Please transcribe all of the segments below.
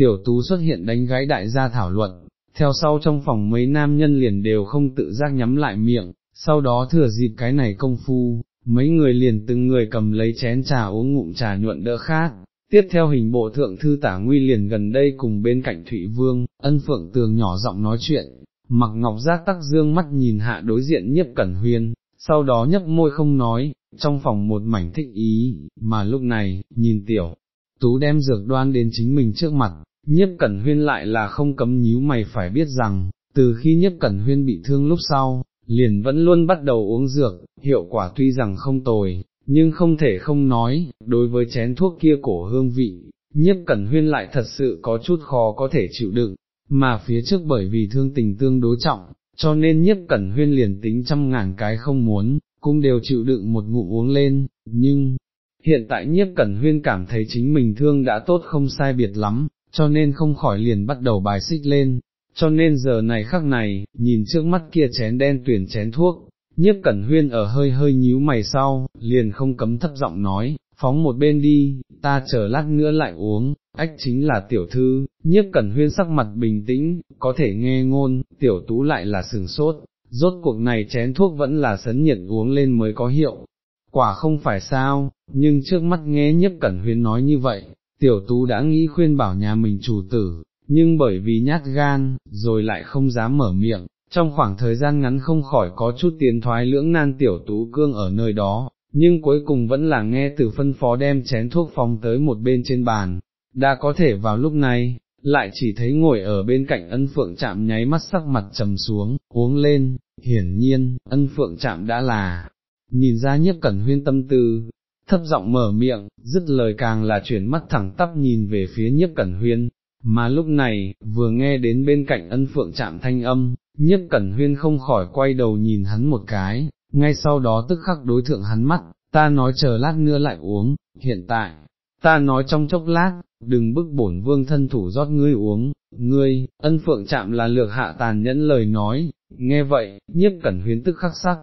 tiểu tú xuất hiện đánh gái đại gia thảo luận, theo sau trong phòng mấy nam nhân liền đều không tự giác nhắm lại miệng, sau đó thừa dịp cái này công phu, mấy người liền từng người cầm lấy chén trà uống ngụm trà nhuận đỡ khác. Tiếp theo hình bộ thượng thư tả nguy liền gần đây cùng bên cạnh Thụy Vương, ân phượng tường nhỏ giọng nói chuyện, mặc ngọc giác tắc dương mắt nhìn hạ đối diện nhiếp cẩn huyên, sau đó nhấp môi không nói, trong phòng một mảnh thích ý, mà lúc này, nhìn tiểu, tú đem dược đoan đến chính mình trước mặt, nhiếp cẩn huyên lại là không cấm nhíu mày phải biết rằng, từ khi nhiếp cẩn huyên bị thương lúc sau, liền vẫn luôn bắt đầu uống dược, hiệu quả tuy rằng không tồi, nhưng không thể không nói, đối với chén thuốc kia cổ hương vị, nhiếp cẩn huyên lại thật sự có chút khó có thể chịu đựng, mà phía trước bởi vì thương tình tương đối trọng, cho nên nhiếp cẩn huyên liền tính trăm ngàn cái không muốn, cũng đều chịu đựng một ngụm uống lên, nhưng, hiện tại nhiếp cẩn huyên cảm thấy chính mình thương đã tốt không sai biệt lắm, cho nên không khỏi liền bắt đầu bài xích lên, cho nên giờ này khắc này, nhìn trước mắt kia chén đen tuyển chén thuốc, nhiếp cẩn huyên ở hơi hơi nhíu mày sau, liền không cấm thấp giọng nói, phóng một bên đi, ta chờ lát nữa lại uống, ách chính là tiểu thư, nhiếp cẩn huyên sắc mặt bình tĩnh, có thể nghe ngôn, tiểu tú lại là sừng sốt, rốt cuộc này chén thuốc vẫn là sấn nhiệt uống lên mới có hiệu, quả không phải sao, nhưng trước mắt nghe nhiếp cẩn huyên nói như vậy, tiểu tú đã nghĩ khuyên bảo nhà mình chủ tử, nhưng bởi vì nhát gan, rồi lại không dám mở miệng, trong khoảng thời gian ngắn không khỏi có chút tiến thoái lưỡng nan tiểu tú cương ở nơi đó, nhưng cuối cùng vẫn là nghe từ phân phó đem chén thuốc phong tới một bên trên bàn, đã có thể vào lúc này, lại chỉ thấy ngồi ở bên cạnh ân phượng chạm nháy mắt sắc mặt trầm xuống, uống lên, hiển nhiên, ân phượng chạm đã là, nhìn ra nhiếp cẩn huyên tâm tư, thấp giọng mở miệng, dứt lời càng là chuyển mắt thẳng tắp nhìn về phía nhiếp cẩn huyên, mà lúc này, vừa nghe đến bên cạnh ân phượng chạm thanh âm, nhiếp cẩn huyên không khỏi quay đầu nhìn hắn một cái, ngay sau đó tức khắc đối thượng hắn mắt, ta nói chờ lát nữa lại uống, hiện tại, ta nói trong chốc lát, đừng bức bổn vương thân thủ rót ngươi uống, ngươi, ân phượng chạm là lược hạ tàn nhẫn lời nói, nghe vậy, nhiếp cẩn huyên tức khắc sắc,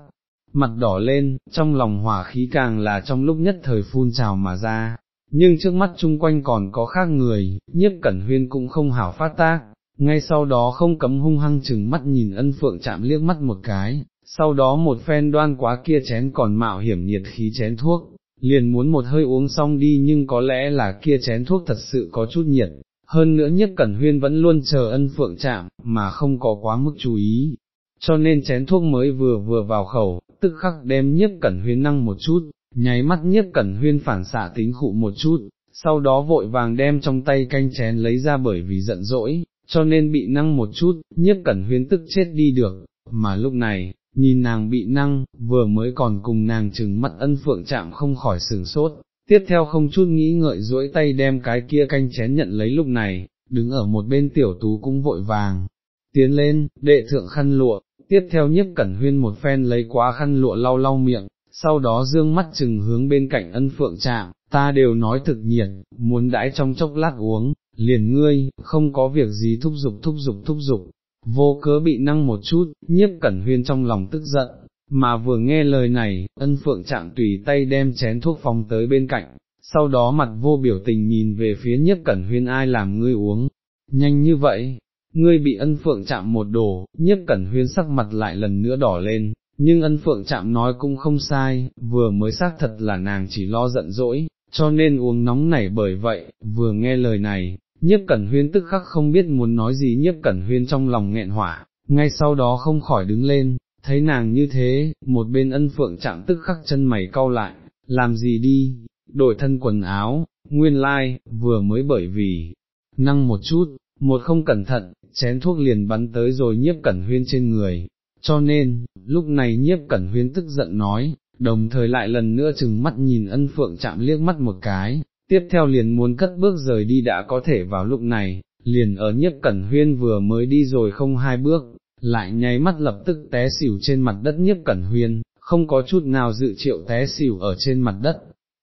mặt đỏ lên, trong lòng hỏa khí càng là trong lúc nhất thời phun trào mà ra, nhưng trước mắt chung quanh còn có khác người, nhiếp cẩn huyên cũng không hảo phát tác, ngay sau đó không cấm hung hăng chừng mắt nhìn ân phượng chạm liếc mắt một cái, sau đó một phen đoan quá kia chén còn mạo hiểm nhiệt khí chén thuốc, liền muốn một hơi uống xong đi nhưng có lẽ là kia chén thuốc thật sự có chút nhiệt, hơn nữa nhất cẩn huyên vẫn luôn chờ ân phượng chạm, mà không có quá mức chú ý, cho nên chén thuốc mới vừa vừa vào khẩu, tức khắc đem nhiếp cẩn huyên năng một chút, nháy mắt nhiếp cẩn huyên phản xạ tính khụ một chút, sau đó vội vàng đem trong tay canh chén lấy ra bởi vì giận dỗi, cho nên bị năng một chút, nhiếp cẩn huyên tức chết đi được, mà lúc này, nhìn nàng bị năng, vừa mới còn cùng nàng chừng mắt ân phượng chạm không khỏi sừng sốt, tiếp theo không chút nghĩ ngợi duỗi tay đem cái kia canh chén nhận lấy lúc này, đứng ở một bên tiểu tú cũng vội vàng, tiến lên, đệ thượng khăn lụa, tiếp theo nhiếp cẩn huyên một phen lấy quá khăn lụa lau lau miệng, sau đó dương mắt chừng hướng bên cạnh ân phượng chạm, ta đều nói thực nhiệt, muốn đãi trong chốc lát uống, liền ngươi, không có việc gì thúc giục thúc giục thúc giục, vô cớ bị năng một chút, nhiếp cẩn huyên trong lòng tức giận, mà vừa nghe lời này, ân phượng chạm tùy tay đem chén thuốc phòng tới bên cạnh, sau đó mặt vô biểu tình nhìn về phía nhiếp cẩn huyên ai làm ngươi uống, nhanh như vậy, ngươi bị ân phượng chạm một đồ, nhiếp cẩn huyên sắc mặt lại lần nữa đỏ lên, nhưng ân phượng chạm nói cũng không sai, vừa mới xác thật là nàng chỉ lo giận dỗi, cho nên uống nóng nảy bởi vậy, vừa nghe lời này, nhiếp cẩn huyên tức khắc không biết muốn nói gì nhiếp cẩn huyên trong lòng nghẹn hỏa, ngay sau đó không khỏi đứng lên, thấy nàng như thế, một bên ân phượng chạm tức khắc chân mày cau lại, làm gì đi, đổi thân quần áo, nguyên lai, like, vừa mới bởi vì, năng một chút, một không cẩn thận, chén thuốc liền bắn tới rồi nhiếp cẩn huyên trên người, cho nên, lúc này nhiếp cẩn huyên tức giận nói, đồng thời lại lần nữa chừng mắt nhìn ân phượng chạm liếc mắt một cái, tiếp theo liền muốn cất bước rời đi đã có thể vào lúc này, liền ở nhiếp cẩn huyên vừa mới đi rồi không hai bước, lại nháy mắt lập tức té xỉu trên mặt đất nhiếp cẩn huyên, không có chút nào dự triệu té xỉu ở trên mặt đất,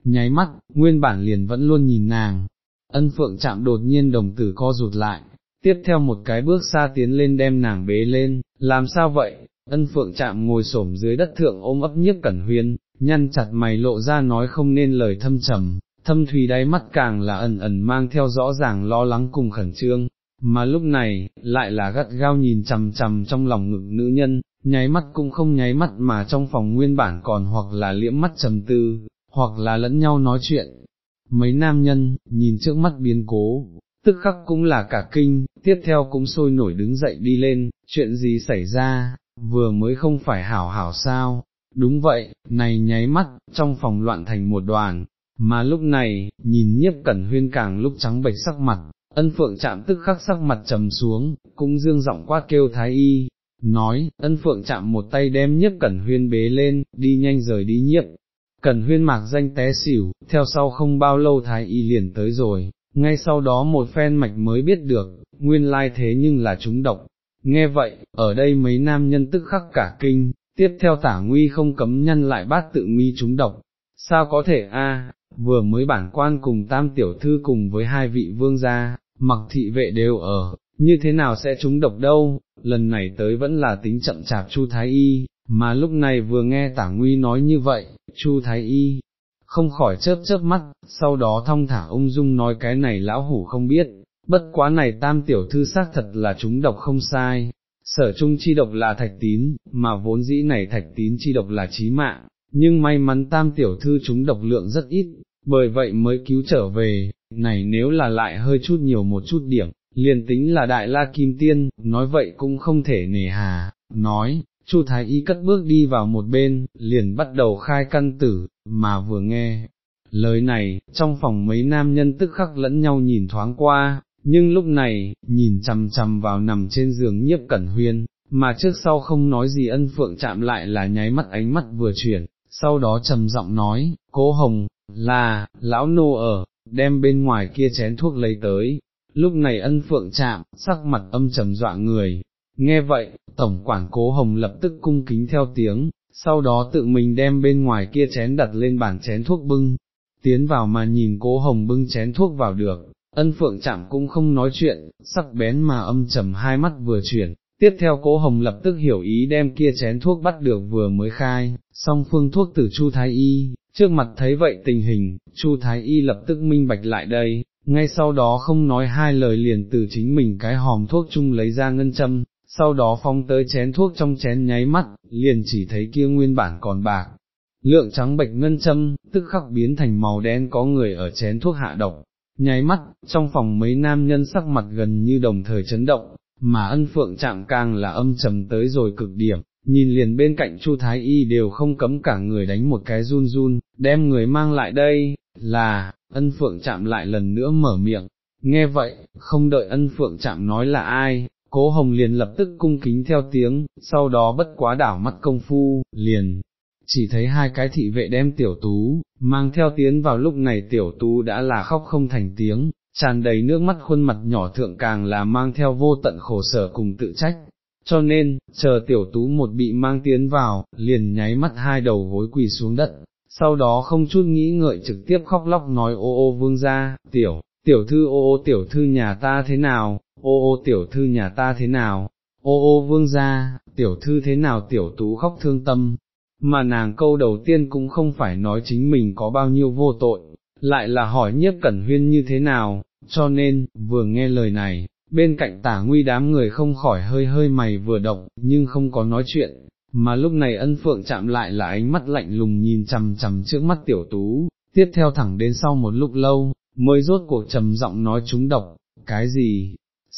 nháy mắt, nguyên bản liền vẫn luôn nhìn nàng, ân phượng chạm đột nhiên đồng tử co rụt lại, tiếp theo một cái bước xa tiến lên đem nàng bế lên, làm sao vậy, ân phượng chạm ngồi xổm dưới đất thượng ôm ấp nhiếp cẩn huyên, nhăn chặt mày lộ ra nói không nên lời thâm trầm, thâm thủy đáy mắt càng là ẩn ẩn mang theo rõ ràng lo lắng cùng khẩn trương, mà lúc này, lại là gắt gao nhìn chằm chằm trong lòng ngực nữ nhân, nháy mắt cũng không nháy mắt mà trong phòng nguyên bản còn hoặc là liễm mắt trầm tư, hoặc là lẫn nhau nói chuyện. Mấy nam nhân, nhìn trước mắt biến cố, tức khắc cũng là cả kinh, tiếp theo cũng sôi nổi đứng dậy đi lên, chuyện gì xảy ra, vừa mới không phải hảo hảo sao, đúng vậy, này nháy mắt, trong phòng loạn thành một đoàn, mà lúc này, nhìn nhiếp cẩn huyên càng lúc trắng bệch sắc mặt, ân phượng chạm tức khắc sắc mặt trầm xuống, cũng dương giọng quát kêu thái y, nói, ân phượng chạm một tay đem nhiếp cẩn huyên bế lên, đi nhanh rời đi nhiếp cần huyên mạc danh té xỉu, theo sau không bao lâu thái y liền tới rồi, ngay sau đó một phen mạch mới biết được, nguyên lai thế nhưng là chúng độc. Nghe vậy, ở đây mấy nam nhân tức khắc cả kinh, tiếp theo tả nguy không cấm nhân lại bát tự mi chúng độc. Sao có thể a? À, vừa mới bản quan cùng tam tiểu thư cùng với hai vị vương gia, mặc thị vệ đều ở, như thế nào sẽ trúng độc đâu, lần này tới vẫn là tính chậm chạp Chu Thái Y, mà lúc này vừa nghe tả nguy nói như vậy, Chu Thái Y, không khỏi chớp chớp mắt, sau đó thong thả ung dung nói cái này lão hủ không biết, bất quá này tam tiểu thư xác thật là chúng độc không sai, sở trung chi độc là thạch tín, mà vốn dĩ này thạch tín chi độc là chí mạng, nhưng may mắn tam tiểu thư chúng độc lượng rất ít, bởi vậy mới cứu trở về, này nếu là lại hơi chút nhiều một chút điểm, liền tính là đại la kim tiên, nói vậy cũng không thể nề hà, nói, Chu Thái Y cất bước đi vào một bên, liền bắt đầu khai căn tử, mà vừa nghe. Lời này, trong phòng mấy nam nhân tức khắc lẫn nhau nhìn thoáng qua, nhưng lúc này, nhìn chằm chằm vào nằm trên giường nhiếp cẩn huyên, mà trước sau không nói gì ân phượng chạm lại là nháy mắt ánh mắt vừa chuyển, sau đó trầm giọng nói, cố hồng, là, lão nô ở, đem bên ngoài kia chén thuốc lấy tới, lúc này ân phượng chạm, sắc mặt âm trầm dọa người, nghe vậy, tổng quản cố hồng lập tức cung kính theo tiếng, sau đó tự mình đem bên ngoài kia chén đặt lên bàn chén thuốc bưng, tiến vào mà nhìn cố hồng bưng chén thuốc vào được, ân phượng chạm cũng không nói chuyện, sắc bén mà âm trầm hai mắt vừa chuyển, tiếp theo cố hồng lập tức hiểu ý đem kia chén thuốc bắt được vừa mới khai, xong phương thuốc từ Chu Thái Y, trước mặt thấy vậy tình hình, Chu Thái Y lập tức minh bạch lại đây, ngay sau đó không nói hai lời liền từ chính mình cái hòm thuốc chung lấy ra ngân châm, sau đó phong tới chén thuốc trong chén nháy mắt, liền chỉ thấy kia nguyên bản còn bạc. Lượng trắng bệch ngân châm, tức khắc biến thành màu đen có người ở chén thuốc hạ độc, nháy mắt, trong phòng mấy nam nhân sắc mặt gần như đồng thời chấn động, mà ân phượng chạm càng là âm trầm tới rồi cực điểm, nhìn liền bên cạnh Chu Thái Y đều không cấm cả người đánh một cái run run, đem người mang lại đây, là, ân phượng chạm lại lần nữa mở miệng, nghe vậy, không đợi ân phượng chạm nói là ai, cố hồng liền lập tức cung kính theo tiếng, sau đó bất quá đảo mắt công phu, liền, chỉ thấy hai cái thị vệ đem tiểu tú, mang theo tiến vào. Lúc này tiểu tú đã là khóc không thành tiếng, tràn đầy nước mắt khuôn mặt nhỏ thượng càng là mang theo vô tận khổ sở cùng tự trách. Cho nên, chờ tiểu tú một bị mang tiến vào, liền nháy mắt hai đầu gối quỳ xuống đất, sau đó không chút nghĩ ngợi trực tiếp khóc lóc nói ô ô vương ra, tiểu, tiểu thư ô ô tiểu thư nhà ta thế nào, ô ô tiểu thư nhà ta thế nào, ô ô vương gia, tiểu thư thế nào? Tiểu tú khóc thương tâm, mà nàng câu đầu tiên cũng không phải nói chính mình có bao nhiêu vô tội, lại là hỏi nhiếp cẩn huyên như thế nào, cho nên, vừa nghe lời này, bên cạnh tả nguy đám người không khỏi hơi hơi mày vừa động, nhưng không có nói chuyện, mà lúc này ân phượng chạm lại là ánh mắt lạnh lùng nhìn chằm chằm trước mắt tiểu tú, tiếp theo thẳng đến sau một lúc lâu, mới rốt cuộc trầm giọng nói chúng độc, cái gì,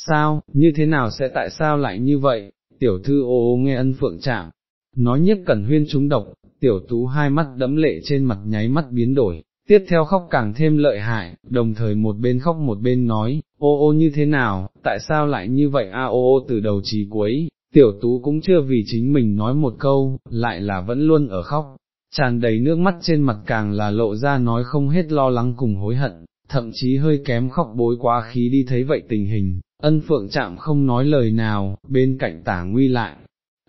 sao, như thế nào sẽ tại sao lại như vậy, tiểu thư ô ô nghe ân phượng chạm, nói nhất cẩn huyên chúng độc, tiểu tú hai mắt đẫm lệ trên mặt nháy mắt biến đổi, tiếp theo khóc càng thêm lợi hại, đồng thời một bên khóc một bên nói, ô ô như thế nào, tại sao lại như vậy a? Ô ô từ đầu chí cuối, tiểu tú cũng chưa vì chính mình nói một câu, lại là vẫn luôn ở khóc, tràn đầy nước mắt trên mặt càng là lộ ra nói không hết lo lắng cùng hối hận, thậm chí hơi kém khóc bối quá khí đi thấy vậy tình hình, ân phượng chạm không nói lời nào, bên cạnh tả nguy lại.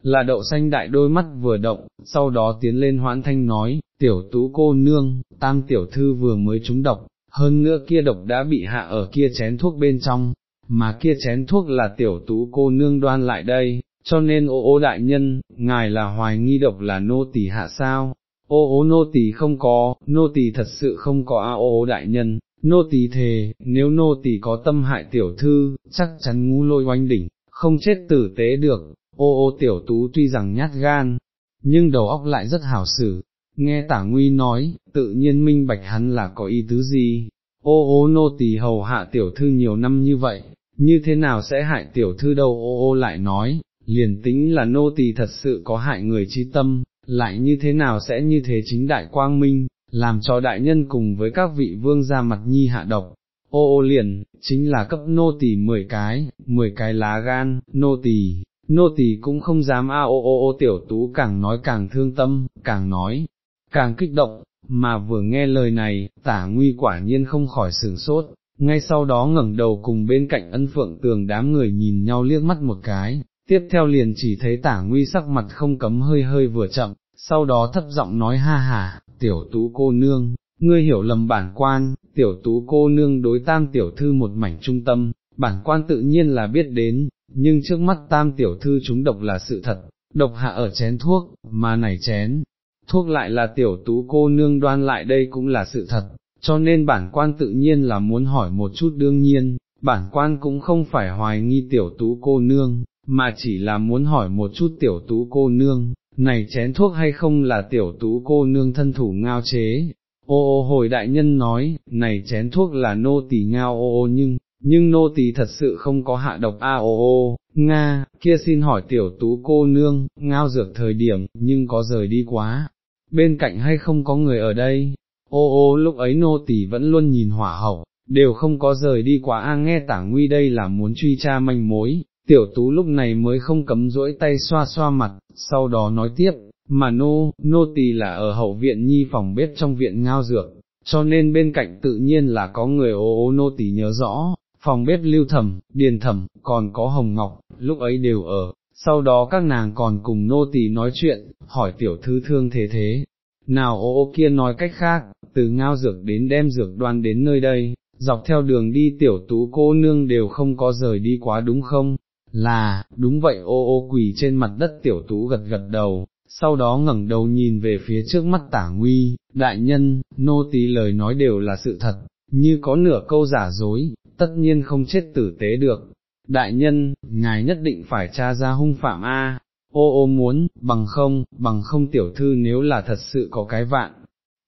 Là đậu xanh đại đôi mắt vừa động, sau đó tiến lên hoãn thanh nói, tiểu tú cô nương, tam tiểu thư vừa mới trúng độc, hơn nữa kia độc đã bị hạ ở kia chén thuốc bên trong, mà kia chén thuốc là tiểu tú cô nương đoan lại đây, cho nên ô ô đại nhân, ngài là hoài nghi độc là nô tỳ hạ sao, ô ô nô tỳ không có, nô tỳ thật sự không có a ô ô đại nhân, nô tỳ thề, nếu nô tỳ có tâm hại tiểu thư, chắc chắn ngu lôi oanh đỉnh, không chết tử tế được, ô ô tiểu tú tuy rằng nhát gan, nhưng đầu óc lại rất hảo xử, nghe tả nguy nói, tự nhiên minh bạch hắn là có ý tứ gì, ô ô nô tỳ hầu hạ tiểu thư nhiều năm như vậy, như thế nào sẽ hại tiểu thư đâu? Ô ô lại nói, liền tính là nô tỳ thật sự có hại người chi tâm, lại như thế nào sẽ như thế chính đại quang minh, làm cho đại nhân cùng với các vị vương ra mặt nhi hạ độc. Ô ô liền, chính là cấp nô tỳ 10 cái, 10 cái lá gan, nô tỳ, nô tỳ cũng không dám a ô ô ô tiểu tú càng nói càng thương tâm, càng nói, càng kích động, mà vừa nghe lời này, tả nguy quả nhiên không khỏi sửng sốt, ngay sau đó ngẩng đầu cùng bên cạnh ân phượng tường đám người nhìn nhau liếc mắt một cái, tiếp theo liền chỉ thấy tả nguy sắc mặt không cấm hơi hơi vừa chậm, sau đó thấp giọng nói ha hà, tiểu tú cô nương, ngươi hiểu lầm bản quan, tiểu tú cô nương đối tam tiểu thư một mảnh trung tâm, bản quan tự nhiên là biết đến, nhưng trước mắt tam tiểu thư chúng độc là sự thật, độc hạ ở chén thuốc, mà này chén, thuốc lại là tiểu tú cô nương đoan lại đây cũng là sự thật, cho nên bản quan tự nhiên là muốn hỏi một chút đương nhiên, bản quan cũng không phải hoài nghi tiểu tú cô nương, mà chỉ là muốn hỏi một chút tiểu tú cô nương, này chén thuốc hay không là tiểu tú cô nương thân thủ ngao chế. Ô ô hồi đại nhân nói, này chén thuốc là nô tỳ ngao ô ô nhưng, nhưng nô tỳ thật sự không có hạ độc a ô ô, Nga, kia xin hỏi tiểu tú cô nương, ngao dược thời điểm, nhưng có rời đi quá, bên cạnh hay không có người ở đây, ô ô lúc ấy nô tỳ vẫn luôn nhìn hỏa hậu, đều không có rời đi quá a nghe tả nguy đây là muốn truy tra manh mối, tiểu tú lúc này mới không cấm rỗi tay xoa xoa mặt, sau đó nói tiếp, mà nô, nô tỳ là ở hậu viện nhi phòng bếp trong viện ngao dược, cho nên bên cạnh tự nhiên là có người ô ô nô tỳ nhớ rõ, phòng bếp lưu thẩm, điền thẩm, còn có hồng ngọc, lúc ấy đều ở, sau đó các nàng còn cùng nô tỳ nói chuyện, hỏi tiểu thư thương thế thế. Nào ô ô kia nói cách khác, từ ngao dược đến đem dược đoan đến nơi đây, dọc theo đường đi tiểu tú cô nương đều không có rời đi quá đúng không? Là, đúng vậy ô ô quỳ trên mặt đất tiểu tú gật gật đầu, sau đó ngẩng đầu nhìn về phía trước mắt tả nguy, đại nhân, nô tí lời nói đều là sự thật, như có nửa câu giả dối, tất nhiên không chết tử tế được. Đại nhân, ngài nhất định phải tra ra hung phạm A, ô ô muốn, bằng không, bằng không tiểu thư nếu là thật sự có cái vạn.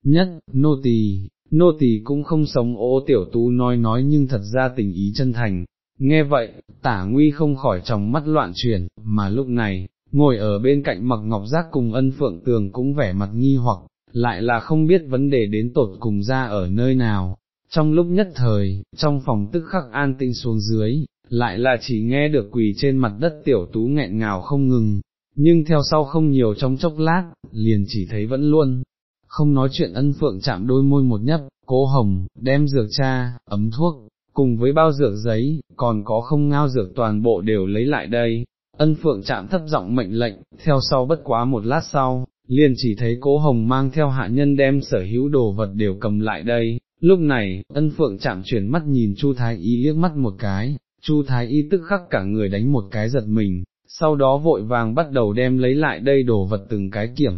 Nhất, nô tỳ, nô tỳ cũng không sống ô tiểu tú nói nói nhưng thật ra tình ý chân thành, Nghe vậy, tả nguy không khỏi trong mắt loạn chuyển, mà lúc này, ngồi ở bên cạnh mặc ngọc giác cùng ân phượng tường cũng vẻ mặt nghi hoặc, lại là không biết vấn đề đến tột cùng ra ở nơi nào. Trong lúc nhất thời, trong phòng tức khắc an tinh xuống dưới, lại là chỉ nghe được quỳ trên mặt đất tiểu tú nghẹn ngào không ngừng, nhưng theo sau không nhiều trong chốc lát, liền chỉ thấy vẫn luôn, không nói chuyện ân phượng chạm đôi môi một nhấp, cố hồng, đem dược cha, ấm thuốc, cùng với bao dược giấy, còn có không ngao dược toàn bộ đều lấy lại đây. Ân phượng chạm thấp giọng mệnh lệnh, theo sau bất quá một lát sau, liền chỉ thấy cố hồng mang theo hạ nhân đem sở hữu đồ vật đều cầm lại đây. Lúc này, ân phượng chạm chuyển mắt nhìn Chu Thái Y liếc mắt một cái, Chu Thái Y tức khắc cả người đánh một cái giật mình, sau đó vội vàng bắt đầu đem lấy lại đây đồ vật từng cái kiểm.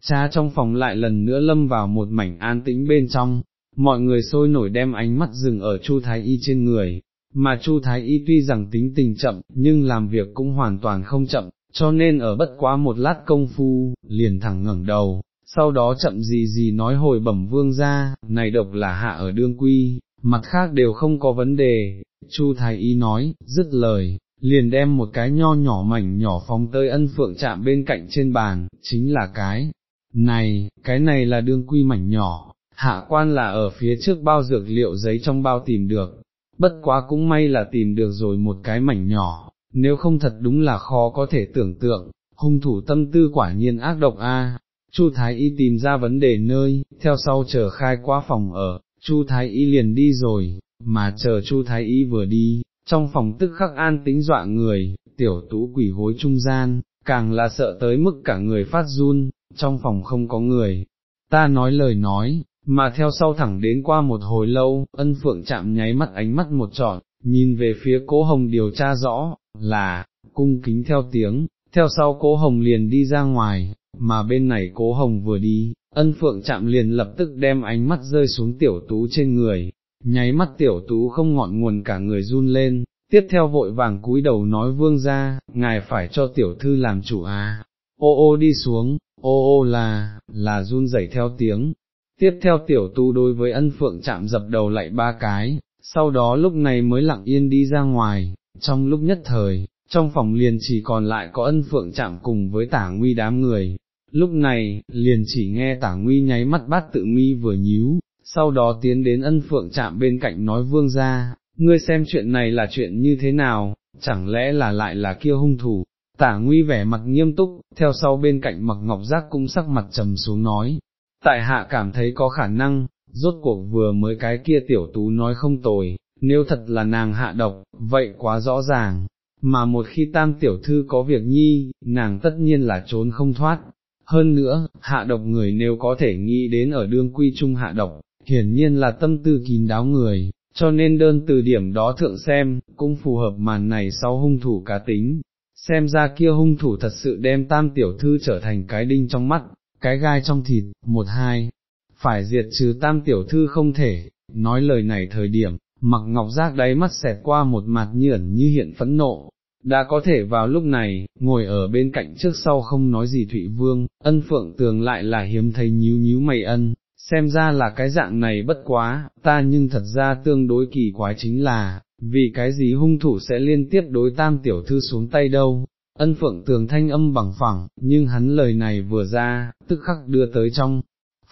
Cha trong phòng lại lần nữa lâm vào một mảnh an tĩnh bên trong, mọi người sôi nổi đem ánh mắt dừng ở Chu Thái Y trên người, mà Chu Thái Y tuy rằng tính tình chậm, nhưng làm việc cũng hoàn toàn không chậm, cho nên ở bất quá một lát công phu, liền thẳng ngẩng đầu, sau đó chậm gì gì nói hồi bẩm vương ra, này độc là hạ ở đương quy, mặt khác đều không có vấn đề, Chu Thái Y nói, dứt lời, liền đem một cái nho nhỏ mảnh nhỏ phóng tới ân phượng chạm bên cạnh trên bàn, chính là cái, này, cái này là đương quy mảnh nhỏ, hạ quan là ở phía trước bao dược liệu giấy trong bao tìm được, bất quá cũng may là tìm được rồi một cái mảnh nhỏ, nếu không thật đúng là khó có thể tưởng tượng, hung thủ tâm tư quả nhiên ác độc a. Chu Thái Y tìm ra vấn đề nơi, theo sau chờ khai qua phòng ở, Chu Thái Y liền đi rồi, mà chờ Chu Thái Y vừa đi, trong phòng tức khắc an tính dọa người, tiểu tú quỷ gối trung gian, càng là sợ tới mức cả người phát run, trong phòng không có người. Ta nói lời nói, mà theo sau thẳng đến qua một hồi lâu, ân phượng chạm nháy mắt ánh mắt một trọn, nhìn về phía cố hồng điều tra rõ, là, cung kính theo tiếng, theo sau cố hồng liền đi ra ngoài, mà bên này cố hồng vừa đi, ân phượng chạm liền lập tức đem ánh mắt rơi xuống tiểu tú trên người, nháy mắt tiểu tú không ngọn nguồn cả người run lên, tiếp theo vội vàng cúi đầu nói vương ra, ngài phải cho tiểu thư làm chủ à, ô ô đi xuống, ô ô là, là run rẩy theo tiếng. Tiếp theo tiểu tu đối với ân phượng chạm dập đầu lại ba cái, sau đó lúc này mới lặng yên đi ra ngoài, trong lúc nhất thời, trong phòng liền chỉ còn lại có ân phượng chạm cùng với tả nguy đám người. Lúc này, liền chỉ nghe tả nguy nháy mắt bát tự mi vừa nhíu, sau đó tiến đến ân phượng chạm bên cạnh nói vương ra, ngươi xem chuyện này là chuyện như thế nào, chẳng lẽ là lại là kia hung thủ, tả nguy vẻ mặt nghiêm túc, theo sau bên cạnh mặc ngọc giác cũng sắc mặt trầm xuống nói, tại hạ cảm thấy có khả năng, rốt cuộc vừa mới cái kia tiểu tú nói không tồi, nếu thật là nàng hạ độc, vậy quá rõ ràng, mà một khi tam tiểu thư có việc nhi, nàng tất nhiên là trốn không thoát. Hơn nữa, hạ độc người nếu có thể nghĩ đến ở đương quy trung hạ độc, hiển nhiên là tâm tư kín đáo người, cho nên đơn từ điểm đó thượng xem, cũng phù hợp màn này sau hung thủ cá tính, xem ra kia hung thủ thật sự đem tam tiểu thư trở thành cái đinh trong mắt, cái gai trong thịt, một hai, phải diệt trừ tam tiểu thư không thể, nói lời này thời điểm, mặc ngọc giác đáy mắt xẹt qua một mặt như ẩn như hiện phẫn nộ. Đã có thể vào lúc này, ngồi ở bên cạnh trước sau không nói gì Thụy Vương, ân phượng tường lại là hiếm thấy nhíu nhíu mày ân, xem ra là cái dạng này bất quá, ta nhưng thật ra tương đối kỳ quái chính là, vì cái gì hung thủ sẽ liên tiếp đối tam tiểu thư xuống tay đâu, ân phượng tường thanh âm bằng phẳng, nhưng hắn lời này vừa ra, tức khắc đưa tới trong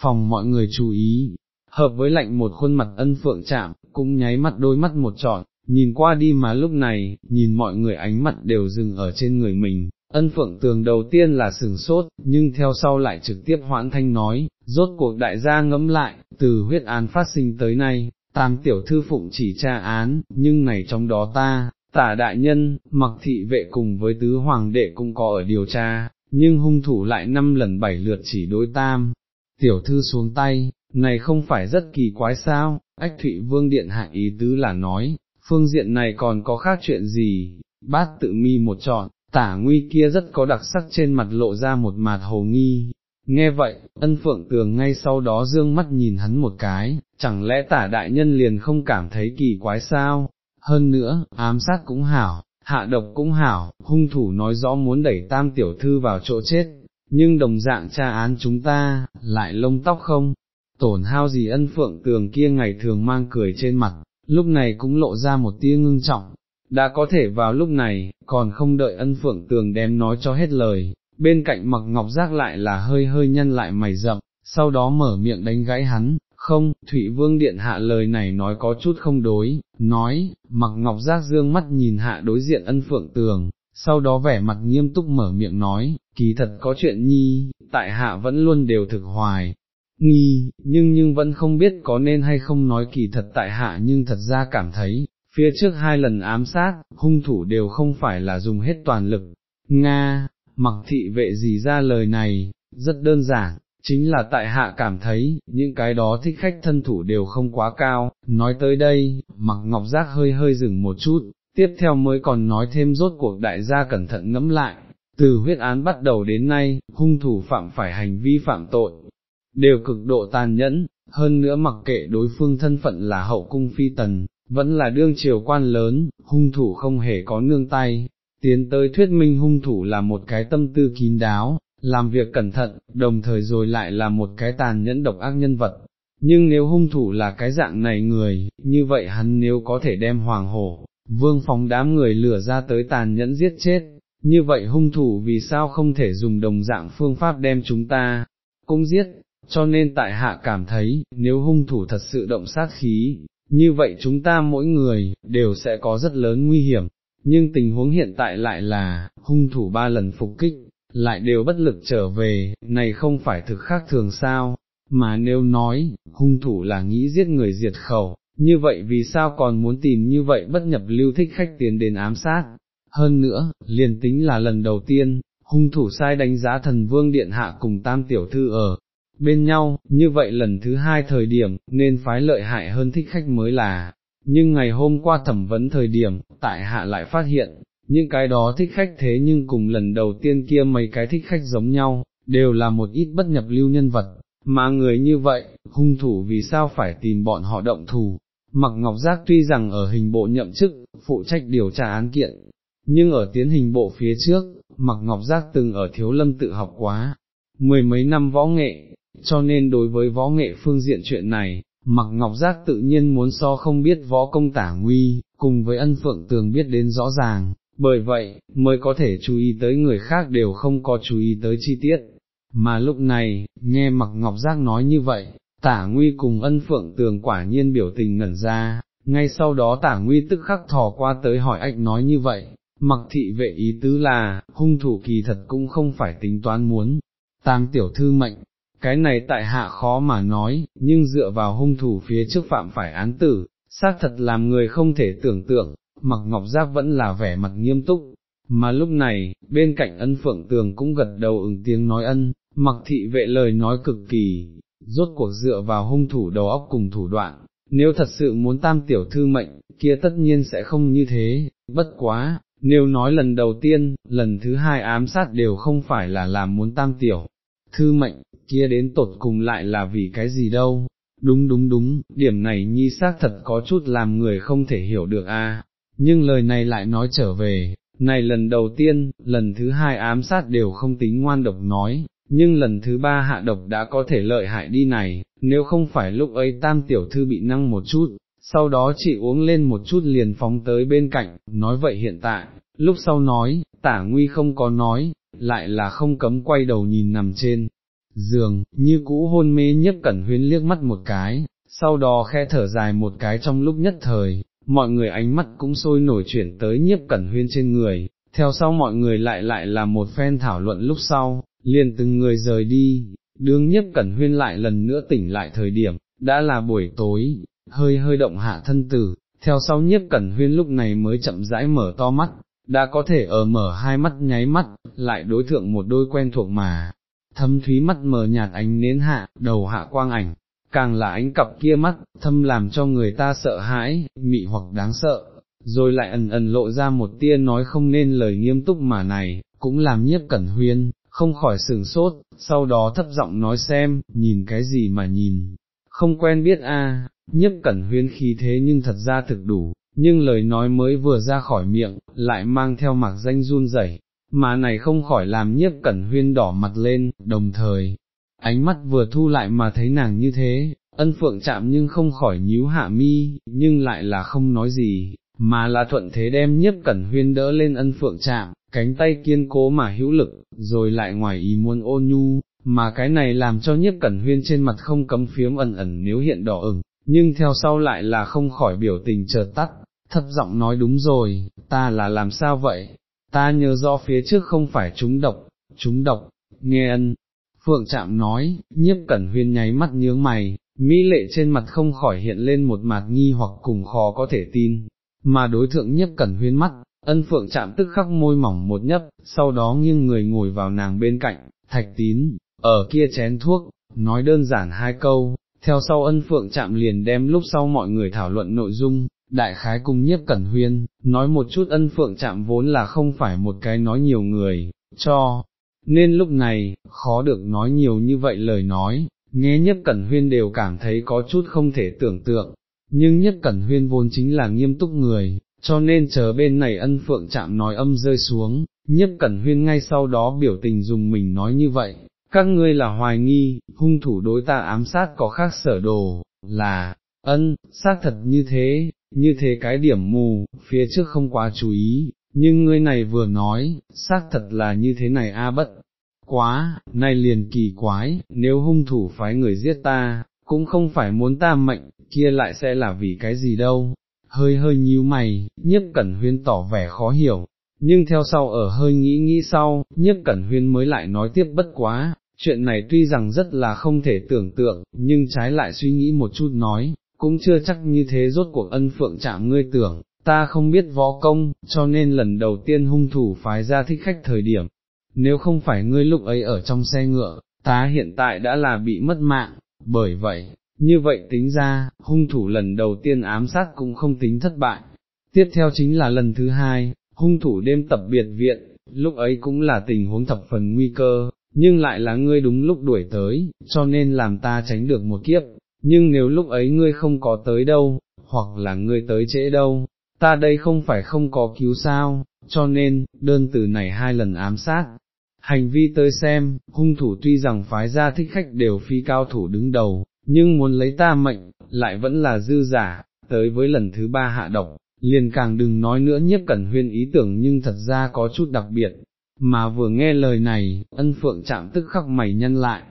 phòng mọi người chú ý, hợp với lạnh một khuôn mặt ân phượng chạm, cũng nháy mắt đôi mắt một trọn, nhìn qua đi mà lúc này, nhìn mọi người ánh mắt đều dừng ở trên người mình, ân phượng tường đầu tiên là sừng sốt, nhưng theo sau lại trực tiếp hoãn thanh nói, rốt cuộc đại gia ngẫm lại, từ huyết án phát sinh tới nay, tam tiểu thư phụng chỉ tra án, nhưng này trong đó ta, tả đại nhân, mặc thị vệ cùng với tứ hoàng đệ cũng có ở điều tra, nhưng hung thủ lại năm lần bảy lượt chỉ đối tam, tiểu thư xuống tay, này không phải rất kỳ quái sao, ách thụy vương điện hạ ý tứ là nói, phương diện này còn có khác chuyện gì, bát tự mi một chọn, tả nguy kia rất có đặc sắc trên mặt lộ ra một mạt hồ nghi, Nghe vậy, ân phượng tường ngay sau đó dương mắt nhìn hắn một cái, chẳng lẽ tả đại nhân liền không cảm thấy kỳ quái sao, hơn nữa, ám sát cũng hảo, hạ độc cũng hảo, hung thủ nói rõ muốn đẩy tam tiểu thư vào chỗ chết, nhưng đồng dạng tra án chúng ta, lại lông tóc không, tổn hao gì ân phượng tường kia ngày thường mang cười trên mặt, lúc này cũng lộ ra một tia ngưng trọng, đã có thể vào lúc này, còn không đợi ân phượng tường đem nói cho hết lời, bên cạnh mặc ngọc giác lại là hơi hơi nhân lại mày rậm, sau đó mở miệng đánh gãy hắn, không, Thụy Vương Điện hạ lời này nói có chút không đối, nói, mặc ngọc giác dương mắt nhìn hạ đối diện ân phượng tường, sau đó vẻ mặt nghiêm túc mở miệng nói, kỳ thật có chuyện nhi, tại hạ vẫn luôn đều thực hoài, nghi, nhưng nhưng vẫn không biết có nên hay không nói kỳ thật tại hạ nhưng thật ra cảm thấy, phía trước hai lần ám sát, hung thủ đều không phải là dùng hết toàn lực, Nga, mặc thị vệ gì ra lời này, rất đơn giản, chính là tại hạ cảm thấy, những cái đó thích khách thân thủ đều không quá cao, nói tới đây, mặc ngọc giác hơi hơi dừng một chút, tiếp theo mới còn nói thêm rốt cuộc đại gia cẩn thận ngẫm lại, từ huyết án bắt đầu đến nay, hung thủ phạm phải hành vi phạm tội, đều cực độ tàn nhẫn, hơn nữa mặc kệ đối phương thân phận là hậu cung phi tần, vẫn là đương triều quan lớn, hung thủ không hề có nương tay, tiến tới thuyết minh hung thủ là một cái tâm tư kín đáo, làm việc cẩn thận, đồng thời rồi lại là một cái tàn nhẫn độc ác nhân vật. Nhưng nếu hung thủ là cái dạng này người, như vậy hắn nếu có thể đem hoàng hổ, vương phóng đám người lửa ra tới tàn nhẫn giết chết, như vậy hung thủ vì sao không thể dùng đồng dạng phương pháp đem chúng ta, cũng giết, cho nên tại hạ cảm thấy, nếu hung thủ thật sự động sát khí, như vậy chúng ta mỗi người, đều sẽ có rất lớn nguy hiểm, nhưng tình huống hiện tại lại là, hung thủ ba lần phục kích, lại đều bất lực trở về, này không phải thực khác thường sao, mà nếu nói, hung thủ là nghĩ giết người diệt khẩu, như vậy vì sao còn muốn tìm như vậy bất nhập lưu thích khách tiến đến ám sát, hơn nữa, liền tính là lần đầu tiên, hung thủ sai đánh giá thần vương điện hạ cùng tam tiểu thư ở bên nhau, như vậy lần thứ hai thời điểm, nên phái lợi hại hơn thích khách mới là, nhưng ngày hôm qua thẩm vấn thời điểm, tại hạ lại phát hiện, những cái đó thích khách thế nhưng cùng lần đầu tiên kia mấy cái thích khách giống nhau, đều là một ít bất nhập lưu nhân vật, mà người như vậy, hung thủ vì sao phải tìm bọn họ động thủ. Mặc Ngọc Giác tuy rằng ở hình bộ nhậm chức, phụ trách điều tra án kiện, nhưng ở tiến hình bộ phía trước, Mặc Ngọc Giác từng ở thiếu lâm tự học quá, mười mấy năm võ nghệ, cho nên đối với võ nghệ phương diện chuyện này, Mặc Ngọc Giác tự nhiên muốn so không biết võ công tả nguy, cùng với ân phượng tường biết đến rõ ràng, bởi vậy, mới có thể chú ý tới người khác đều không có chú ý tới chi tiết. Mà lúc này, nghe Mặc Ngọc Giác nói như vậy, tả nguy cùng ân phượng tường quả nhiên biểu tình ngẩn ra, ngay sau đó tả nguy tức khắc thò qua tới hỏi ách nói như vậy, mặc thị vệ ý tứ là, hung thủ kỳ thật cũng không phải tính toán muốn, tam tiểu thư mệnh, cái này tại hạ khó mà nói, nhưng dựa vào hung thủ phía trước phạm phải án tử, xác thật làm người không thể tưởng tượng, mặc ngọc giáp vẫn là vẻ mặt nghiêm túc, mà lúc này, bên cạnh ân phượng tường cũng gật đầu ứng tiếng nói ân, mặc thị vệ lời nói cực kỳ, rốt cuộc dựa vào hung thủ đầu óc cùng thủ đoạn, nếu thật sự muốn tam tiểu thư mệnh, kia tất nhiên sẽ không như thế, bất quá, nếu nói lần đầu tiên, lần thứ hai ám sát đều không phải là làm muốn tam tiểu, thư mệnh, kia đến tột cùng lại là vì cái gì đâu, đúng đúng đúng, điểm này nhi xác thật có chút làm người không thể hiểu được a nhưng lời này lại nói trở về, này lần đầu tiên, lần thứ hai ám sát đều không tính ngoan độc nói, nhưng lần thứ ba hạ độc đã có thể lợi hại đi này, nếu không phải lúc ấy tam tiểu thư bị năng một chút, sau đó chị uống lên một chút liền phóng tới bên cạnh, nói vậy hiện tại, lúc sau nói, tả nguy không có nói, lại là không cấm quay đầu nhìn nằm trên giường, như cũ hôn mê nhất cẩn huyên liếc mắt một cái, sau đó khe thở dài một cái trong lúc nhất thời, mọi người ánh mắt cũng sôi nổi chuyển tới nhiếp cẩn huyên trên người, theo sau mọi người lại lại là một phen thảo luận lúc sau, liền từng người rời đi, đương nhiếp cẩn huyên lại lần nữa tỉnh lại thời điểm, đã là buổi tối, hơi hơi động hạ thân tử, theo sau nhiếp cẩn huyên lúc này mới chậm rãi mở to mắt, đã có thể ở mở hai mắt nháy mắt, lại đối thượng một đôi quen thuộc mà, thâm thúy mắt mờ nhạt ánh nến hạ, đầu hạ quang ảnh, càng là ánh cặp kia mắt, thâm làm cho người ta sợ hãi, mị hoặc đáng sợ, rồi lại ẩn ẩn lộ ra một tia nói không nên lời nghiêm túc mà này, cũng làm nhiếp cẩn huyên, không khỏi sừng sốt, sau đó thấp giọng nói xem, nhìn cái gì mà nhìn, không quen biết a à, nhiếp cẩn huyên khí thế nhưng thật ra thực đủ, nhưng lời nói mới vừa ra khỏi miệng, lại mang theo mạc danh run rẩy, mà này không khỏi làm nhiếp cẩn huyên đỏ mặt lên, đồng thời, ánh mắt vừa thu lại mà thấy nàng như thế, ân phượng chạm nhưng không khỏi nhíu hạ mi, nhưng lại là không nói gì, mà là thuận thế đem nhiếp cẩn huyên đỡ lên ân phượng chạm, cánh tay kiên cố mà hữu lực, rồi lại ngoài ý muốn ôn nhu, mà cái này làm cho nhiếp cẩn huyên trên mặt không cấm phiếm ẩn ẩn nếu hiện đỏ ửng, nhưng theo sau lại là không khỏi biểu tình chợt tắt, thấp giọng nói đúng rồi, ta là làm sao vậy, ta nhớ rõ phía trước không phải chúng độc, chúng độc, nghe ân. Phượng Trạm nói, nhiếp cẩn huyên nháy mắt nhướng mày, mỹ lệ trên mặt không khỏi hiện lên một mặt nghi hoặc cùng khó có thể tin, mà đối thượng nhiếp cẩn huyên mắt, ân phượng Trạm tức khắc môi mỏng một nhấp, sau đó nghiêng người ngồi vào nàng bên cạnh, thạch tín, ở kia chén thuốc, nói đơn giản hai câu, theo sau ân phượng Trạm liền đem lúc sau mọi người thảo luận nội dung, đại khái cùng nhiếp cẩn huyên, nói một chút ân phượng chạm vốn là không phải một cái nói nhiều người, cho, nên lúc này, khó được nói nhiều như vậy lời nói, nghe nhất cẩn huyên đều cảm thấy có chút không thể tưởng tượng, nhưng nhất cẩn huyên vốn chính là nghiêm túc người, cho nên chờ bên này ân phượng chạm nói âm rơi xuống, nhất cẩn huyên ngay sau đó biểu tình dùng mình nói như vậy, các ngươi là hoài nghi, hung thủ đối ta ám sát có khác sở đồ, là, ân, xác thật như thế, như thế cái điểm mù, phía trước không quá chú ý, nhưng ngươi này vừa nói, xác thật là như thế này a bất, quá, nay liền kỳ quái, nếu hung thủ phái người giết ta, cũng không phải muốn ta mệnh, kia lại sẽ là vì cái gì đâu, hơi hơi nhíu mày, nhiếp cẩn huyên tỏ vẻ khó hiểu, nhưng theo sau ở hơi nghĩ nghĩ sau, nhiếp cẩn huyên mới lại nói tiếp bất quá, chuyện này tuy rằng rất là không thể tưởng tượng, nhưng trái lại suy nghĩ một chút nói, cũng chưa chắc như thế rốt cuộc ân phượng chạm ngươi tưởng, ta không biết võ công, cho nên lần đầu tiên hung thủ phái ra thích khách thời điểm, nếu không phải ngươi lúc ấy ở trong xe ngựa, ta hiện tại đã là bị mất mạng, bởi vậy, như vậy tính ra, hung thủ lần đầu tiên ám sát cũng không tính thất bại. Tiếp theo chính là lần thứ hai, hung thủ đêm tập biệt viện, lúc ấy cũng là tình huống thập phần nguy cơ, nhưng lại là ngươi đúng lúc đuổi tới, cho nên làm ta tránh được một kiếp, nhưng nếu lúc ấy ngươi không có tới đâu, hoặc là ngươi tới trễ đâu, ta đây không phải không có cứu sao, cho nên, đơn từ này hai lần ám sát. Hành vi tới xem, hung thủ tuy rằng phái ra thích khách đều phi cao thủ đứng đầu, nhưng muốn lấy ta mệnh, lại vẫn là dư giả, tới với lần thứ ba hạ độc, liền càng đừng nói nữa nhiếp cẩn huyên ý tưởng nhưng thật ra có chút đặc biệt, mà vừa nghe lời này, ân phượng chạm tức khắc mày nhân lại,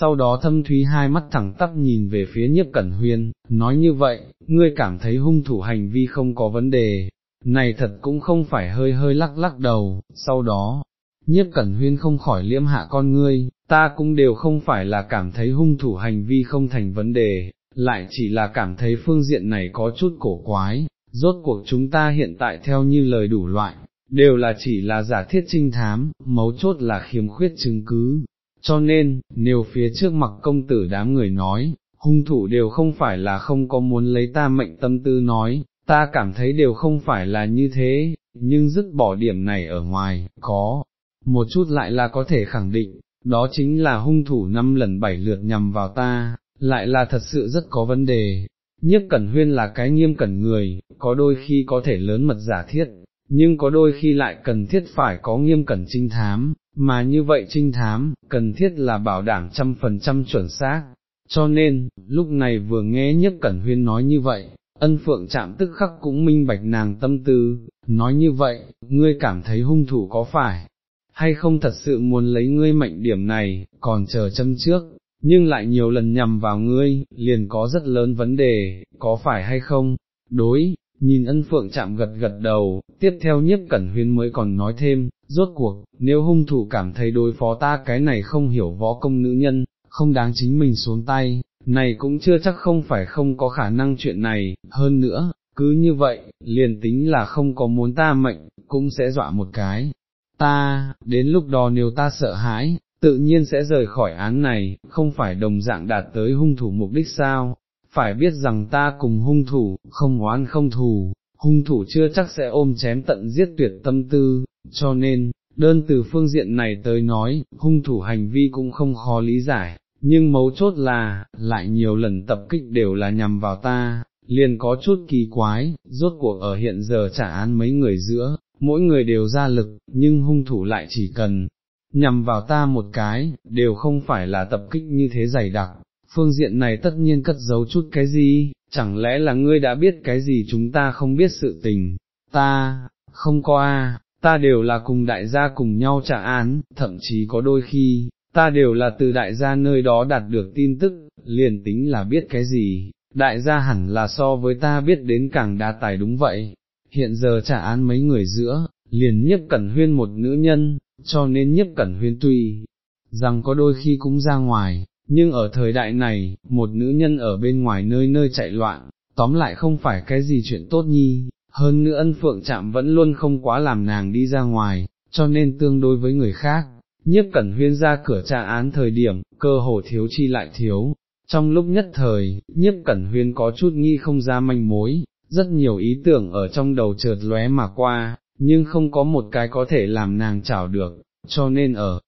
sau đó thâm thúy hai mắt thẳng tắp nhìn về phía nhiếp cẩn huyên, nói như vậy, ngươi cảm thấy hung thủ hành vi không có vấn đề, này thật cũng không phải hơi hơi lắc lắc đầu, sau đó, nhiếp cẩn huyên không khỏi liễm hạ con ngươi, ta cũng đều không phải là cảm thấy hung thủ hành vi không thành vấn đề, lại chỉ là cảm thấy phương diện này có chút cổ quái, rốt cuộc chúng ta hiện tại theo như lời đủ loại, đều là chỉ là giả thiết trinh thám, mấu chốt là khiếm khuyết chứng cứ. Cho nên, nếu phía trước mặt công tử đám người nói, hung thủ đều không phải là không có muốn lấy ta mệnh tâm tư nói, ta cảm thấy đều không phải là như thế, nhưng dứt bỏ điểm này ở ngoài, có, một chút lại là có thể khẳng định, đó chính là hung thủ năm lần bảy lượt nhằm vào ta, lại là thật sự rất có vấn đề. nhất Cẩn Huyên là cái nghiêm cẩn người, có đôi khi có thể lớn mật giả thiết, nhưng có đôi khi lại cần thiết phải có nghiêm cẩn trinh thám, mà như vậy trinh thám, cần thiết là bảo đảm trăm phần trăm chuẩn xác. Cho nên, lúc này vừa nghe nhất Cẩn Huyên nói như vậy, ân phượng chạm tức khắc cũng minh bạch nàng tâm tư, nói như vậy, ngươi cảm thấy hung thủ có phải, hay không thật sự muốn lấy ngươi mệnh điểm này, còn chờ châm trước, nhưng lại nhiều lần nhằm vào ngươi, liền có rất lớn vấn đề, có phải hay không, đối, nhìn ân phượng chạm gật gật đầu, tiếp theo nhiếp cẩn huyên mới còn nói thêm, rốt cuộc, nếu hung thủ cảm thấy đối phó ta cái này không hiểu võ công nữ nhân, không đáng chính mình xuống tay, này cũng chưa chắc không phải không có khả năng chuyện này, hơn nữa, cứ như vậy, liền tính là không có muốn ta mệnh, cũng sẽ dọa một cái. Ta, đến lúc đó nếu ta sợ hãi, tự nhiên sẽ rời khỏi án này, không phải đồng dạng đạt tới hung thủ mục đích sao, phải biết rằng ta cùng hung thủ, không oán không thù, hung thủ chưa chắc sẽ ôm chém tận giết tuyệt tâm tư, cho nên, đơn từ phương diện này tới nói, hung thủ hành vi cũng không khó lý giải, nhưng mấu chốt là, lại nhiều lần tập kích đều là nhằm vào ta, liền có chút kỳ quái, rốt cuộc ở hiện giờ trả án mấy người giữa, mỗi người đều ra lực, nhưng hung thủ lại chỉ cần nhằm vào ta một cái, đều không phải là tập kích như thế dày đặc, phương diện này tất nhiên cất giấu chút cái gì, chẳng lẽ là ngươi đã biết cái gì chúng ta không biết sự tình, ta, không có a, ta đều là cùng đại gia cùng nhau trả án, thậm chí có đôi khi, ta đều là từ đại gia nơi đó đạt được tin tức, liền tính là biết cái gì, đại gia hẳn là so với ta biết đến càng đa tài đúng vậy, hiện giờ trả án mấy người giữa, liền nhất cẩn huyên một nữ nhân, cho nên nhất cẩn huyên tùy, rằng có đôi khi cũng ra ngoài, nhưng ở thời đại này, một nữ nhân ở bên ngoài nơi nơi chạy loạn, tóm lại không phải cái gì chuyện tốt nhi, hơn nữa ân phượng chạm vẫn luôn không quá làm nàng đi ra ngoài, cho nên tương đối với người khác, nhiếp cẩn huyên ra cửa tra án thời điểm, cơ hồ thiếu chi lại thiếu. Trong lúc nhất thời, nhiếp cẩn huyên có chút nghi không ra manh mối, rất nhiều ý tưởng ở trong đầu chợt lóe mà qua, nhưng không có một cái có thể làm nàng chảo được, cho nên ở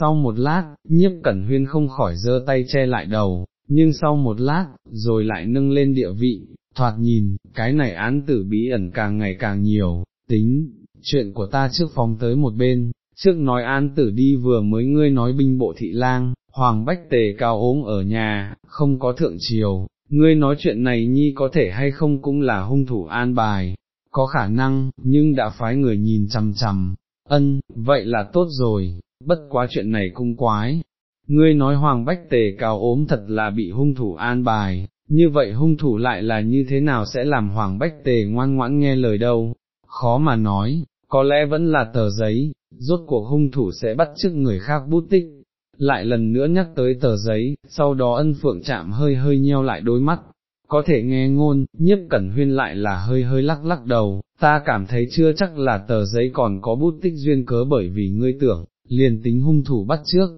sau một lát, nhiếp cẩn huyên không khỏi giơ tay che lại đầu, nhưng sau một lát, rồi lại nâng lên địa vị, thoạt nhìn, cái này án tử bí ẩn càng ngày càng nhiều, tính, chuyện của ta trước phóng tới một bên, trước nói án tử đi vừa mới ngươi nói binh bộ thị lang, hoàng bách tề cao ốm ở nhà, không có thượng triều, ngươi nói chuyện này nhi có thể hay không cũng là hung thủ an bài, có khả năng, nhưng đã phái người nhìn chằm chằm, ân, vậy là tốt rồi, bất quá chuyện này cung quái. Ngươi nói Hoàng Bách Tề cao ốm thật là bị hung thủ an bài, như vậy hung thủ lại là như thế nào sẽ làm Hoàng Bách Tề ngoan ngoãn nghe lời đâu, khó mà nói, có lẽ vẫn là tờ giấy, rốt cuộc hung thủ sẽ bắt chước người khác bút tích. Lại lần nữa nhắc tới tờ giấy, sau đó ân phượng chạm hơi hơi nheo lại đôi mắt, có thể nghe ngôn, nhiếp cẩn huyên lại là hơi hơi lắc lắc đầu, ta cảm thấy chưa chắc là tờ giấy còn có bút tích duyên cớ bởi vì ngươi tưởng, liền tính hung thủ bắt trước,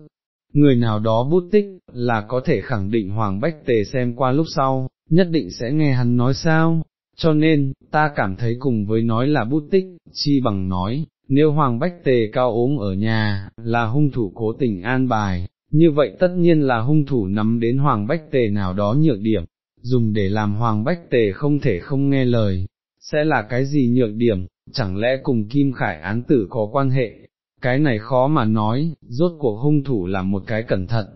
người nào đó bút tích, là có thể khẳng định Hoàng Bách Tề xem qua lúc sau, nhất định sẽ nghe hắn nói sao, cho nên, ta cảm thấy cùng với nói là bút tích, chi bằng nói, nếu Hoàng Bách Tề cao ốm ở nhà, là hung thủ cố tình an bài, như vậy tất nhiên là hung thủ nắm đến Hoàng Bách Tề nào đó nhược điểm, dùng để làm Hoàng Bách Tề không thể không nghe lời, sẽ là cái gì nhược điểm, chẳng lẽ cùng Kim Khải án tử có quan hệ, cái này khó mà nói, rốt cuộc hung thủ là một cái cẩn thận,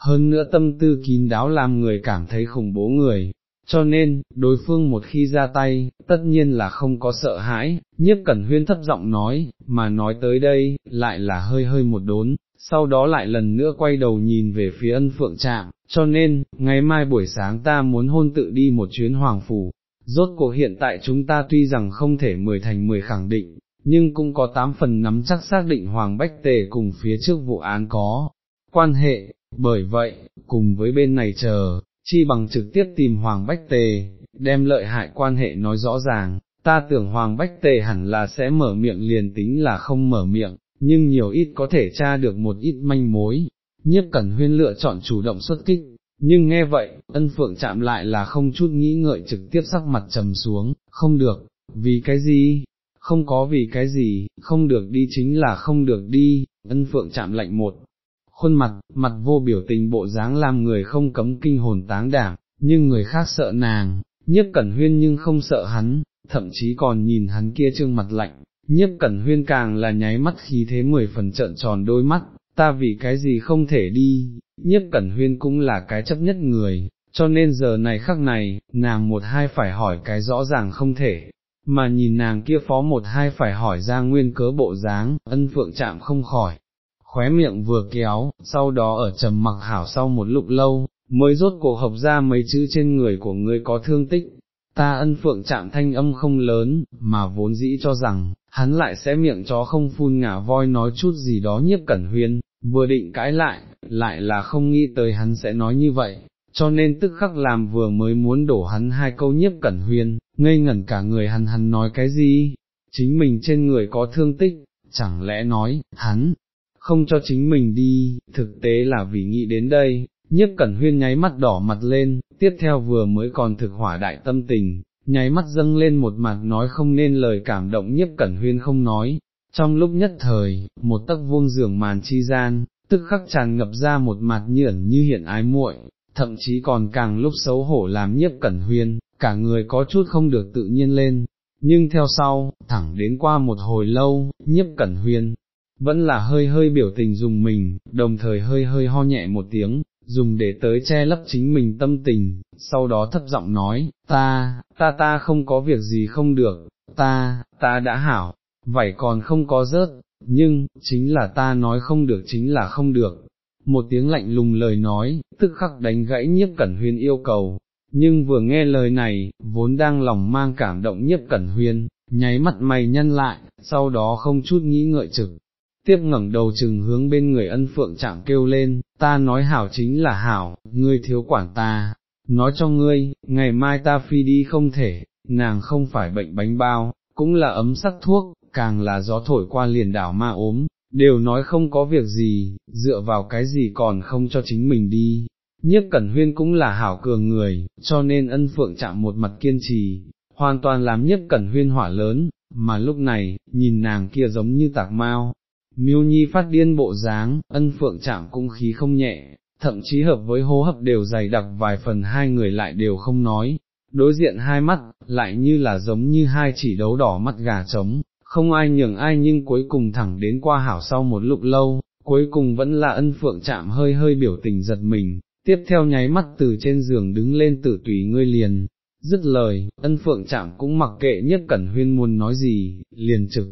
hơn nữa tâm tư kín đáo làm người cảm thấy khủng bố người, cho nên, đối phương một khi ra tay, tất nhiên là không có sợ hãi, nhiếp cẩn huyên thấp giọng nói, mà nói tới đây, lại là hơi hơi một đốn, sau đó lại lần nữa quay đầu nhìn về phía ân phượng trạm, cho nên, ngày mai buổi sáng ta muốn hôn tự đi một chuyến hoàng phủ, rốt cuộc hiện tại chúng ta tuy rằng không thể mười thành mười khẳng định, nhưng cũng có tám phần nắm chắc xác định Hoàng Bách Tề cùng phía trước vụ án có quan hệ, bởi vậy, cùng với bên này chờ, chi bằng trực tiếp tìm Hoàng Bách Tề, đem lợi hại quan hệ nói rõ ràng, ta tưởng Hoàng Bách Tề hẳn là sẽ mở miệng liền tính là không mở miệng, nhưng nhiều ít có thể tra được một ít manh mối, nhiếp cẩn huyên lựa chọn chủ động xuất kích, nhưng nghe vậy, ân phượng chạm lại là không chút nghĩ ngợi trực tiếp sắc mặt trầm xuống, không được, vì cái gì, không có vì cái gì, không được đi chính là không được đi, ân phượng chạm lạnh một. Khuôn mặt, mặt vô biểu tình bộ dáng làm người không cấm kinh hồn táng đảm, nhưng người khác sợ nàng, nhiếp cẩn huyên nhưng không sợ hắn, thậm chí còn nhìn hắn kia trương mặt lạnh, nhiếp cẩn huyên càng là nháy mắt khí thế mười phần trợn tròn đôi mắt, ta vì cái gì không thể đi, nhiếp cẩn huyên cũng là cái chấp nhất người, cho nên giờ này khắc này, nàng một hai phải hỏi cái rõ ràng không thể, mà nhìn nàng kia phó một hai phải hỏi ra nguyên cớ bộ dáng, ân phượng chạm không khỏi, khóe miệng vừa kéo, sau đó ở trầm mặc hảo sau một lúc lâu, mới rốt cuộc học ra mấy chữ trên người của ngươi có thương tích. Ta ân phượng chạm thanh âm không lớn, mà vốn dĩ cho rằng, hắn lại sẽ miệng chó không phun ngả voi nói chút gì đó nhiếp cẩn huyên, vừa định cãi lại, lại là không nghĩ tới hắn sẽ nói như vậy, cho nên tức khắc làm vừa mới muốn đổ hắn hai câu nhiếp cẩn huyên, ngây ngẩn cả người hắn hắn nói cái gì, chính mình trên người có thương tích, chẳng lẽ nói, hắn, không cho chính mình đi, thực tế là vì nghĩ đến đây, nhiếp cẩn huyên nháy mắt đỏ mặt lên, tiếp theo vừa mới còn thực hỏa đại tâm tình, nháy mắt dâng lên một mặt nói không nên lời cảm động nhiếp cẩn huyên không nói, trong lúc nhất thời, một tấc vuông giường màn chi gian, tức khắc tràn ngập ra một mặt như ẩn như hiện ái muội, thậm chí còn càng lúc xấu hổ làm nhiếp cẩn huyên, cả người có chút không được tự nhiên lên, nhưng theo sau, thẳng đến qua một hồi lâu, nhiếp cẩn huyên, vẫn là hơi hơi biểu tình dùng mình, đồng thời hơi hơi ho nhẹ một tiếng, dùng để tới che lấp chính mình tâm tình, sau đó thấp giọng nói, ta, ta ta không có việc gì không được, ta, ta đã hảo, vảy còn không có rớt, nhưng, chính là ta nói không được chính là không được. Một tiếng lạnh lùng lời nói, tức khắc đánh gãy nhiếp cẩn huyên yêu cầu, nhưng vừa nghe lời này, vốn đang lòng mang cảm động nhiếp cẩn huyên, nháy mặt mày nhân lại, sau đó không chút nghĩ ngợi trực, tiếp ngẩng đầu chừng hướng bên người ân phượng chạm kêu lên, ta nói hảo chính là hảo, ngươi thiếu quản ta, nói cho ngươi, ngày mai ta phi đi không thể, nàng không phải bệnh bánh bao, cũng là ấm sắc thuốc, càng là gió thổi qua liền đảo ma ốm, đều nói không có việc gì, dựa vào cái gì còn không cho chính mình đi. Nhất Cẩn Huyên cũng là hảo cường người, cho nên ân phượng chạm một mặt kiên trì, hoàn toàn làm Nhất Cẩn Huyên hỏa lớn, mà lúc này, nhìn nàng kia giống như tạc mau, miêu nhi phát điên bộ dáng, ân phượng chạm cũng khí không nhẹ, thậm chí hợp với hô hấp đều dày đặc vài phần hai người lại đều không nói, đối diện hai mắt, lại như là giống như hai chỉ đấu đỏ mắt gà trống, không ai nhường ai nhưng cuối cùng thẳng đến qua hảo sau một lúc lâu, cuối cùng vẫn là ân phượng chạm hơi hơi biểu tình giật mình, tiếp theo nháy mắt từ trên giường đứng lên tử tùy ngươi liền, dứt lời, ân phượng chạm cũng mặc kệ nhất cẩn huyên muốn nói gì, liền trực,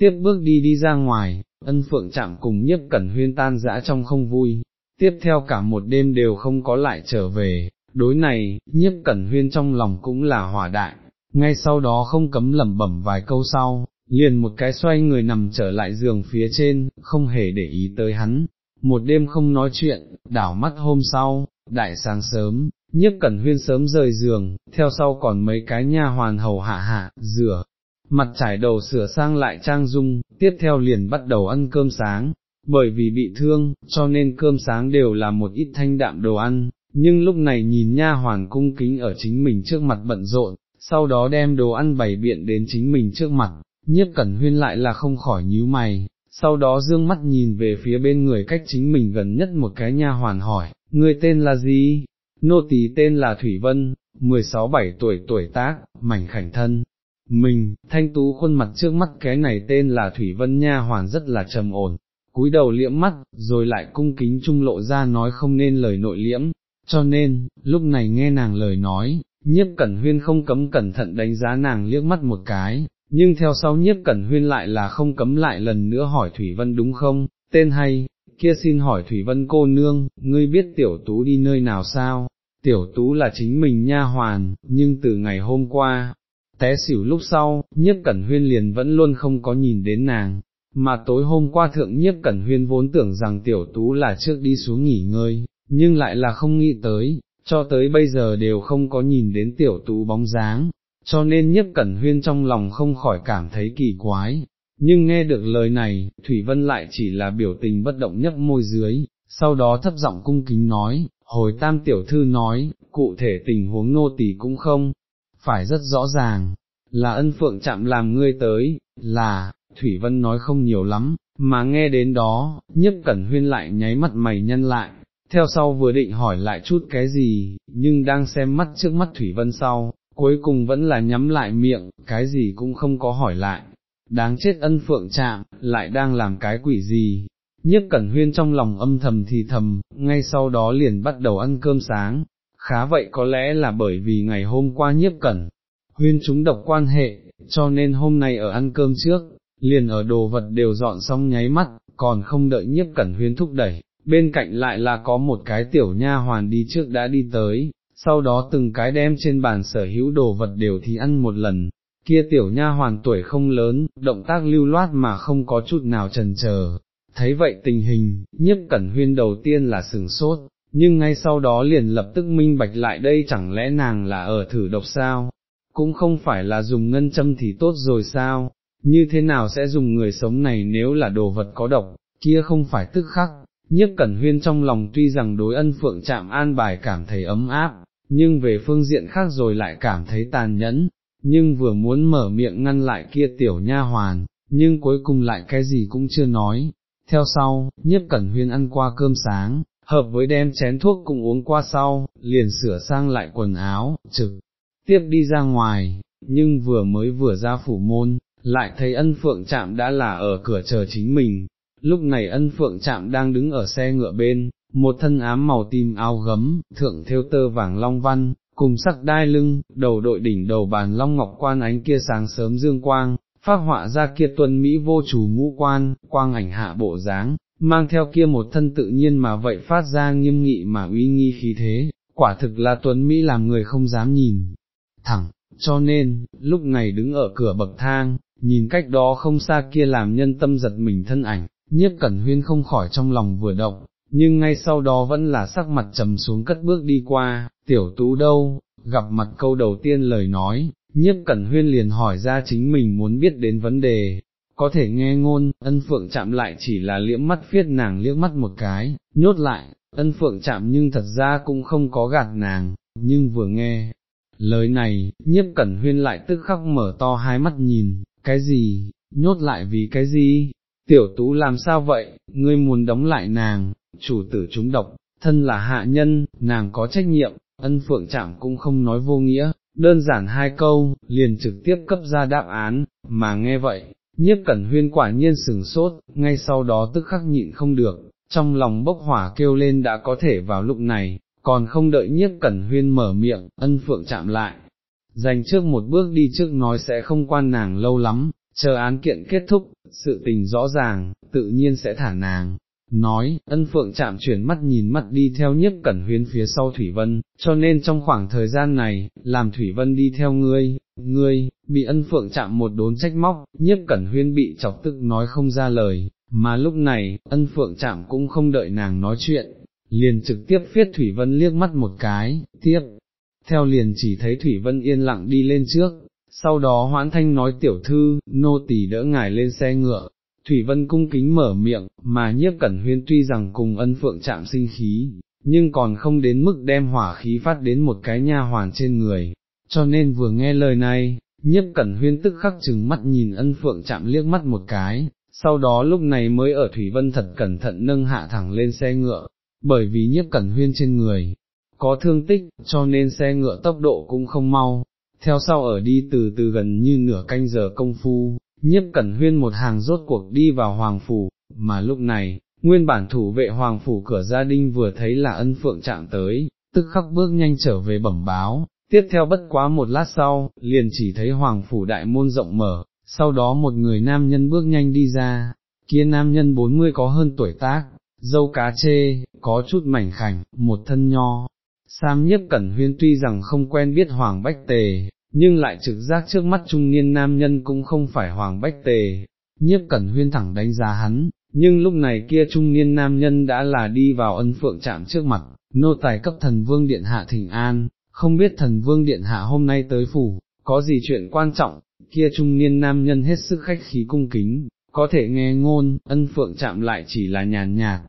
tiếp bước đi đi ra ngoài, ân phượng chạm cùng nhất cẩn huyên tan dã trong không vui, tiếp theo cả một đêm đều không có lại trở về, đối này, nhiếp cẩn huyên trong lòng cũng là hỏa đại, ngay sau đó không cấm lẩm bẩm vài câu sau, liền một cái xoay người nằm trở lại giường phía trên, không hề để ý tới hắn, một đêm không nói chuyện, đảo mắt hôm sau, đại sáng sớm, nhiếp cẩn huyên sớm rời giường, theo sau còn mấy cái nha hoàn hầu hạ hạ, rửa, mặt trải đầu sửa sang lại trang dung, tiếp theo liền bắt đầu ăn cơm sáng, bởi vì bị thương, cho nên cơm sáng đều là một ít thanh đạm đồ ăn, nhưng lúc này nhìn nha hoàn cung kính ở chính mình trước mặt bận rộn, sau đó đem đồ ăn bày biện đến chính mình trước mặt, nhiếp cẩn huyên lại là không khỏi nhíu mày, sau đó dương mắt nhìn về phía bên người cách chính mình gần nhất một cái nha hoàn hỏi, người tên là gì? Nô tỳ tên là Thủy Vân, 16-7 tuổi tuổi tác, mảnh khảnh thân. Mình, thanh tú khuôn mặt trước mắt cái này tên là Thủy Vân nha hoàn rất là trầm ổn, cúi đầu liễm mắt, rồi lại cung kính trung lộ ra nói không nên lời nội liễm, cho nên, lúc này nghe nàng lời nói, nhiếp cẩn huyên không cấm cẩn thận đánh giá nàng liếc mắt một cái, nhưng theo sau nhiếp cẩn huyên lại là không cấm lại lần nữa hỏi Thủy Vân đúng không, tên hay, kia xin hỏi Thủy Vân cô nương, ngươi biết tiểu tú đi nơi nào sao, tiểu tú là chính mình nha hoàn, nhưng từ ngày hôm qua, té xỉu lúc sau, nhiếp cẩn huyên liền vẫn luôn không có nhìn đến nàng, mà tối hôm qua thượng nhiếp cẩn huyên vốn tưởng rằng tiểu tú là trước đi xuống nghỉ ngơi, nhưng lại là không nghĩ tới, cho tới bây giờ đều không có nhìn đến tiểu tú bóng dáng, cho nên nhiếp cẩn huyên trong lòng không khỏi cảm thấy kỳ quái. Nhưng nghe được lời này, Thủy Vân lại chỉ là biểu tình bất động nhấp môi dưới, sau đó thấp giọng cung kính nói, hồi tam tiểu thư nói, cụ thể tình huống nô tỳ cũng không, phải rất rõ ràng, là ân phượng chạm làm ngươi tới, là, Thủy Vân nói không nhiều lắm, mà nghe đến đó, nhiếp cẩn huyên lại nháy mắt mày nhân lại, theo sau vừa định hỏi lại chút cái gì, nhưng đang xem mắt trước mắt Thủy Vân sau, cuối cùng vẫn là nhắm lại miệng, cái gì cũng không có hỏi lại. Đáng chết ân phượng chạm, lại đang làm cái quỷ gì, nhiếp cẩn huyên trong lòng âm thầm thì thầm, ngay sau đó liền bắt đầu ăn cơm sáng, khá vậy có lẽ là bởi vì ngày hôm qua nhiếp cẩn, huyên chúng độc quan hệ, cho nên hôm nay ở ăn cơm trước, liền ở đồ vật đều dọn xong nháy mắt, còn không đợi nhiếp cẩn huyên thúc đẩy, bên cạnh lại là có một cái tiểu nha hoàn đi trước đã đi tới, sau đó từng cái đem trên bàn sở hữu đồ vật đều thì ăn một lần, kia tiểu nha hoàn tuổi không lớn, động tác lưu loát mà không có chút nào trần chờ. Thấy vậy tình hình, nhất cẩn huyên đầu tiên là sừng sốt, nhưng ngay sau đó liền lập tức minh bạch lại đây chẳng lẽ nàng là ở thử độc sao, cũng không phải là dùng ngân châm thì tốt rồi sao, như thế nào sẽ dùng người sống này nếu là đồ vật có độc, kia không phải tức khắc, nhất cẩn huyên trong lòng tuy rằng đối ân phượng chạm an bài cảm thấy ấm áp, nhưng về phương diện khác rồi lại cảm thấy tàn nhẫn, nhưng vừa muốn mở miệng ngăn lại kia tiểu nha hoàn, nhưng cuối cùng lại cái gì cũng chưa nói. Theo sau, nhiếp cẩn huyên ăn qua cơm sáng, hợp với đem chén thuốc cùng uống qua sau, liền sửa sang lại quần áo, trực, tiếp đi ra ngoài, nhưng vừa mới vừa ra phủ môn, lại thấy ân phượng chạm đã là ở cửa chờ chính mình, lúc này ân phượng chạm đang đứng ở xe ngựa bên, một thân ám màu tím áo gấm, thượng theo tơ vàng long văn, cùng sắc đai lưng, đầu đội đỉnh đầu bàn long ngọc quan ánh kia sáng sớm dương quang, phát họa ra kia tuân Mỹ vô chủ ngũ quan, quang ảnh hạ bộ dáng, mang theo kia một thân tự nhiên mà vậy phát ra nghiêm nghị mà uy nghi khí thế, quả thực là tuấn Mỹ làm người không dám nhìn. Thẳng, cho nên, lúc này đứng ở cửa bậc thang, nhìn cách đó không xa kia làm nhân tâm giật mình thân ảnh, nhiếp cẩn huyên không khỏi trong lòng vừa động, nhưng ngay sau đó vẫn là sắc mặt trầm xuống cất bước đi qua, tiểu tú đâu, gặp mặt câu đầu tiên lời nói, nhiếp cẩn huyên liền hỏi ra chính mình muốn biết đến vấn đề, có thể nghe ngôn, ân phượng chạm lại chỉ là liễm mắt phiết nàng liếc mắt một cái, nhốt lại, ân phượng chạm nhưng thật ra cũng không có gạt nàng, nhưng vừa nghe. Lời này, nhiếp cẩn huyên lại tức khắc mở to hai mắt nhìn, cái gì, nhốt lại vì cái gì, tiểu tú làm sao vậy, ngươi muốn đóng lại nàng, chủ tử chúng độc, thân là hạ nhân, nàng có trách nhiệm, ân phượng chạm cũng không nói vô nghĩa, đơn giản hai câu, liền trực tiếp cấp ra đáp án, mà nghe vậy, nhiếp cẩn huyên quả nhiên sừng sốt, ngay sau đó tức khắc nhịn không được, trong lòng bốc hỏa kêu lên đã có thể vào lúc này, còn không đợi nhiếp cẩn huyên mở miệng, ân phượng chạm lại. Dành trước một bước đi trước nói sẽ không quan nàng lâu lắm, chờ án kiện kết thúc, sự tình rõ ràng, tự nhiên sẽ thả nàng. Nói, ân phượng chạm chuyển mắt nhìn mắt đi theo nhất cẩn huyên phía sau Thủy Vân, cho nên trong khoảng thời gian này, làm Thủy Vân đi theo ngươi, ngươi, bị ân phượng chạm một đốn trách móc, nhất cẩn huyên bị chọc tức nói không ra lời, mà lúc này, ân phượng chạm cũng không đợi nàng nói chuyện, liền trực tiếp phiết Thủy Vân liếc mắt một cái, tiếp, theo liền chỉ thấy Thủy Vân yên lặng đi lên trước, sau đó hoãn thanh nói tiểu thư, nô tỳ đỡ ngài lên xe ngựa, Thủy Vân cung kính mở miệng, mà nhiếp cẩn huyên tuy rằng cùng ân phượng chạm sinh khí, nhưng còn không đến mức đem hỏa khí phát đến một cái nha hoàn trên người, cho nên vừa nghe lời này, nhiếp cẩn huyên tức khắc chừng mắt nhìn ân phượng chạm liếc mắt một cái, sau đó lúc này mới ở Thủy Vân thật cẩn thận nâng hạ thẳng lên xe ngựa, bởi vì nhiếp cẩn huyên trên người, có thương tích, cho nên xe ngựa tốc độ cũng không mau, theo sau ở đi từ từ gần như nửa canh giờ công phu, nhiếp cẩn huyên một hàng rốt cuộc đi vào hoàng phủ, mà lúc này, nguyên bản thủ vệ hoàng phủ cửa gia đình vừa thấy là ân phượng chạm tới, tức khắc bước nhanh trở về bẩm báo, tiếp theo bất quá một lát sau, liền chỉ thấy hoàng phủ đại môn rộng mở, sau đó một người nam nhân bước nhanh đi ra, kia nam nhân bốn mươi có hơn tuổi tác, dâu cá chê, có chút mảnh khảnh, một thân nho. Sam nhiếp cẩn huyên tuy rằng không quen biết Hoàng Bách Tề, nhưng lại trực giác trước mắt trung niên nam nhân cũng không phải Hoàng Bách Tề, nhiếp cẩn huyên thẳng đánh giá hắn, nhưng lúc này kia trung niên nam nhân đã là đi vào ân phượng chạm trước mặt, nô tài cấp thần vương điện hạ thỉnh an, không biết thần vương điện hạ hôm nay tới phủ, có gì chuyện quan trọng, kia trung niên nam nhân hết sức khách khí cung kính, có thể nghe ngôn, ân phượng chạm lại chỉ là nhàn nhạt,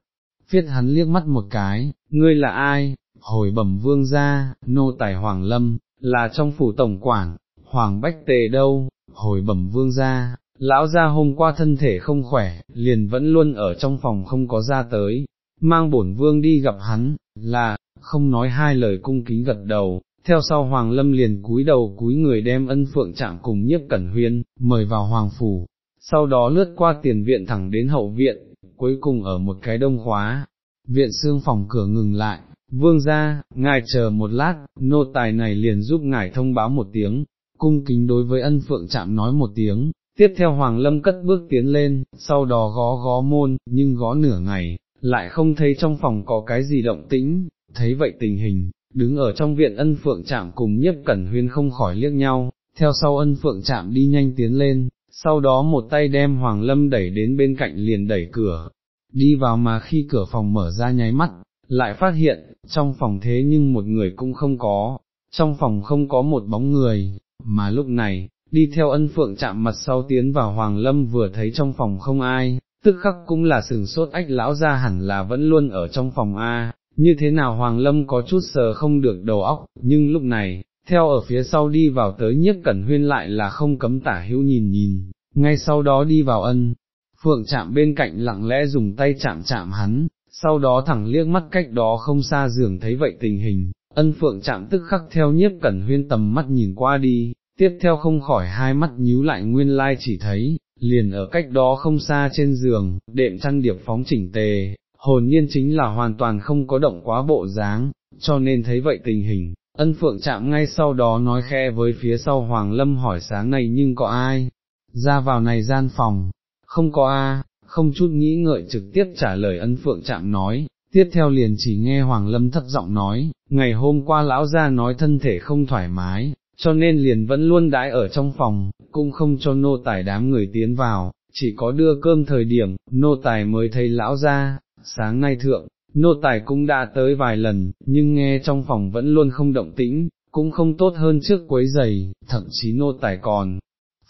phiết hắn liếc mắt một cái, ngươi là ai, hồi bẩm vương ra, nô tài hoàng lâm, là trong phủ tổng quản, hoàng bách tề đâu, hồi bẩm vương ra, lão gia hôm qua thân thể không khỏe, liền vẫn luôn ở trong phòng không có ra tới, mang bổn vương đi gặp hắn, là, không nói hai lời cung kính gật đầu, theo sau Hoàng Lâm liền cúi đầu cúi người đem ân phượng chạm cùng nhiếp cẩn huyên, mời vào Hoàng Phủ, sau đó lướt qua tiền viện thẳng đến hậu viện, cuối cùng ở một cái đông khóa, viện xương phòng cửa ngừng lại, vương ra, ngài chờ một lát, nô tài này liền giúp ngài thông báo một tiếng, cung kính đối với ân phượng chạm nói một tiếng, tiếp theo Hoàng Lâm cất bước tiến lên, sau đó gó gó môn, nhưng gó nửa ngày, lại không thấy trong phòng có cái gì động tĩnh, thấy vậy tình hình, đứng ở trong viện ân phượng chạm cùng nhiếp cẩn huyên không khỏi liếc nhau, theo sau ân phượng chạm đi nhanh tiến lên, sau đó một tay đem Hoàng Lâm đẩy đến bên cạnh liền đẩy cửa, đi vào mà khi cửa phòng mở ra nháy mắt, lại phát hiện, trong phòng thế nhưng một người cũng không có, trong phòng không có một bóng người, mà lúc này, đi theo ân phượng chạm mặt sau tiến vào Hoàng Lâm vừa thấy trong phòng không ai, tức khắc cũng là sừng sốt ách lão ra hẳn là vẫn luôn ở trong phòng A, như thế nào Hoàng Lâm có chút sờ không được đầu óc, nhưng lúc này, theo ở phía sau đi vào tới nhiếp cẩn huyên lại là không cấm tả hữu nhìn nhìn, ngay sau đó đi vào ân, phượng chạm bên cạnh lặng lẽ dùng tay chạm chạm hắn, sau đó thẳng liếc mắt cách đó không xa giường thấy vậy tình hình, ân phượng chạm tức khắc theo nhiếp cẩn huyên tầm mắt nhìn qua đi, tiếp theo không khỏi hai mắt nhíu lại nguyên lai chỉ thấy, liền ở cách đó không xa trên giường, đệm chăn điệp phóng chỉnh tề, hồn nhiên chính là hoàn toàn không có động quá bộ dáng, cho nên thấy vậy tình hình, ân phượng chạm ngay sau đó nói khe với phía sau Hoàng Lâm hỏi sáng nay nhưng có ai, ra vào này gian phòng, không có a, không chút nghĩ ngợi trực tiếp trả lời ân phượng chạm nói, tiếp theo liền chỉ nghe Hoàng Lâm thấp giọng nói, ngày hôm qua lão ra nói thân thể không thoải mái, cho nên liền vẫn luôn đãi ở trong phòng, cũng không cho nô tài đám người tiến vào, chỉ có đưa cơm thời điểm, nô tài mới thấy lão ra, sáng nay thượng, nô tài cũng đã tới vài lần, nhưng nghe trong phòng vẫn luôn không động tĩnh, cũng không tốt hơn trước quấy giày, thậm chí nô tài còn,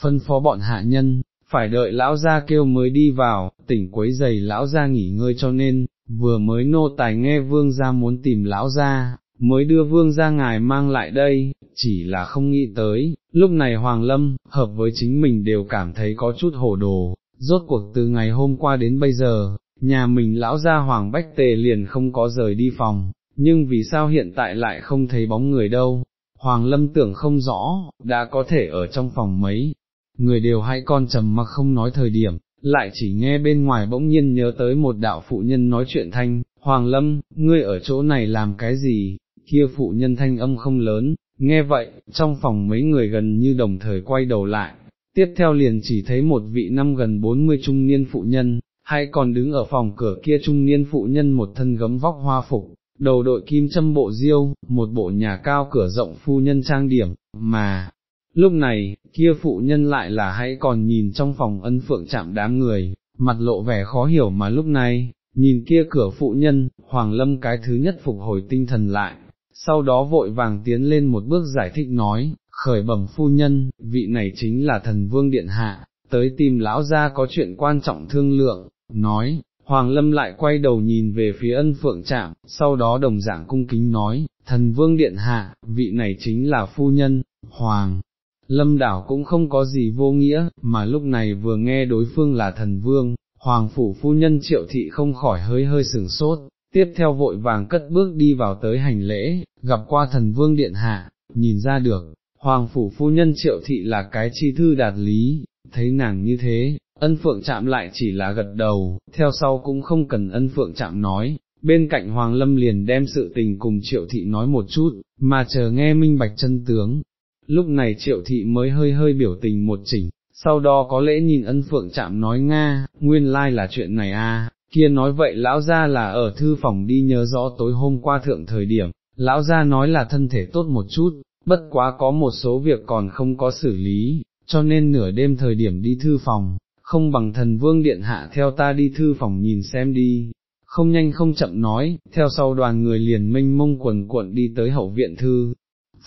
phân phó bọn hạ nhân, phải đợi lão gia kêu mới đi vào, tỉnh quấy giày lão gia nghỉ ngơi cho nên, vừa mới nô tài nghe vương gia muốn tìm lão gia, mới đưa vương gia ngài mang lại đây, chỉ là không nghĩ tới, lúc này Hoàng Lâm, hợp với chính mình đều cảm thấy có chút hổ đồ, rốt cuộc từ ngày hôm qua đến bây giờ, nhà mình lão gia Hoàng Bách Tề liền không có rời đi phòng, nhưng vì sao hiện tại lại không thấy bóng người đâu, Hoàng Lâm tưởng không rõ, đã có thể ở trong phòng mấy, người đều hay con trầm mặc không nói thời điểm, lại chỉ nghe bên ngoài bỗng nhiên nhớ tới một đạo phụ nhân nói chuyện thanh, Hoàng Lâm, ngươi ở chỗ này làm cái gì, kia phụ nhân thanh âm không lớn, nghe vậy, trong phòng mấy người gần như đồng thời quay đầu lại, tiếp theo liền chỉ thấy một vị năm gần bốn mươi trung niên phụ nhân, hay còn đứng ở phòng cửa kia trung niên phụ nhân một thân gấm vóc hoa phục, đầu đội kim châm bộ diêu, một bộ nhà cao cửa rộng phu nhân trang điểm, mà, lúc này, kia phụ nhân lại là hãy còn nhìn trong phòng ân phượng chạm đám người, mặt lộ vẻ khó hiểu mà lúc này, nhìn kia cửa phụ nhân, Hoàng Lâm cái thứ nhất phục hồi tinh thần lại, sau đó vội vàng tiến lên một bước giải thích nói, khởi bẩm phu nhân, vị này chính là thần vương điện hạ, tới tìm lão gia có chuyện quan trọng thương lượng, nói, Hoàng Lâm lại quay đầu nhìn về phía ân phượng trạm, sau đó đồng dạng cung kính nói, thần vương điện hạ, vị này chính là phu nhân, Hoàng lâm đảo cũng không có gì vô nghĩa, mà lúc này vừa nghe đối phương là thần vương, hoàng phủ phu nhân triệu thị không khỏi hơi hơi sừng sốt, tiếp theo vội vàng cất bước đi vào tới hành lễ, gặp qua thần vương điện hạ, nhìn ra được, hoàng phủ phu nhân triệu thị là cái chi thư đạt lý, thấy nàng như thế, ân phượng chạm lại chỉ là gật đầu, theo sau cũng không cần ân phượng chạm nói, bên cạnh hoàng lâm liền đem sự tình cùng triệu thị nói một chút, mà chờ nghe minh bạch chân tướng. Lúc này triệu thị mới hơi hơi biểu tình một chỉnh, sau đó có lẽ nhìn ân phượng chạm nói Nga, nguyên lai like là chuyện này à, kia nói vậy lão gia là ở thư phòng đi nhớ rõ tối hôm qua thượng thời điểm, lão gia nói là thân thể tốt một chút, bất quá có một số việc còn không có xử lý, cho nên nửa đêm thời điểm đi thư phòng, không bằng thần vương điện hạ theo ta đi thư phòng nhìn xem đi, không nhanh không chậm nói, theo sau đoàn người liền minh mông quần cuộn đi tới hậu viện thư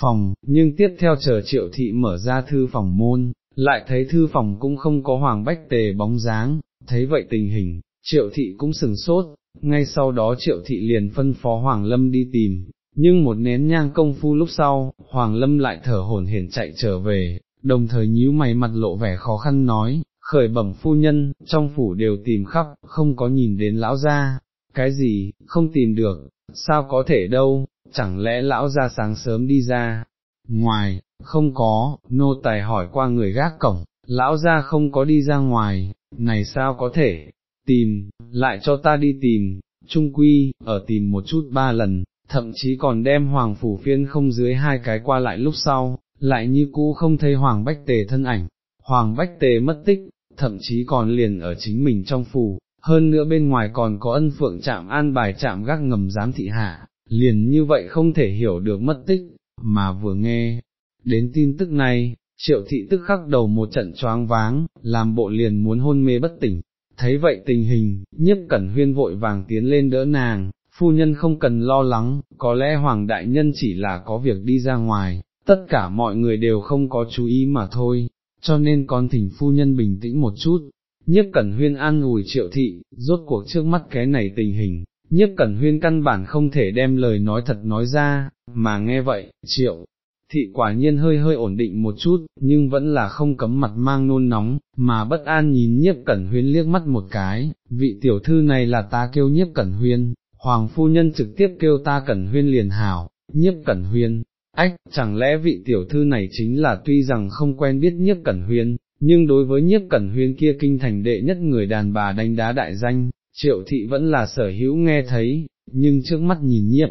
phòng, nhưng tiếp theo chờ triệu thị mở ra thư phòng môn, lại thấy thư phòng cũng không có hoàng bách tề bóng dáng, thấy vậy tình hình, triệu thị cũng sừng sốt, ngay sau đó triệu thị liền phân phó Hoàng Lâm đi tìm, nhưng một nén nhang công phu lúc sau, Hoàng Lâm lại thở hổn hển chạy trở về, đồng thời nhíu mày mặt lộ vẻ khó khăn nói, khởi bẩm phu nhân, trong phủ đều tìm khắp, không có nhìn đến lão gia, cái gì, không tìm được, sao có thể đâu, chẳng lẽ lão gia sáng sớm đi ra, ngoài, không có, nô tài hỏi qua người gác cổng, lão gia không có đi ra ngoài, này sao có thể, tìm, lại cho ta đi tìm, trung quy, ở tìm một chút ba lần, thậm chí còn đem hoàng phủ phiên không dưới hai cái qua lại lúc sau, lại như cũ không thấy hoàng bách tề thân ảnh, hoàng bách tề mất tích, thậm chí còn liền ở chính mình trong phủ, hơn nữa bên ngoài còn có ân phượng chạm an bài chạm gác ngầm giám thị hạ, liền như vậy không thể hiểu được mất tích, mà vừa nghe, đến tin tức này, triệu thị tức khắc đầu một trận choáng váng, làm bộ liền muốn hôn mê bất tỉnh, thấy vậy tình hình, nhiếp cẩn huyên vội vàng tiến lên đỡ nàng, phu nhân không cần lo lắng, có lẽ hoàng đại nhân chỉ là có việc đi ra ngoài, tất cả mọi người đều không có chú ý mà thôi, cho nên con thỉnh phu nhân bình tĩnh một chút. Nhiếp Cẩn Huyên an ủi triệu thị, rốt cuộc trước mắt cái này tình hình, nhiếp Cẩn Huyên căn bản không thể đem lời nói thật nói ra, mà nghe vậy, triệu, thị quả nhiên hơi hơi ổn định một chút, nhưng vẫn là không cấm mặt mang nôn nóng, mà bất an nhìn nhiếp cẩn huyên liếc mắt một cái, vị tiểu thư này là ta kêu nhiếp cẩn huyên, hoàng phu nhân trực tiếp kêu ta cẩn huyên liền hảo, nhiếp cẩn huyên, ách, chẳng lẽ vị tiểu thư này chính là tuy rằng không quen biết nhiếp cẩn huyên, nhưng đối với nhiếp cẩn huyên kia kinh thành đệ nhất người đàn bà đánh đá đại danh, triệu thị vẫn là sở hữu nghe thấy, nhưng trước mắt nhìn nhiệm,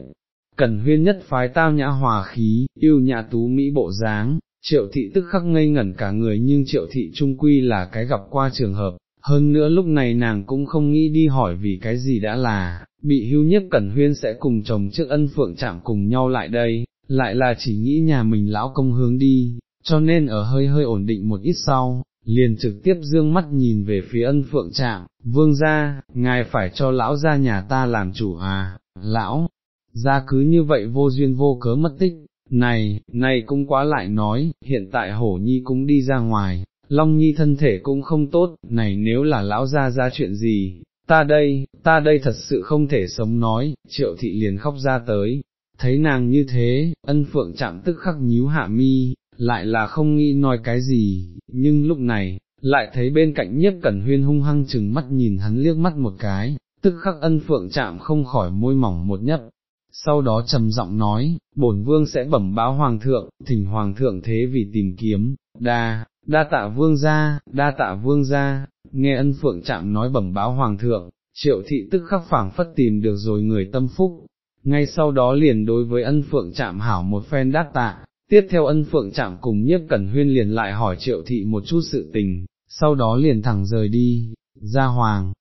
Cẩn huyên nhất phái tao nhã hòa khí, yêu nhã tú mỹ bộ dáng, triệu thị tức khắc ngây ngẩn cả người nhưng triệu thị trung quy là cái gặp qua trường hợp, hơn nữa lúc này nàng cũng không nghĩ đi hỏi vì cái gì đã là, bị hưu nhất cẩn huyên sẽ cùng chồng trước ân phượng chạm cùng nhau lại đây, lại là chỉ nghĩ nhà mình lão công hướng đi, cho nên ở hơi hơi ổn định một ít sau, liền trực tiếp dương mắt nhìn về phía ân phượng trạm, vương gia, ngài phải cho lão gia nhà ta làm chủ à, lão, ra cứ như vậy vô duyên vô cớ mất tích, này, này cũng quá lại nói, hiện tại hổ nhi cũng đi ra ngoài, long nhi thân thể cũng không tốt, này nếu là lão ra ra chuyện gì, ta đây, ta đây thật sự không thể sống nói, triệu thị liền khóc ra tới, thấy nàng như thế, ân phượng chạm tức khắc nhíu hạ mi, lại là không nghĩ nói cái gì, nhưng lúc này, lại thấy bên cạnh nhiếp cẩn huyên hung hăng chừng mắt nhìn hắn liếc mắt một cái, tức khắc ân phượng chạm không khỏi môi mỏng một nhấp, sau đó trầm giọng nói, bổn vương sẽ bẩm báo hoàng thượng, thỉnh hoàng thượng thế vì tìm kiếm, đa, đa tạ vương gia, đa tạ vương gia, nghe ân phượng chạm nói bẩm báo hoàng thượng, triệu thị tức khắc phảng phất tìm được rồi người tâm phúc, ngay sau đó liền đối với ân phượng chạm hảo một phen đát tạ, tiếp theo ân phượng chạm cùng nhiếp cẩn huyên liền lại hỏi triệu thị một chút sự tình, sau đó liền thẳng rời đi, ra hoàng.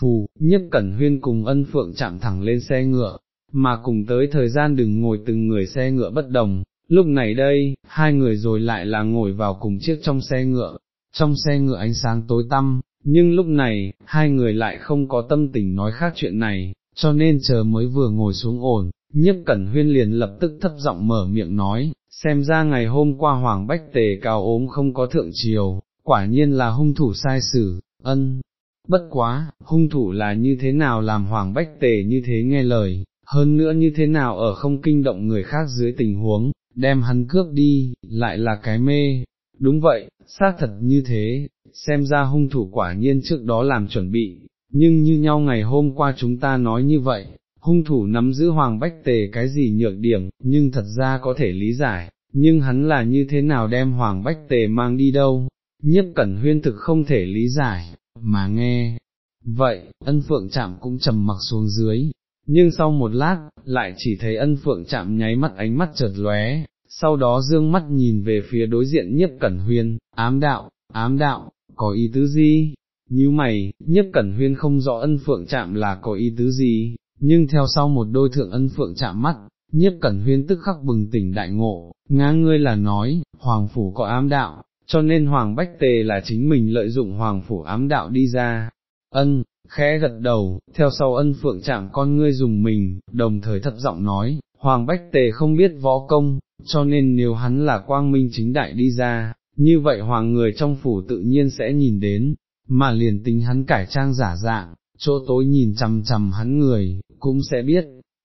Phù, nhiếp cẩn huyên cùng ân phượng chạm thẳng lên xe ngựa, mà cùng tới thời gian đừng ngồi từng người xe ngựa bất đồng, lúc này đây, hai người rồi lại là ngồi vào cùng chiếc trong xe ngựa, trong xe ngựa ánh sáng tối tăm, nhưng lúc này, hai người lại không có tâm tình nói khác chuyện này, cho nên chờ mới vừa ngồi xuống ổn, nhiếp cẩn huyên liền lập tức thấp giọng mở miệng nói, xem ra ngày hôm qua Hoàng Bách Tề cao ốm không có thượng triều, quả nhiên là hung thủ sai xử, ân. Bất quá, hung thủ là như thế nào làm Hoàng Bách Tề như thế nghe lời, hơn nữa như thế nào ở không kinh động người khác dưới tình huống, đem hắn cướp đi, lại là cái mê, đúng vậy, xác thật như thế, xem ra hung thủ quả nhiên trước đó làm chuẩn bị, nhưng như nhau ngày hôm qua chúng ta nói như vậy, hung thủ nắm giữ hoàng bách tề cái gì nhược điểm, nhưng thật ra có thể lý giải, nhưng hắn là như thế nào đem hoàng bách tề mang đi đâu, nhiếp cẩn huyên thực không thể lý giải, mà nghe. Vậy, ân phượng chạm cũng trầm mặc xuống dưới, nhưng sau một lát, lại chỉ thấy ân phượng chạm nháy mắt ánh mắt chợt lóe, sau đó dương mắt nhìn về phía đối diện nhiếp cẩn huyên, ám đạo, ám đạo, có ý tứ gì? Như mày, nhiếp cẩn huyên không rõ ân phượng chạm là có ý tứ gì, nhưng theo sau một đôi thượng ân phượng chạm mắt, nhiếp cẩn huyên tức khắc bừng tỉnh đại ngộ, ngã ngươi là nói, hoàng phủ có ám đạo, cho nên hoàng bách tề là chính mình lợi dụng hoàng phủ ám đạo đi ra, ân, khẽ gật đầu, theo sau ân phượng chạm con ngươi dùng mình, đồng thời thấp giọng nói, hoàng bách tề không biết võ công, cho nên nếu hắn là quang minh chính đại đi ra, như vậy hoàng người trong phủ tự nhiên sẽ nhìn đến, mà liền tính hắn cải trang giả dạng, chỗ tối nhìn chằm chằm hắn người, cũng sẽ biết.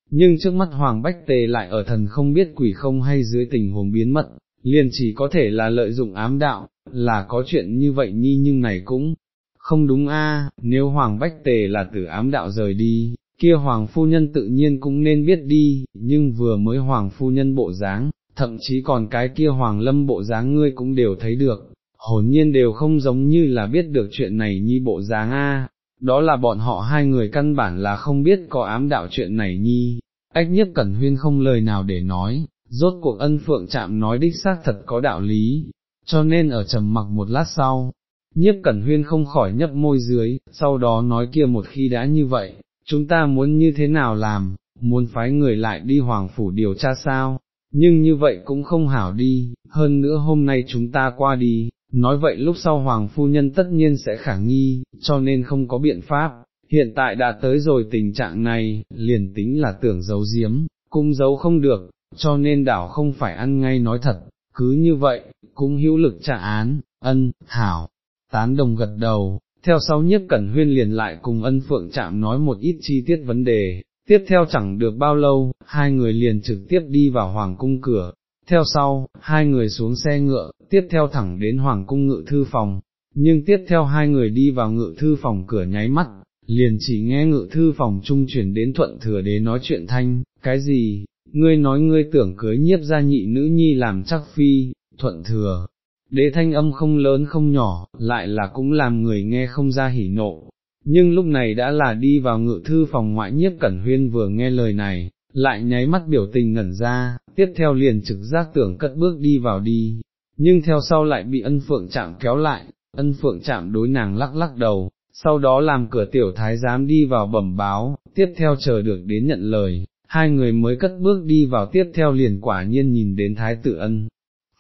Nhưng trước mắt Hoàng Bách Tề lại ở thần không biết quỷ không hay dưới tình huống biến mật, liền chỉ có thể là lợi dụng ám đạo, là có chuyện như vậy nhi nhưng này cũng không đúng a. nếu Hoàng Bách Tề là từ ám đạo rời đi, kia Hoàng Phu Nhân tự nhiên cũng nên biết đi, nhưng vừa mới Hoàng Phu Nhân bộ dáng, thậm chí còn cái kia Hoàng Lâm bộ dáng ngươi cũng đều thấy được, hồn nhiên đều không giống như là biết được chuyện này nhi bộ dáng a đó là bọn họ hai người căn bản là không biết có ám đạo chuyện này nhi, ách nhất cẩn huyên không lời nào để nói, rốt cuộc ân phượng chạm nói đích xác thật có đạo lý, cho nên ở trầm mặc một lát sau, nhiếp cẩn huyên không khỏi nhấp môi dưới, sau đó nói kia một khi đã như vậy, chúng ta muốn như thế nào làm, muốn phái người lại đi hoàng phủ điều tra sao, nhưng như vậy cũng không hảo đi, hơn nữa hôm nay chúng ta qua đi, nói vậy lúc sau hoàng phu nhân tất nhiên sẽ khả nghi, cho nên không có biện pháp, hiện tại đã tới rồi tình trạng này, liền tính là tưởng giấu giếm, cung giấu không được, cho nên đảo không phải ăn ngay nói thật, cứ như vậy, cũng hữu lực trả án, ân, hảo, tán đồng gật đầu, theo sau nhất cẩn huyên liền lại cùng ân phượng chạm nói một ít chi tiết vấn đề, tiếp theo chẳng được bao lâu, hai người liền trực tiếp đi vào hoàng cung cửa, theo sau, hai người xuống xe ngựa, tiếp theo thẳng đến hoàng cung ngự thư phòng, nhưng tiếp theo hai người đi vào ngự thư phòng cửa nháy mắt, liền chỉ nghe ngự thư phòng trung chuyển đến thuận thừa đế nói chuyện thanh, cái gì, ngươi nói ngươi tưởng cưới nhiếp gia nhị nữ nhi làm chắc phi, thuận thừa, đế thanh âm không lớn không nhỏ, lại là cũng làm người nghe không ra hỉ nộ. Nhưng lúc này đã là đi vào ngự thư phòng ngoại nhiếp cẩn huyên vừa nghe lời này, lại nháy mắt biểu tình ngẩn ra, tiếp theo liền trực giác tưởng cất bước đi vào đi, nhưng theo sau lại bị ân phượng chạm kéo lại, ân phượng chạm đối nàng lắc lắc đầu, sau đó làm cửa tiểu thái giám đi vào bẩm báo, tiếp theo chờ được đến nhận lời, hai người mới cất bước đi vào tiếp theo liền quả nhiên nhìn đến thái tử ân.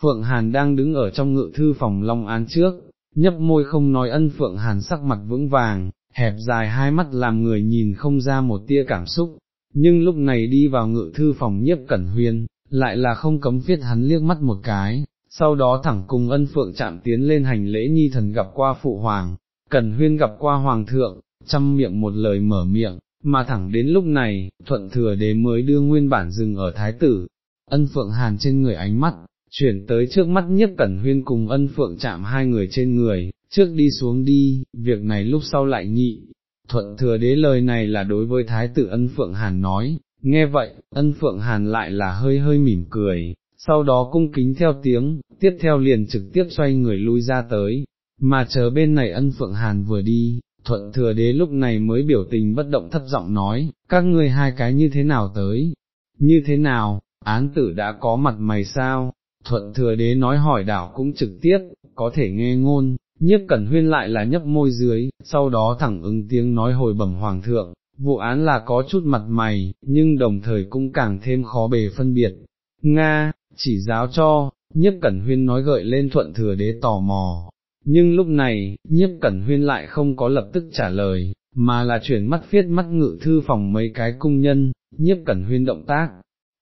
Phượng Hàn đang đứng ở trong ngự thư phòng Long An trước, nhấp môi không nói ân Phượng Hàn sắc mặt vững vàng, hẹp dài hai mắt làm người nhìn không ra một tia cảm xúc, nhưng lúc này đi vào ngự thư phòng nhiếp cẩn huyên, lại là không cấm viết hắn liếc mắt một cái, sau đó thẳng cùng ân phượng chạm tiến lên hành lễ nhi thần gặp qua phụ hoàng, cẩn huyên gặp qua hoàng thượng, chăm miệng một lời mở miệng, mà thẳng đến lúc này, thuận thừa đế mới đưa nguyên bản dừng ở thái tử, ân phượng hàn trên người ánh mắt, chuyển tới trước mắt nhất cẩn huyên cùng ân phượng chạm hai người trên người, trước đi xuống đi, việc này lúc sau lại nhị. Thuận thừa đế lời này là đối với thái tử ân phượng hàn nói, nghe vậy, ân phượng hàn lại là hơi hơi mỉm cười, sau đó cung kính theo tiếng, tiếp theo liền trực tiếp xoay người lui ra tới, mà chờ bên này ân phượng hàn vừa đi, thuận thừa đế lúc này mới biểu tình bất động thấp giọng nói, các ngươi hai cái như thế nào tới, như thế nào, án tử đã có mặt mày sao, thuận thừa đế nói hỏi đảo cũng trực tiếp, có thể nghe ngôn, nhiếp cẩn huyên lại là nhấp môi dưới, sau đó thẳng ứng tiếng nói hồi bẩm hoàng thượng, vụ án là có chút mặt mày, nhưng đồng thời cũng càng thêm khó bề phân biệt. Nga, chỉ giáo cho, nhiếp cẩn huyên nói gợi lên thuận thừa đế tò mò, nhưng lúc này, nhiếp cẩn huyên lại không có lập tức trả lời, mà là chuyển mắt viết mắt ngự thư phòng mấy cái cung nhân, nhiếp cẩn huyên động tác,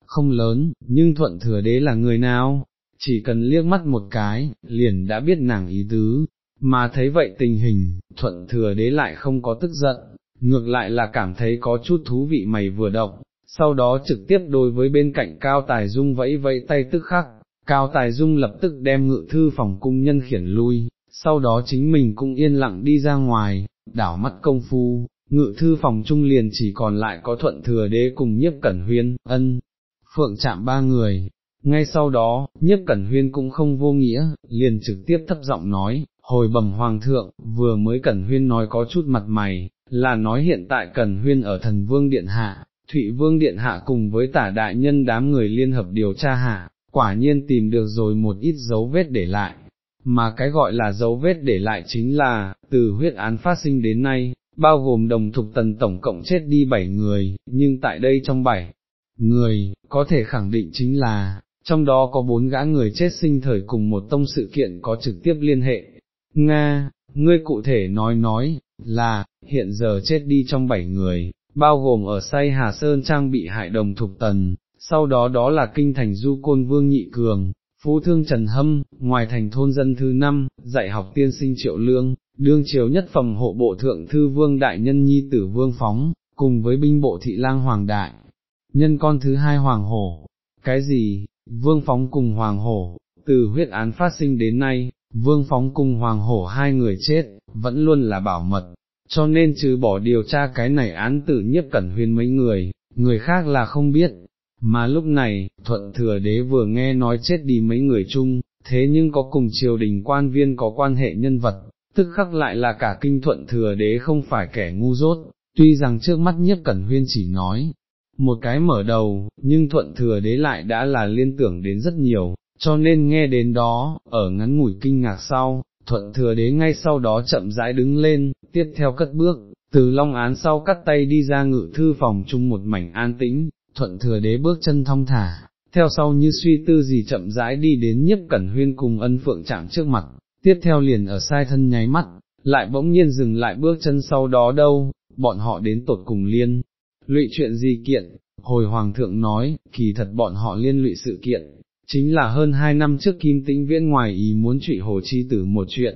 không lớn, nhưng thuận thừa đế là người nào, chỉ cần liếc mắt một cái, liền đã biết nàng ý tứ, mà thấy vậy tình hình, thuận thừa đế lại không có tức giận, ngược lại là cảm thấy có chút thú vị mày vừa động, sau đó trực tiếp đối với bên cạnh cao tài dung vẫy vẫy tay tức khắc, Cao Tài Dung lập tức đem ngự thư phòng cung nhân khiển lui, sau đó chính mình cũng yên lặng đi ra ngoài, đảo mắt công phu, ngự thư phòng trung liền chỉ còn lại có thuận thừa đế cùng nhiếp cẩn huyên, ân, phượng chạm ba người. Ngay sau đó, nhiếp cẩn huyên cũng không vô nghĩa, liền trực tiếp thấp giọng nói, hồi bẩm hoàng thượng, vừa mới cẩn huyên nói có chút mặt mày, là nói hiện tại cẩn huyên ở thần vương điện hạ, thụy vương điện hạ cùng với tả đại nhân đám người liên hợp điều tra hạ, quả nhiên tìm được rồi một ít dấu vết để lại, mà cái gọi là dấu vết để lại chính là, từ huyết án phát sinh đến nay, bao gồm đồng thục tần tổng cộng chết đi 7 người, nhưng tại đây trong 7 người, có thể khẳng định chính là, trong đó có bốn gã người chết sinh thời cùng một tông sự kiện có trực tiếp liên hệ. Nga, ngươi cụ thể nói nói, là, hiện giờ chết đi trong bảy người, bao gồm ở say Hà Sơn trang bị hại đồng thục tần, sau đó đó là kinh thành du côn vương nhị cường, phú thương Trần Hâm, ngoài thành thôn dân thứ năm, dạy học tiên sinh triệu lương, đương chiếu nhất phẩm hộ bộ thượng thư vương đại nhân nhi tử vương phóng, cùng với binh bộ thị lang hoàng đại, nhân con thứ hai hoàng hổ, cái gì, vương phóng cùng hoàng hổ, từ huyết án phát sinh đến nay, vương phóng cùng hoàng hổ hai người chết, vẫn luôn là bảo mật, cho nên trừ bỏ điều tra cái này án tử nhiếp cẩn huyên mấy người, người khác là không biết, mà lúc này, thuận thừa đế vừa nghe nói chết đi mấy người chung, thế nhưng có cùng triều đình quan viên có quan hệ nhân vật, tức khắc lại là cả kinh thuận thừa đế không phải kẻ ngu dốt, tuy rằng trước mắt nhiếp cẩn huyên chỉ nói, một cái mở đầu, nhưng thuận thừa đế lại đã là liên tưởng đến rất nhiều, cho nên nghe đến đó, ở ngắn ngủi kinh ngạc sau, thuận thừa đế ngay sau đó chậm rãi đứng lên, tiếp theo cất bước, từ long án sau cắt tay đi ra ngự thư phòng chung một mảnh an tĩnh, thuận thừa đế bước chân thong thả, theo sau như suy tư gì chậm rãi đi đến nhiếp cẩn huyên cùng ân phượng chạm trước mặt, tiếp theo liền ở sai thân nháy mắt, lại bỗng nhiên dừng lại bước chân sau đó đâu, bọn họ đến tột cùng liên, lụy chuyện gì kiện, hồi hoàng thượng nói, kỳ thật bọn họ liên lụy sự kiện, chính là hơn hai năm trước Kim Tĩnh Viễn ngoài ý muốn trụy hồ chi tử một chuyện,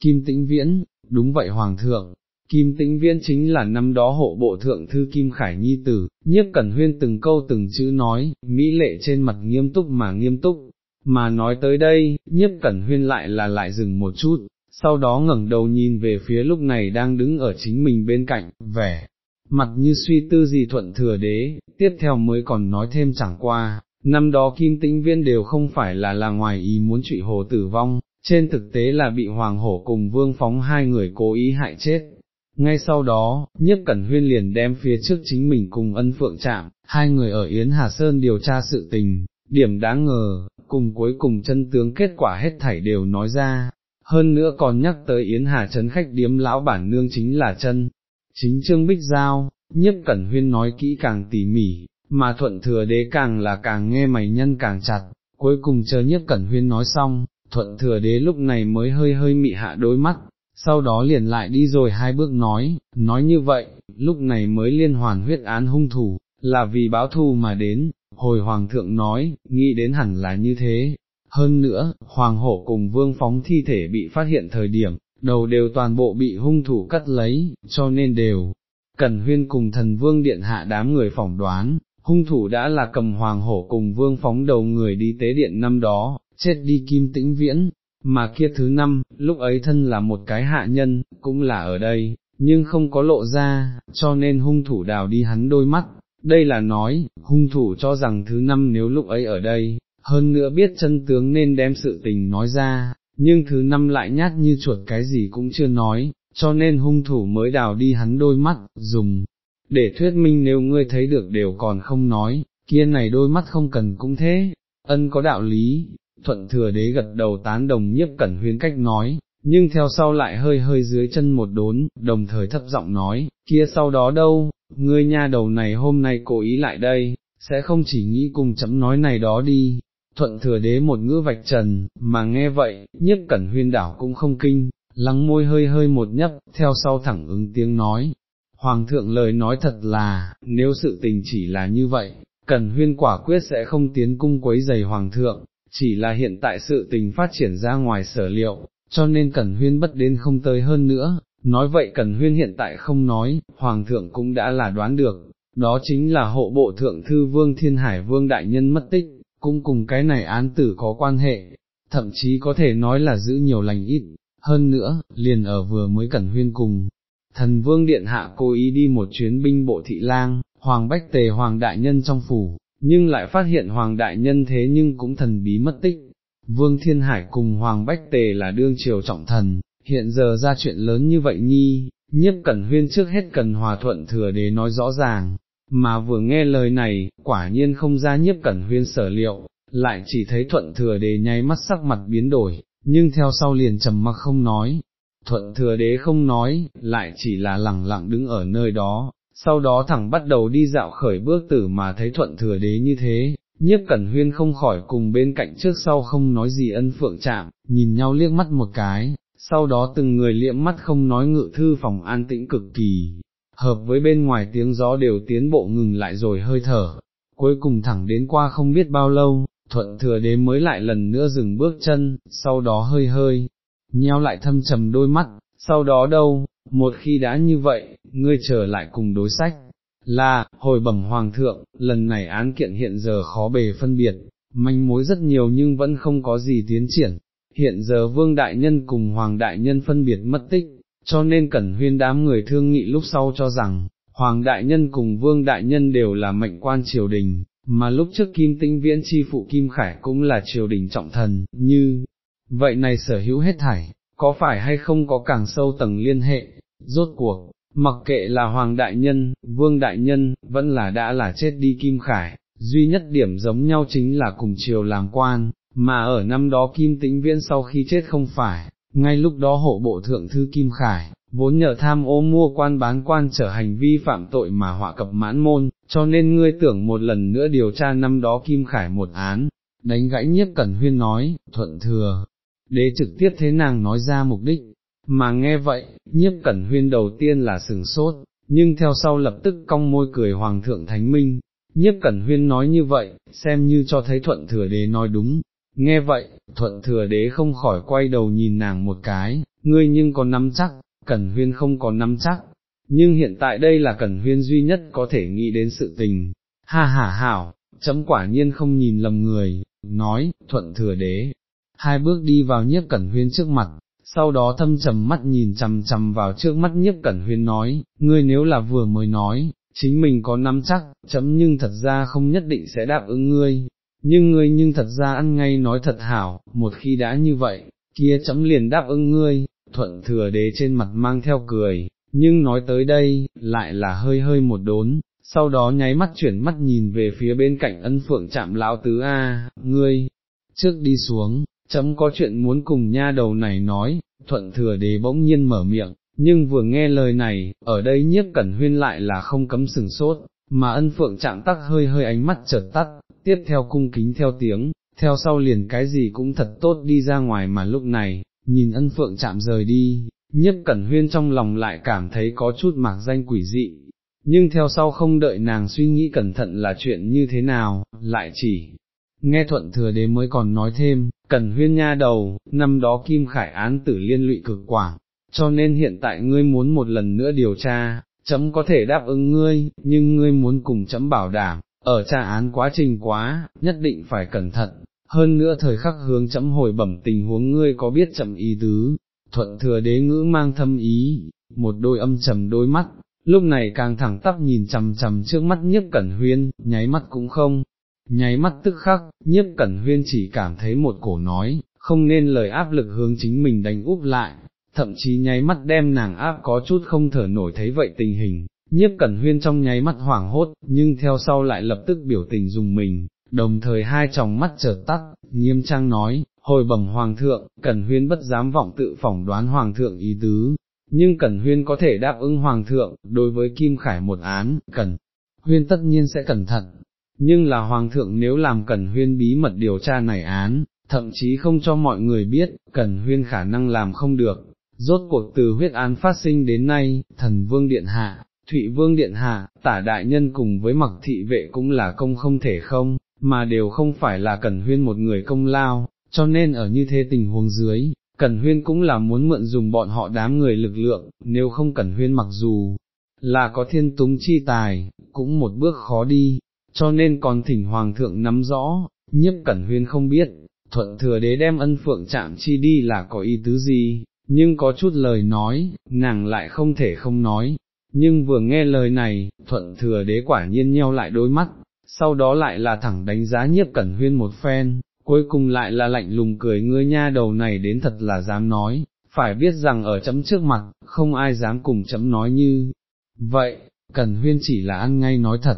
Kim Tĩnh Viễn, đúng vậy hoàng thượng, Kim Tĩnh Viễn chính là năm đó hộ bộ thượng thư Kim Khải Nhi tử, nhiếp cẩn huyên từng câu từng chữ nói, mỹ lệ trên mặt nghiêm túc mà nghiêm túc, mà nói tới đây, nhiếp cẩn huyên lại là lại dừng một chút, sau đó ngẩng đầu nhìn về phía lúc này đang đứng ở chính mình bên cạnh, vẻ, mặt như suy tư gì thuận thừa đế, tiếp theo mới còn nói thêm chẳng qua, năm đó kim tĩnh viên đều không phải là là ngoài ý muốn trụy hồ tử vong, trên thực tế là bị hoàng hổ cùng vương phóng hai người cố ý hại chết. Ngay sau đó, nhiếp cẩn huyên liền đem phía trước chính mình cùng ân phượng chạm, hai người ở Yến Hà Sơn điều tra sự tình, điểm đáng ngờ, cùng cuối cùng chân tướng kết quả hết thảy đều nói ra, hơn nữa còn nhắc tới Yến Hà Trấn khách điếm lão bản nương chính là chân, chính Trương Bích Giao, nhiếp cẩn huyên nói kỹ càng tỉ mỉ, mà thuận thừa đế càng là càng nghe mày nhân càng chặt, cuối cùng chờ nhất cẩn huyên nói xong, thuận thừa đế lúc này mới hơi hơi mị hạ đôi mắt, sau đó liền lại đi rồi hai bước nói, nói như vậy, lúc này mới liên hoàn huyết án hung thủ, là vì báo thù mà đến, hồi hoàng thượng nói, nghĩ đến hẳn là như thế. Hơn nữa, hoàng hổ cùng vương phóng thi thể bị phát hiện thời điểm, đầu đều toàn bộ bị hung thủ cắt lấy, cho nên đều, cần huyên cùng thần vương điện hạ đám người phỏng đoán, hung thủ đã là cầm hoàng hổ cùng vương phóng đầu người đi tế điện năm đó, chết đi kim tĩnh viễn, mà kia thứ năm, lúc ấy thân là một cái hạ nhân, cũng là ở đây, nhưng không có lộ ra, cho nên hung thủ đào đi hắn đôi mắt, đây là nói, hung thủ cho rằng thứ năm nếu lúc ấy ở đây, hơn nữa biết chân tướng nên đem sự tình nói ra, nhưng thứ năm lại nhát như chuột cái gì cũng chưa nói, cho nên hung thủ mới đào đi hắn đôi mắt, dùng, để thuyết minh nếu ngươi thấy được đều còn không nói, kia này đôi mắt không cần cũng thế, ân có đạo lý, thuận thừa đế gật đầu tán đồng nhiếp cẩn huyến cách nói, nhưng theo sau lại hơi hơi dưới chân một đốn, đồng thời thấp giọng nói, kia sau đó đâu, ngươi nha đầu này hôm nay cố ý lại đây, sẽ không chỉ nghĩ cùng chấm nói này đó đi. Thuận thừa đế một ngữ vạch trần, mà nghe vậy, nhiếp cẩn huyên đảo cũng không kinh, lắng môi hơi hơi một nhấp, theo sau thẳng ứng tiếng nói, Hoàng thượng lời nói thật là, nếu sự tình chỉ là như vậy, Cần huyên quả quyết sẽ không tiến cung quấy giày Hoàng thượng, chỉ là hiện tại sự tình phát triển ra ngoài sở liệu, cho nên Cần huyên bất đến không tới hơn nữa, nói vậy Cần huyên hiện tại không nói, Hoàng thượng cũng đã là đoán được, đó chính là hộ bộ thượng thư Vương Thiên Hải Vương Đại Nhân mất tích, cũng cùng cái này án tử có quan hệ, thậm chí có thể nói là giữ nhiều lành ít, hơn nữa, liền ở vừa mới cẩn huyên cùng. Thần vương điện hạ cố ý đi một chuyến binh bộ thị lang, hoàng bách tề hoàng đại nhân trong phủ, nhưng lại phát hiện hoàng đại nhân thế nhưng cũng thần bí mất tích. Vương Thiên Hải cùng Hoàng Bách Tề là đương triều trọng thần, hiện giờ ra chuyện lớn như vậy nhi, nhiếp cẩn huyên trước hết cần hòa thuận thừa đế nói rõ ràng, mà vừa nghe lời này, quả nhiên không ra nhiếp cẩn huyên sở liệu, lại chỉ thấy thuận thừa đế nháy mắt sắc mặt biến đổi, nhưng theo sau liền trầm mặc không nói, thuận thừa đế không nói, lại chỉ là lẳng lặng đứng ở nơi đó, sau đó thẳng bắt đầu đi dạo khởi bước tử mà thấy thuận thừa đế như thế, nhiếp cẩn huyên không khỏi cùng bên cạnh trước sau không nói gì ân phượng chạm, nhìn nhau liếc mắt một cái, sau đó từng người liệm mắt không nói ngự thư phòng an tĩnh cực kỳ, hợp với bên ngoài tiếng gió đều tiến bộ ngừng lại rồi hơi thở, cuối cùng thẳng đến qua không biết bao lâu, thuận thừa đế mới lại lần nữa dừng bước chân, sau đó hơi hơi, nheo lại thâm trầm đôi mắt, sau đó đâu, một khi đã như vậy, ngươi trở lại cùng đối sách, là, hồi bẩm hoàng thượng, lần này án kiện hiện giờ khó bề phân biệt, manh mối rất nhiều nhưng vẫn không có gì tiến triển, hiện giờ vương đại nhân cùng hoàng đại nhân phân biệt mất tích, cho nên cẩn huyên đám người thương nghị lúc sau cho rằng, hoàng đại nhân cùng vương đại nhân đều là mệnh quan triều đình, mà lúc trước kim tinh viễn chi phụ kim khải cũng là triều đình trọng thần, như, vậy này sở hữu hết thảy, có phải hay không có càng sâu tầng liên hệ, rốt cuộc, mặc kệ là hoàng đại nhân, vương đại nhân, vẫn là đã là chết đi kim khải, duy nhất điểm giống nhau chính là cùng triều làm quan, mà ở năm đó kim tĩnh viễn sau khi chết không phải, ngay lúc đó hộ bộ thượng thư kim khải, vốn nhờ tham ô mua quan bán quan trở hành vi phạm tội mà họa cập mãn môn, cho nên ngươi tưởng một lần nữa điều tra năm đó kim khải một án, đánh gãy nhiếp cẩn huyên nói, thuận thừa, đế trực tiếp thế nàng nói ra mục đích, mà nghe vậy, nhiếp cẩn huyên đầu tiên là sừng sốt, nhưng theo sau lập tức cong môi cười hoàng thượng thánh minh, nhiếp cẩn huyên nói như vậy, xem như cho thấy thuận thừa đế nói đúng, nghe vậy, thuận thừa đế không khỏi quay đầu nhìn nàng một cái, ngươi nhưng có nắm chắc, cẩn huyên không có nắm chắc, nhưng hiện tại đây là cẩn huyên duy nhất có thể nghĩ đến sự tình, ha ha hảo, chấm quả nhiên không nhìn lầm người, nói, thuận thừa đế, hai bước đi vào nhiếp cẩn huyên trước mặt, sau đó thâm trầm mắt nhìn chầm chầm vào trước mắt nhiếp cẩn huyên nói, ngươi nếu là vừa mới nói, chính mình có nắm chắc, chấm nhưng thật ra không nhất định sẽ đáp ứng ngươi, nhưng ngươi nhưng thật ra ăn ngay nói thật hảo, một khi đã như vậy, kia chấm liền đáp ứng ngươi, thuận thừa đế trên mặt mang theo cười, nhưng nói tới đây, lại là hơi hơi một đốn, sau đó nháy mắt chuyển mắt nhìn về phía bên cạnh ân phượng chạm lão tứ A, ngươi, trước đi xuống, chấm có chuyện muốn cùng nha đầu này nói, thuận thừa đế bỗng nhiên mở miệng, nhưng vừa nghe lời này, ở đây nhiếp cẩn huyên lại là không cấm sừng sốt, mà ân phượng chạm tắc hơi hơi ánh mắt chợt tắt, tiếp theo cung kính theo tiếng, theo sau liền cái gì cũng thật tốt đi ra ngoài mà lúc này, nhìn ân phượng chạm rời đi, nhiếp cẩn huyên trong lòng lại cảm thấy có chút mạc danh quỷ dị, nhưng theo sau không đợi nàng suy nghĩ cẩn thận là chuyện như thế nào, lại chỉ, nghe thuận thừa đế mới còn nói thêm, cần huyên nha đầu, năm đó kim khải án tử liên lụy cực quả, cho nên hiện tại ngươi muốn một lần nữa điều tra, chấm có thể đáp ứng ngươi, nhưng ngươi muốn cùng chấm bảo đảm, ở tra án quá trình quá, nhất định phải cẩn thận, hơn nữa thời khắc hướng chấm hồi bẩm tình huống ngươi có biết chậm ý tứ, thuận thừa đế ngữ mang thâm ý, một đôi âm trầm đôi mắt, lúc này càng thẳng tắp nhìn chầm chầm trước mắt nhất cẩn huyên, nháy mắt cũng không, nháy mắt tức khắc, nhiếp cẩn huyên chỉ cảm thấy một cổ nói, không nên lời áp lực hướng chính mình đánh úp lại, thậm chí nháy mắt đem nàng áp có chút không thở nổi thấy vậy tình hình, nhiếp cẩn huyên trong nháy mắt hoảng hốt, nhưng theo sau lại lập tức biểu tình dùng mình, đồng thời hai tròng mắt chợt tắt, nghiêm trang nói, hồi bẩm hoàng thượng, cẩn huyên bất dám vọng tự phỏng đoán hoàng thượng ý tứ, nhưng cẩn huyên có thể đáp ứng hoàng thượng, đối với Kim Khải một án, cẩn huyên tất nhiên sẽ cẩn thận, nhưng là hoàng thượng nếu làm cẩn huyên bí mật điều tra này án, thậm chí không cho mọi người biết, cẩn huyên khả năng làm không được. Rốt cuộc từ huyết án phát sinh đến nay, thần vương điện hạ, Thụy Vương Điện Hạ, tả đại nhân cùng với mặc thị vệ cũng là công không thể không, mà đều không phải là Cẩn Huyên một người công lao, cho nên ở như thế tình huống dưới, Cẩn Huyên cũng là muốn mượn dùng bọn họ đám người lực lượng, nếu không Cẩn Huyên mặc dù là có thiên túng chi tài, cũng một bước khó đi, cho nên còn thỉnh Hoàng thượng nắm rõ, nhiếp cẩn huyên không biết, thuận thừa đế đem ân phượng chạm chi đi là có ý tứ gì, nhưng có chút lời nói, nàng lại không thể không nói, nhưng vừa nghe lời này, thuận thừa đế quả nhiên nheo lại đôi mắt, sau đó lại là thẳng đánh giá nhiếp cẩn huyên một phen, cuối cùng lại là lạnh lùng cười ngươi nha đầu này đến thật là dám nói, phải biết rằng ở chấm trước mặt, không ai dám cùng chấm nói như, vậy, Cẩn Huyên chỉ là ăn ngay nói thật,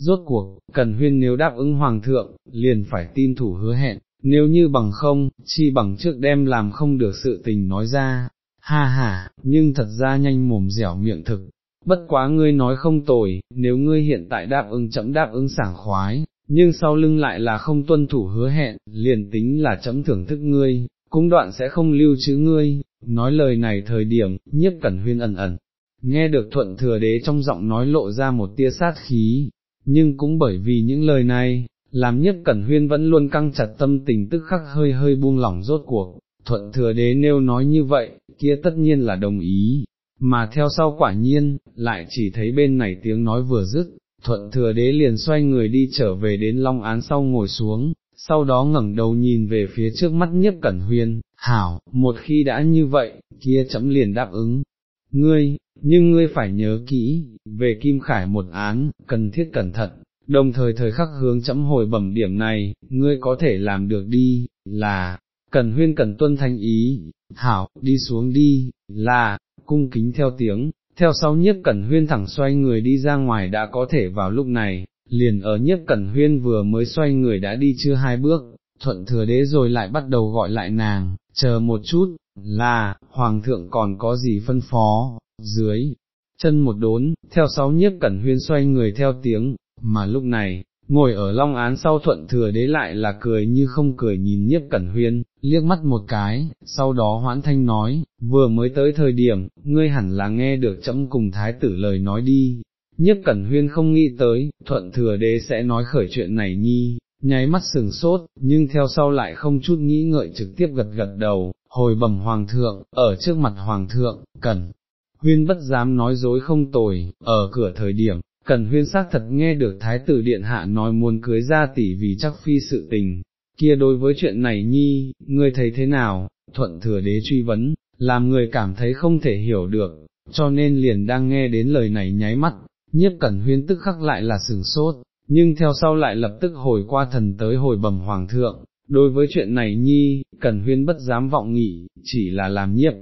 rốt cuộc, Cẩn Huyên nếu đáp ứng Hoàng thượng, liền phải tin thủ hứa hẹn, nếu như bằng không, chi bằng trước đem làm không được sự tình nói ra, ha ha, nhưng thật ra nhanh mồm dẻo miệng thực, bất quá ngươi nói không tồi, nếu ngươi hiện tại đáp ứng chấm đáp ứng sảng khoái, nhưng sau lưng lại là không tuân thủ hứa hẹn, liền tính là chấm thưởng thức ngươi, cũng đoạn sẽ không lưu trữ ngươi, nói lời này thời điểm, nhiếp cẩn huyên ẩn ẩn, nghe được thuận thừa đế trong giọng nói lộ ra một tia sát khí, nhưng cũng bởi vì những lời này, làm nhất cẩn huyên vẫn luôn căng chặt tâm tình tức khắc hơi hơi buông lỏng rốt cuộc, thuận thừa đế nêu nói như vậy, kia tất nhiên là đồng ý, mà theo sau quả nhiên, lại chỉ thấy bên này tiếng nói vừa dứt, thuận thừa đế liền xoay người đi trở về đến long án sau ngồi xuống, sau đó ngẩng đầu nhìn về phía trước mắt nhất cẩn huyên, hảo, một khi đã như vậy, kia chấm liền đáp ứng, ngươi, nhưng ngươi phải nhớ kỹ, về Kim Khải một án, cần thiết cẩn thận, đồng thời thời khắc hướng chấm hồi bẩm điểm này, ngươi có thể làm được đi, là, cần huyên cần tuân thanh ý, hảo, đi xuống đi, là, cung kính theo tiếng, theo sau nhiếp cẩn huyên thẳng xoay người đi ra ngoài đã có thể vào lúc này, liền ở nhiếp cẩn huyên vừa mới xoay người đã đi chưa hai bước, thuận thừa đế rồi lại bắt đầu gọi lại nàng, chờ một chút, là, hoàng thượng còn có gì phân phó, dưới, chân một đốn, theo sáu nhiếp cẩn huyên xoay người theo tiếng, mà lúc này, ngồi ở long án sau thuận thừa đế lại là cười như không cười nhìn nhiếp cẩn huyên, liếc mắt một cái, sau đó hoãn thanh nói, vừa mới tới thời điểm, ngươi hẳn là nghe được chấm cùng thái tử lời nói đi. Nhiếp Cẩn Huyên không nghĩ tới, thuận thừa đế sẽ nói khởi chuyện này nhi, nháy mắt sừng sốt, nhưng theo sau lại không chút nghĩ ngợi trực tiếp gật gật đầu, hồi bẩm hoàng thượng, ở trước mặt hoàng thượng, cần, huyên bất dám nói dối không tồi, ở cửa thời điểm, cần huyên xác thật nghe được thái tử điện hạ nói muốn cưới ra tỷ vì chắc phi sự tình, kia đối với chuyện này nhi, ngươi thấy thế nào, thuận thừa đế truy vấn, làm người cảm thấy không thể hiểu được, cho nên liền đang nghe đến lời này nháy mắt, nhiếp cẩn huyên tức khắc lại là sừng sốt, nhưng theo sau lại lập tức hồi qua thần tới hồi bẩm hoàng thượng, đối với chuyện này nhi, Cẩn Huyên bất dám vọng nghỉ chỉ là làm nhiếp,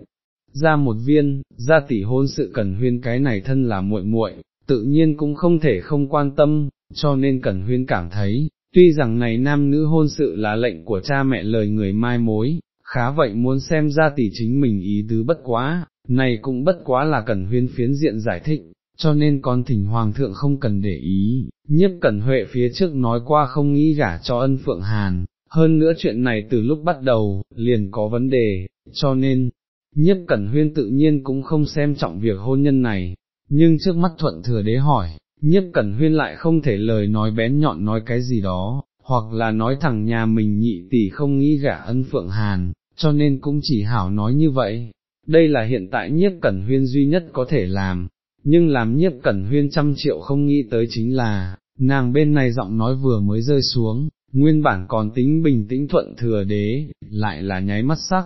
ra một viên, ra tỷ hôn sự Cẩn Huyên cái này thân là muội muội, tự nhiên cũng không thể không quan tâm, cho nên Cẩn Huyên cảm thấy, tuy rằng này nam nữ hôn sự là lệnh của cha mẹ lời người mai mối, khá vậy muốn xem ra tỷ chính mình ý tứ bất quá, này cũng bất quá là Cẩn Huyên phiến diện giải thích, cho nên con thỉnh hoàng thượng không cần để ý, nhiếp cẩn huệ phía trước nói qua không nghĩ gả cho ân phượng hàn, hơn nữa chuyện này từ lúc bắt đầu, liền có vấn đề, cho nên, nhiếp cẩn huyên tự nhiên cũng không xem trọng việc hôn nhân này, nhưng trước mắt thuận thừa đế hỏi, nhiếp cẩn huyên lại không thể lời nói bén nhọn nói cái gì đó, hoặc là nói thẳng nhà mình nhị tỷ không nghĩ gả ân phượng hàn, cho nên cũng chỉ hảo nói như vậy, đây là hiện tại nhiếp cẩn huyên duy nhất có thể làm, nhưng làm nhiếp cẩn huyên trăm triệu không nghĩ tới chính là, nàng bên này giọng nói vừa mới rơi xuống, nguyên bản còn tính bình tĩnh thuận thừa đế, lại là nháy mắt sắc,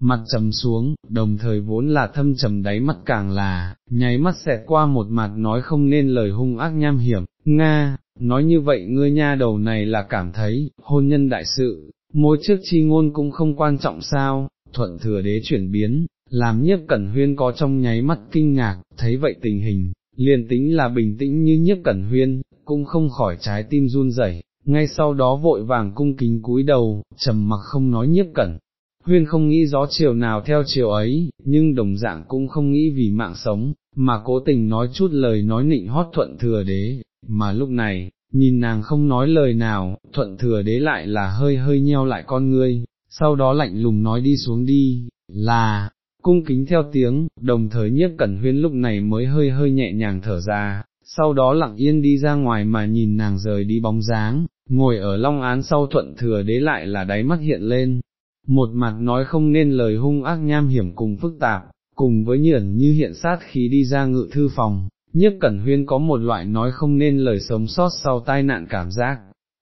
mặt trầm xuống, đồng thời vốn là thâm trầm đáy mắt càng là, nháy mắt xẹt qua một mặt nói không nên lời hung ác nham hiểm, Nga, nói như vậy ngươi nha đầu này là cảm thấy, hôn nhân đại sự, mối trước chi ngôn cũng không quan trọng sao, thuận thừa đế chuyển biến, làm nhiếp cẩn huyên có trong nháy mắt kinh ngạc, thấy vậy tình hình, liền tính là bình tĩnh như nhiếp cẩn huyên, cũng không khỏi trái tim run rẩy, ngay sau đó vội vàng cung kính cúi đầu, trầm mặc không nói nhiếp cẩn. Huyên không nghĩ gió chiều nào theo chiều ấy, nhưng đồng dạng cũng không nghĩ vì mạng sống, mà cố tình nói chút lời nói nịnh hót thuận thừa đế, mà lúc này, nhìn nàng không nói lời nào, thuận thừa đế lại là hơi hơi nheo lại con ngươi, sau đó lạnh lùng nói đi xuống đi, là, cung kính theo tiếng, đồng thời nhiếp cẩn huyên lúc này mới hơi hơi nhẹ nhàng thở ra, sau đó lặng yên đi ra ngoài mà nhìn nàng rời đi bóng dáng, ngồi ở long án sau thuận thừa đế lại là đáy mắt hiện lên, một mặt nói không nên lời hung ác nham hiểm cùng phức tạp, cùng với nhẫn như hiện sát khí đi ra ngự thư phòng, nhiếp cẩn huyên có một loại nói không nên lời sống sót sau tai nạn cảm giác,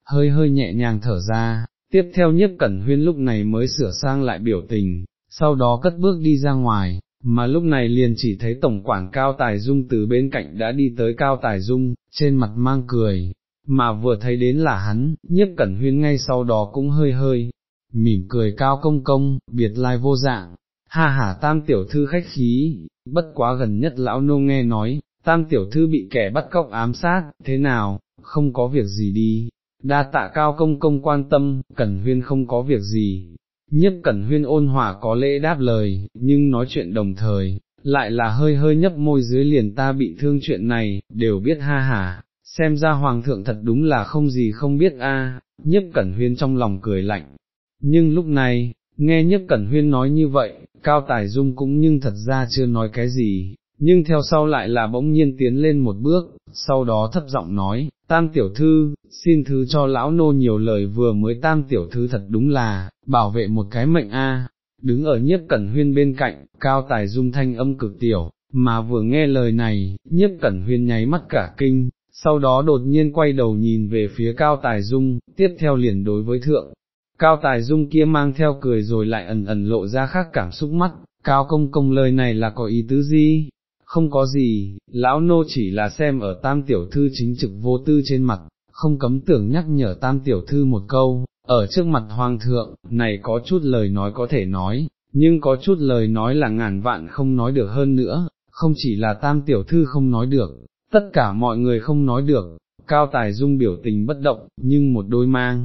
hơi hơi nhẹ nhàng thở ra, tiếp theo nhiếp cẩn huyên lúc này mới sửa sang lại biểu tình, sau đó cất bước đi ra ngoài, mà lúc này liền chỉ thấy tổng quản Cao Tài Dung từ bên cạnh đã đi tới Cao Tài Dung, trên mặt mang cười, mà vừa thấy đến là hắn, nhiếp cẩn huyên ngay sau đó cũng hơi hơi, mỉm cười cao công công, biệt lai vô dạng, ha ha tam tiểu thư khách khí, bất quá gần nhất lão nô nghe nói, tam tiểu thư bị kẻ bắt cóc ám sát, thế nào, không có việc gì đi, đa tạ cao công công quan tâm, cẩn huyên không có việc gì, Nhếp cẩn huyên ôn hòa có lễ đáp lời, nhưng nói chuyện đồng thời, lại là hơi hơi nhấp môi dưới liền ta bị thương chuyện này, đều biết ha ha, xem ra hoàng thượng thật đúng là không gì không biết a. À, nhiếp cẩn huyên trong lòng cười lạnh, nhưng lúc này, nghe nhiếp cẩn huyên nói như vậy, cao tài dung cũng nhưng thật ra chưa nói cái gì, nhưng theo sau lại là bỗng nhiên tiến lên một bước, sau đó thấp giọng nói, tam tiểu thư, xin thứ cho lão nô nhiều lời vừa mới tam tiểu thư thật đúng là, bảo vệ một cái mệnh a. đứng ở nhiếp cẩn huyên bên cạnh, cao tài dung thanh âm cực tiểu, mà vừa nghe lời này, nhiếp cẩn huyên nháy mắt cả kinh, sau đó đột nhiên quay đầu nhìn về phía cao tài dung, tiếp theo liền đối với thượng. Cao tài dung kia mang theo cười rồi lại ẩn ẩn lộ ra khác cảm xúc mắt, cao công công lời này là có ý tứ gì, không có gì, lão nô chỉ là xem ở tam tiểu thư chính trực vô tư trên mặt, không cấm tưởng nhắc nhở tam tiểu thư một câu, ở trước mặt hoàng thượng, này có chút lời nói có thể nói, nhưng có chút lời nói là ngàn vạn không nói được hơn nữa, không chỉ là tam tiểu thư không nói được, tất cả mọi người không nói được, cao tài dung biểu tình bất động, nhưng một đôi mang,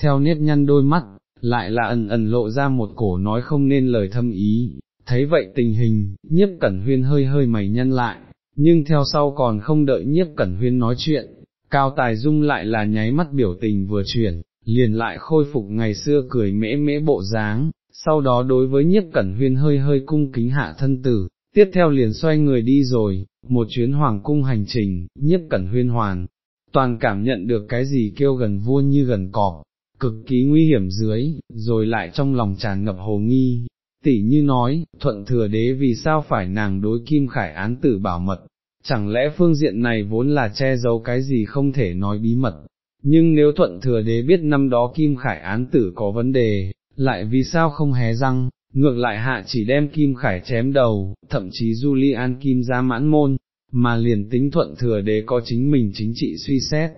theo nét nhăn đôi mắt, lại là ẩn ẩn lộ ra một cổ nói không nên lời thâm ý, thấy vậy tình hình, nhiếp cẩn huyên hơi hơi mày nhăn lại, nhưng theo sau còn không đợi nhiếp cẩn huyên nói chuyện, cao tài dung lại là nháy mắt biểu tình vừa chuyển, liền lại khôi phục ngày xưa cười mễ mễ bộ dáng, sau đó đối với nhiếp cẩn huyên hơi hơi cung kính hạ thân tử, tiếp theo liền xoay người đi rồi, một chuyến hoàng cung hành trình, nhiếp cẩn huyên hoàn, toàn cảm nhận được cái gì kêu gần vua như gần cọp, cực kỳ nguy hiểm dưới, rồi lại trong lòng tràn ngập hồ nghi, tỷ như nói, thuận thừa đế vì sao phải nàng đối kim khải án tử bảo mật, chẳng lẽ phương diện này vốn là che giấu cái gì không thể nói bí mật, nhưng nếu thuận thừa đế biết năm đó kim khải án tử có vấn đề, lại vì sao không hé răng, ngược lại hạ chỉ đem kim khải chém đầu, thậm chí Julian kim ra mãn môn, mà liền tính thuận thừa đế có chính mình chính trị suy xét,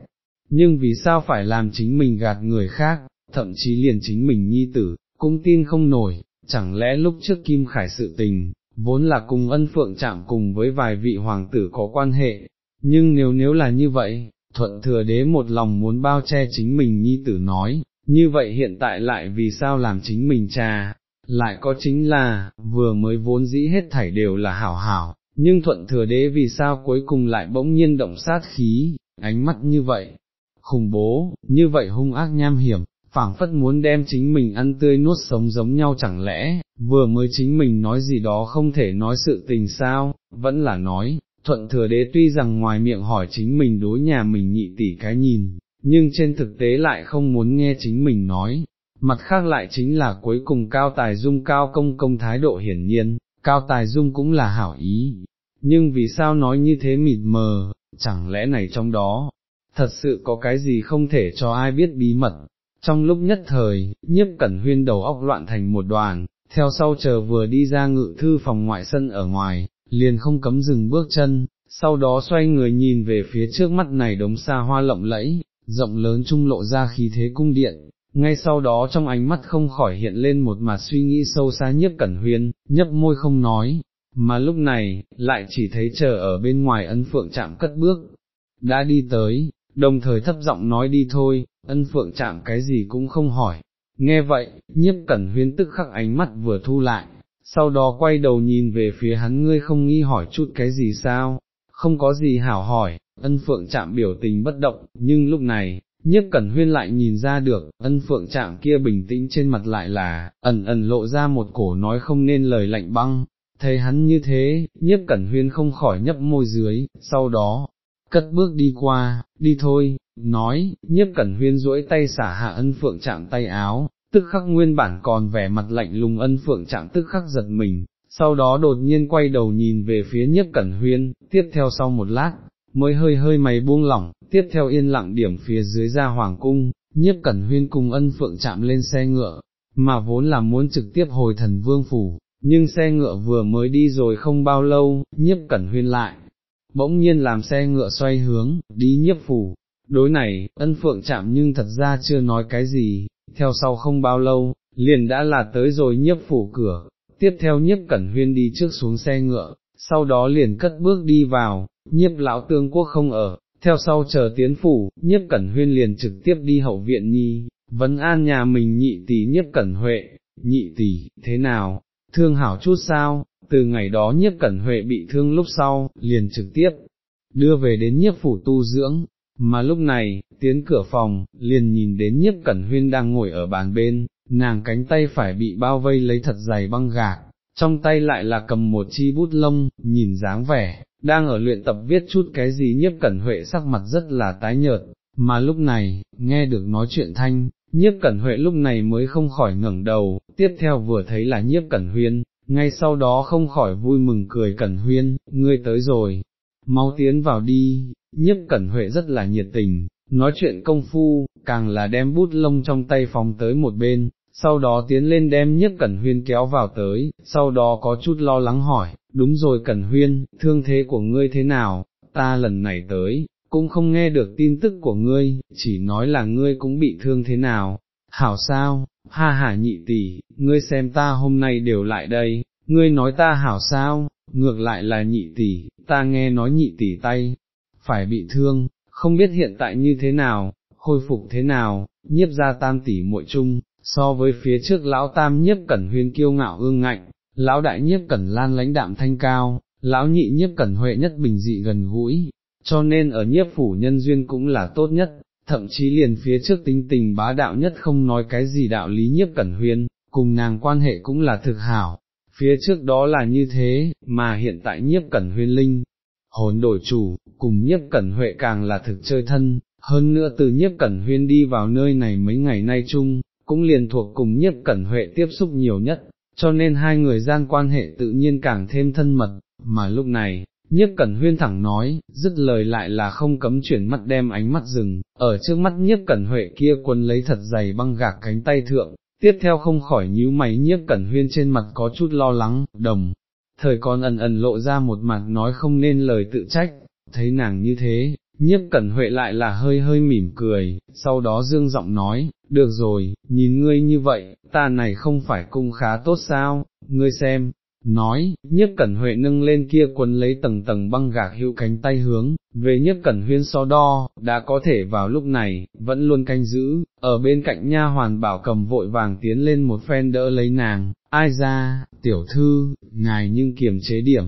nhưng vì sao phải làm chính mình gạt người khác, thậm chí liền chính mình nhi tử, cũng tin không nổi, chẳng lẽ lúc trước Kim Khải sự tình, vốn là cùng ân phượng chạm cùng với vài vị hoàng tử có quan hệ, nhưng nếu nếu là như vậy, thuận thừa đế một lòng muốn bao che chính mình nhi tử nói, như vậy hiện tại lại vì sao làm chính mình trà? Lại có chính là, vừa mới vốn dĩ hết thảy đều là hảo hảo, nhưng thuận thừa đế vì sao cuối cùng lại bỗng nhiên động sát khí, ánh mắt như vậy, khủng bố, như vậy hung ác nham hiểm, phảng phất muốn đem chính mình ăn tươi nuốt sống giống nhau chẳng lẽ, vừa mới chính mình nói gì đó không thể nói sự tình sao, vẫn là nói, thuận thừa đế tuy rằng ngoài miệng hỏi chính mình đối nhà mình nhị tỷ cái nhìn, nhưng trên thực tế lại không muốn nghe chính mình nói, mặt khác lại chính là cuối cùng cao tài dung cao công công thái độ hiển nhiên, cao tài dung cũng là hảo ý, nhưng vì sao nói như thế mịt mờ, chẳng lẽ này trong đó, thật sự có cái gì không thể cho ai biết bí mật, trong lúc nhất thời, nhiếp cẩn huyên đầu óc loạn thành một đoàn, theo sau chờ vừa đi ra ngự thư phòng ngoại sân ở ngoài, liền không cấm dừng bước chân, sau đó xoay người nhìn về phía trước mắt này đống xa hoa lộng lẫy, rộng lớn trung lộ ra khí thế cung điện, ngay sau đó trong ánh mắt không khỏi hiện lên một mặt suy nghĩ sâu xa nhiếp cẩn huyên, nhấp môi không nói, mà lúc này, lại chỉ thấy chờ ở bên ngoài ân phượng chạm cất bước, đã đi tới, đồng thời thấp giọng nói đi thôi, ân phượng chạm cái gì cũng không hỏi. Nghe vậy, nhiếp cẩn huyên tức khắc ánh mắt vừa thu lại, sau đó quay đầu nhìn về phía hắn ngươi không nghi hỏi chút cái gì sao, không có gì hảo hỏi, ân phượng chạm biểu tình bất động, nhưng lúc này, Nhất cẩn huyên lại nhìn ra được, ân phượng chạm kia bình tĩnh trên mặt lại là, ẩn ẩn lộ ra một cổ nói không nên lời lạnh băng, thấy hắn như thế, nhiếp cẩn huyên không khỏi nhấp môi dưới, sau đó, cất bước đi qua, đi thôi, nói, nhiếp cẩn huyên duỗi tay xả hạ ân phượng chạm tay áo, tức khắc nguyên bản còn vẻ mặt lạnh lùng ân phượng chạm tức khắc giật mình, sau đó đột nhiên quay đầu nhìn về phía nhiếp cẩn huyên, tiếp theo sau một lát, mới hơi hơi mày buông lỏng, tiếp theo yên lặng điểm phía dưới ra hoàng cung, nhiếp cẩn huyên cùng ân phượng chạm lên xe ngựa, mà vốn là muốn trực tiếp hồi thần vương phủ, nhưng xe ngựa vừa mới đi rồi không bao lâu, nhiếp cẩn huyên lại, bỗng nhiên làm xe ngựa xoay hướng, đi nhiếp phủ. Đối này, ân phượng chạm nhưng thật ra chưa nói cái gì, theo sau không bao lâu, liền đã là tới rồi nhiếp phủ cửa, tiếp theo nhiếp cẩn huyên đi trước xuống xe ngựa, sau đó liền cất bước đi vào, nhiếp lão tương quốc không ở, theo sau chờ tiến phủ, nhiếp cẩn huyên liền trực tiếp đi hậu viện nhi, vấn an nhà mình nhị tỷ nhiếp cẩn huệ, nhị tỷ, thế nào, thương hảo chút sao, từ ngày đó nhiếp cẩn huệ bị thương lúc sau, liền trực tiếp, đưa về đến nhiếp phủ tu dưỡng, mà lúc này, tiến cửa phòng, liền nhìn đến nhiếp cẩn huyên đang ngồi ở bàn bên, nàng cánh tay phải bị bao vây lấy thật dày băng gạc, trong tay lại là cầm một chi bút lông, nhìn dáng vẻ, đang ở luyện tập viết chút cái gì nhiếp cẩn huệ sắc mặt rất là tái nhợt, mà lúc này, nghe được nói chuyện thanh, nhiếp cẩn huệ lúc này mới không khỏi ngẩng đầu, tiếp theo vừa thấy là nhiếp cẩn huyên, ngay sau đó không khỏi vui mừng cười cẩn huyên, ngươi tới rồi, mau tiến vào đi, nhiếp cẩn huệ rất là nhiệt tình, nói chuyện công phu, càng là đem bút lông trong tay phóng tới một bên, sau đó tiến lên đem nhất cẩn huyên kéo vào tới, sau đó có chút lo lắng hỏi, đúng rồi cẩn huyên, thương thế của ngươi thế nào, ta lần này tới, cũng không nghe được tin tức của ngươi, chỉ nói là ngươi cũng bị thương thế nào, hảo sao, ha ha nhị tỷ, ngươi xem ta hôm nay đều lại đây, ngươi nói ta hảo sao, ngược lại là nhị tỷ, ta nghe nói nhị tỷ tay, phải bị thương, không biết hiện tại như thế nào, khôi phục thế nào, nhiếp ra tam tỷ muội chung, so với phía trước lão tam nhiếp cẩn huyên kiêu ngạo ương ngạnh, lão đại nhiếp cẩn lan lãnh đạm thanh cao, lão nhị nhiếp cẩn huệ nhất bình dị gần gũi, cho nên ở nhiếp phủ nhân duyên cũng là tốt nhất, thậm chí liền phía trước tính tình bá đạo nhất không nói cái gì đạo lý nhiếp cẩn huyên, cùng nàng quan hệ cũng là thực hảo, phía trước đó là như thế, mà hiện tại nhiếp cẩn huyên linh, hồn đổi chủ, cùng nhiếp cẩn huệ càng là thực chơi thân, hơn nữa từ nhiếp cẩn huyên đi vào nơi này mấy ngày nay chung, cũng liền thuộc cùng nhiếp cẩn huệ tiếp xúc nhiều nhất, cho nên hai người gian quan hệ tự nhiên càng thêm thân mật, mà lúc này, nhiếp cẩn huyên thẳng nói, dứt lời lại là không cấm chuyển mắt đem ánh mắt rừng, ở trước mắt nhiếp cẩn huệ kia quân lấy thật dày băng gạc cánh tay thượng, tiếp theo không khỏi nhíu mày nhiếp cẩn huyên trên mặt có chút lo lắng, đồng, thời còn ẩn ẩn lộ ra một mặt nói không nên lời tự trách, thấy nàng như thế, nhiếp cẩn huệ lại là hơi hơi mỉm cười, sau đó dương giọng nói, được rồi, nhìn ngươi như vậy, ta này không phải cung khá tốt sao, ngươi xem, nói, nhiếp cẩn huệ nâng lên kia quấn lấy tầng tầng băng gạc hữu cánh tay hướng, về nhiếp cẩn huyên so đo, đã có thể vào lúc này, vẫn luôn canh giữ, ở bên cạnh nha hoàn bảo cầm vội vàng tiến lên một phen đỡ lấy nàng, ai ra, tiểu thư, ngài nhưng kiềm chế điểm,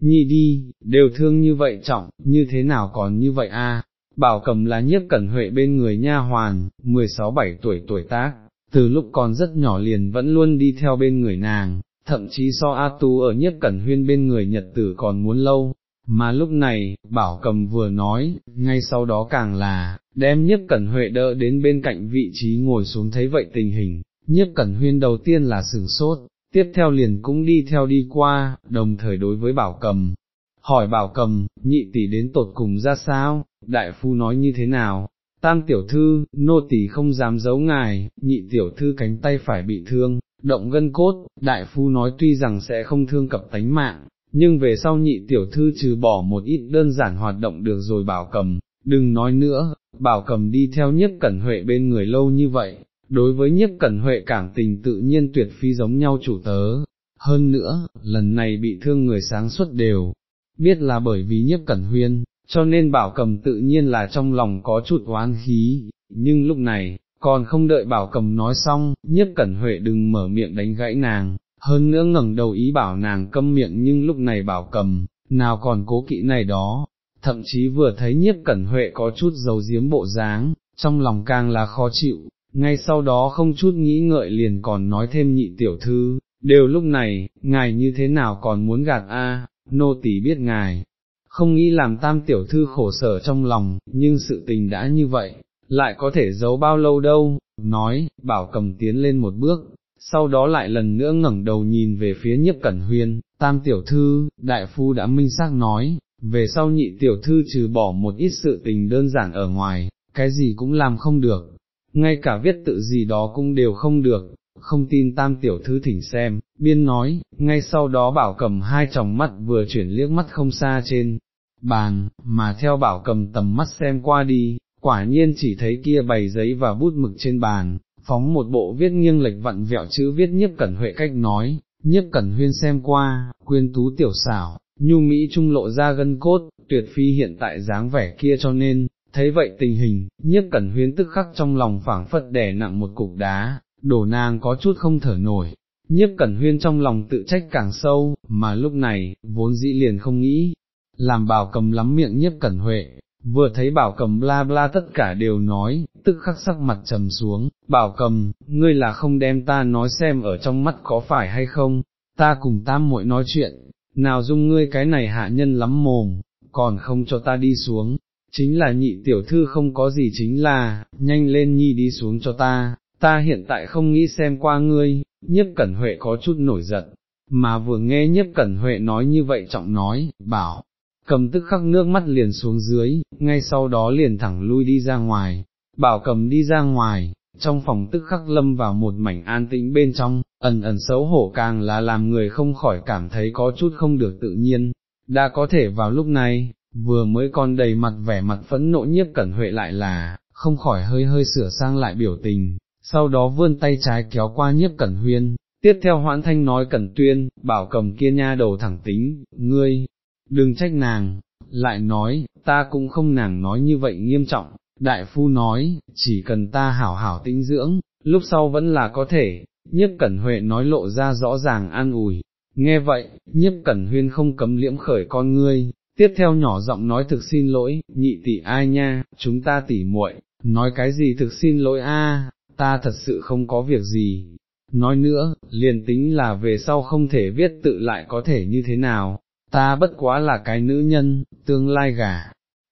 nhi đi, đều thương như vậy trọng, như thế nào còn như vậy a? Bảo cầm là nhiếp cẩn huệ bên người nha hoàn, 16-17 tuổi tuổi tác, từ lúc còn rất nhỏ liền vẫn luôn đi theo bên người nàng, thậm chí so A Tu ở nhiếp cẩn huyên bên người nhật tử còn muốn lâu, mà lúc này, bảo cầm vừa nói, ngay sau đó càng là, đem nhiếp cẩn huệ đỡ đến bên cạnh vị trí ngồi xuống thấy vậy tình hình, nhiếp cẩn huyên đầu tiên là sửng sốt, tiếp theo liền cũng đi theo đi qua, đồng thời đối với bảo cầm, hỏi bảo cầm, nhị tỷ đến tột cùng ra sao, đại phu nói như thế nào, tam tiểu thư, nô tỷ không dám giấu ngài, nhị tiểu thư cánh tay phải bị thương, động gân cốt, đại phu nói tuy rằng sẽ không thương cập tánh mạng, nhưng về sau nhị tiểu thư trừ bỏ một ít đơn giản hoạt động được rồi bảo cầm, đừng nói nữa, bảo cầm đi theo nhất cẩn huệ bên người lâu như vậy, đối với nhất cẩn huệ cảm tình tự nhiên tuyệt phi giống nhau chủ tớ, hơn nữa, lần này bị thương người sáng suốt đều, biết là bởi vì nhất cẩn huyên, cho nên bảo cầm tự nhiên là trong lòng có chút oán khí, nhưng lúc này, còn không đợi bảo cầm nói xong, nhất cẩn huệ đừng mở miệng đánh gãy nàng, hơn nữa ngẩng đầu ý bảo nàng câm miệng nhưng lúc này bảo cầm, nào còn cố kỵ này đó, thậm chí vừa thấy nhiếp cẩn huệ có chút dầu diếm bộ dáng, trong lòng càng là khó chịu, ngay sau đó không chút nghĩ ngợi liền còn nói thêm nhị tiểu thư, đều lúc này, ngài như thế nào còn muốn gạt a? nô tỳ biết ngài, không nghĩ làm tam tiểu thư khổ sở trong lòng, nhưng sự tình đã như vậy, lại có thể giấu bao lâu đâu, nói, bảo cầm tiến lên một bước, sau đó lại lần nữa ngẩng đầu nhìn về phía nhiếp cẩn huyên, tam tiểu thư, đại phu đã minh xác nói, về sau nhị tiểu thư trừ bỏ một ít sự tình đơn giản ở ngoài, cái gì cũng làm không được, ngay cả viết tự gì đó cũng đều không được, không tin tam tiểu thư thỉnh xem, biên nói, ngay sau đó bảo cầm hai tròng mắt vừa chuyển liếc mắt không xa trên bàn, mà theo bảo cầm tầm mắt xem qua đi, quả nhiên chỉ thấy kia bày giấy và bút mực trên bàn, phóng một bộ viết nghiêng lệch vặn vẹo chữ viết nhiếp cẩn huệ cách nói, nhiếp cẩn huyên xem qua, quyên tú tiểu xảo, nhu mỹ trung lộ ra gân cốt, tuyệt phi hiện tại dáng vẻ kia cho nên, thấy vậy tình hình, nhiếp cẩn huyên tức khắc trong lòng phảng phất đè nặng một cục đá, đổ nàng có chút không thở nổi. Nhiếp cẩn huyên trong lòng tự trách càng sâu, mà lúc này, vốn dĩ liền không nghĩ, làm bảo cầm lắm miệng nhiếp cẩn huệ, vừa thấy bảo cầm bla bla tất cả đều nói, tức khắc sắc mặt trầm xuống, bảo cầm, ngươi là không đem ta nói xem ở trong mắt có phải hay không, ta cùng tam muội nói chuyện, nào dung ngươi cái này hạ nhân lắm mồm, còn không cho ta đi xuống, chính là nhị tiểu thư không có gì chính là, nhanh lên nhi đi xuống cho ta, ta hiện tại không nghĩ xem qua ngươi, nhiếp cẩn huệ có chút nổi giận, mà vừa nghe nhiếp cẩn huệ nói như vậy trọng nói, bảo, cầm tức khắc nước mắt liền xuống dưới, ngay sau đó liền thẳng lui đi ra ngoài, bảo cầm đi ra ngoài, trong phòng tức khắc lâm vào một mảnh an tĩnh bên trong, ẩn ẩn xấu hổ càng là làm người không khỏi cảm thấy có chút không được tự nhiên, đã có thể vào lúc này, vừa mới còn đầy mặt vẻ mặt phẫn nộ nhiếp cẩn huệ lại là, không khỏi hơi hơi sửa sang lại biểu tình, sau đó vươn tay trái kéo qua nhiếp cẩn huyên, tiếp theo hoãn thanh nói cẩn tuyên, bảo cầm kia nha đầu thẳng tính, ngươi, đừng trách nàng, lại nói, ta cũng không nàng nói như vậy nghiêm trọng, đại phu nói, chỉ cần ta hảo hảo tĩnh dưỡng, lúc sau vẫn là có thể, nhiếp cẩn huệ nói lộ ra rõ ràng an ủi, nghe vậy, nhiếp cẩn huyên không cấm liễm khởi con ngươi, tiếp theo nhỏ giọng nói thực xin lỗi, nhị tỷ ai nha, chúng ta tỉ muội, nói cái gì thực xin lỗi a, ta thật sự không có việc gì. Nói nữa, liền tính là về sau không thể viết tự lại có thể như thế nào, ta bất quá là cái nữ nhân, tương lai gả,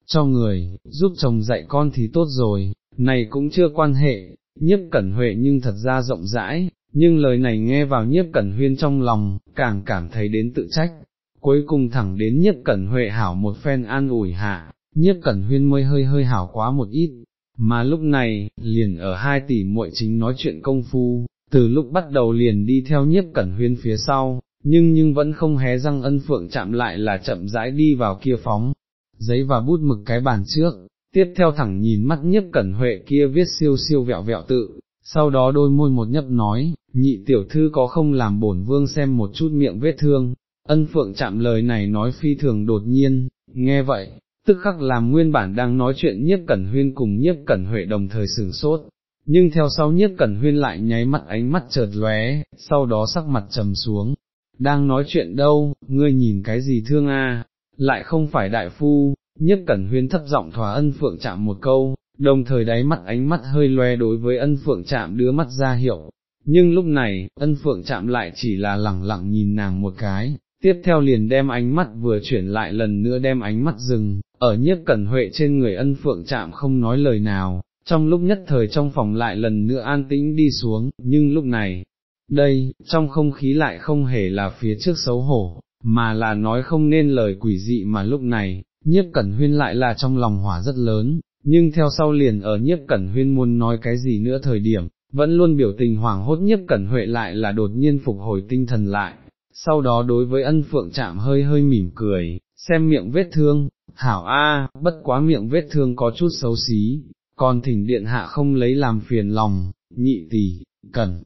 cho người, giúp chồng dạy con thì tốt rồi, này cũng chưa quan hệ, nhiếp cẩn huệ nhưng thật ra rộng rãi, nhưng lời này nghe vào nhiếp cẩn huyên trong lòng, càng cảm thấy đến tự trách, cuối cùng thẳng đến nhiếp cẩn huệ hảo một phen an ủi hạ, nhiếp cẩn huyên mới hơi hơi hảo quá một ít, mà lúc này, liền ở hai tỷ muội chính nói chuyện công phu, từ lúc bắt đầu liền đi theo nhiếp cẩn huyên phía sau, nhưng nhưng vẫn không hé răng ân phượng chạm lại là chậm rãi đi vào kia phóng, giấy và bút mực cái bàn trước, tiếp theo thẳng nhìn mắt nhiếp cẩn huệ kia viết siêu siêu vẹo vẹo tự, sau đó đôi môi một nhấp nói, nhị tiểu thư có không làm bổn vương xem một chút miệng vết thương, ân phượng chạm lời này nói phi thường đột nhiên, nghe vậy, tức khắc làm nguyên bản đang nói chuyện nhiếp cẩn huyên cùng nhiếp cẩn huệ đồng thời sửng sốt, nhưng theo sau nhiếp cẩn huyên lại nháy mắt ánh mắt chợt lóe, sau đó sắc mặt trầm xuống, đang nói chuyện đâu, ngươi nhìn cái gì thương a? lại không phải đại phu, nhiếp cẩn huyên thấp giọng thỏa ân phượng chạm một câu, đồng thời đáy mắt ánh mắt hơi lóe đối với ân phượng chạm đưa mắt ra hiệu, nhưng lúc này, ân phượng chạm lại chỉ là lẳng lặng nhìn nàng một cái, tiếp theo liền đem ánh mắt vừa chuyển lại lần nữa đem ánh mắt dừng, ở nhiếp cẩn huệ trên người ân phượng chạm không nói lời nào, trong lúc nhất thời trong phòng lại lần nữa an tĩnh đi xuống, nhưng lúc này, đây, trong không khí lại không hề là phía trước xấu hổ, mà là nói không nên lời quỷ dị mà lúc này, nhiếp cẩn huyên lại là trong lòng hỏa rất lớn, nhưng theo sau liền ở nhiếp cẩn huyên muốn nói cái gì nữa thời điểm, vẫn luôn biểu tình hoảng hốt nhiếp cẩn huệ lại là đột nhiên phục hồi tinh thần lại, sau đó đối với ân phượng chạm hơi hơi mỉm cười, xem miệng vết thương, hảo a, bất quá miệng vết thương có chút xấu xí, còn thỉnh điện hạ không lấy làm phiền lòng, nhị tỷ, cẩn.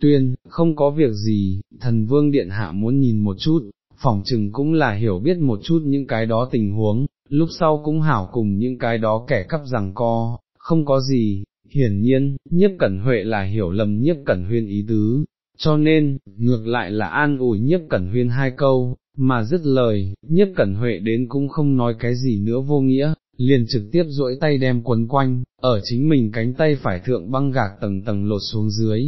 Tuyên, không có việc gì, thần vương điện hạ muốn nhìn một chút, phỏng chừng cũng là hiểu biết một chút những cái đó tình huống, lúc sau cũng hảo cùng những cái đó kẻ cắp rằng co, không có gì, hiển nhiên, nhiếp cẩn huệ là hiểu lầm nhiếp cẩn huyên ý tứ, cho nên, ngược lại là an ủi nhiếp cẩn huyên hai câu, mà dứt lời, nhiếp cẩn huệ đến cũng không nói cái gì nữa vô nghĩa, liền trực tiếp duỗi tay đem quấn quanh, ở chính mình cánh tay phải thượng băng gạc tầng tầng lột xuống dưới.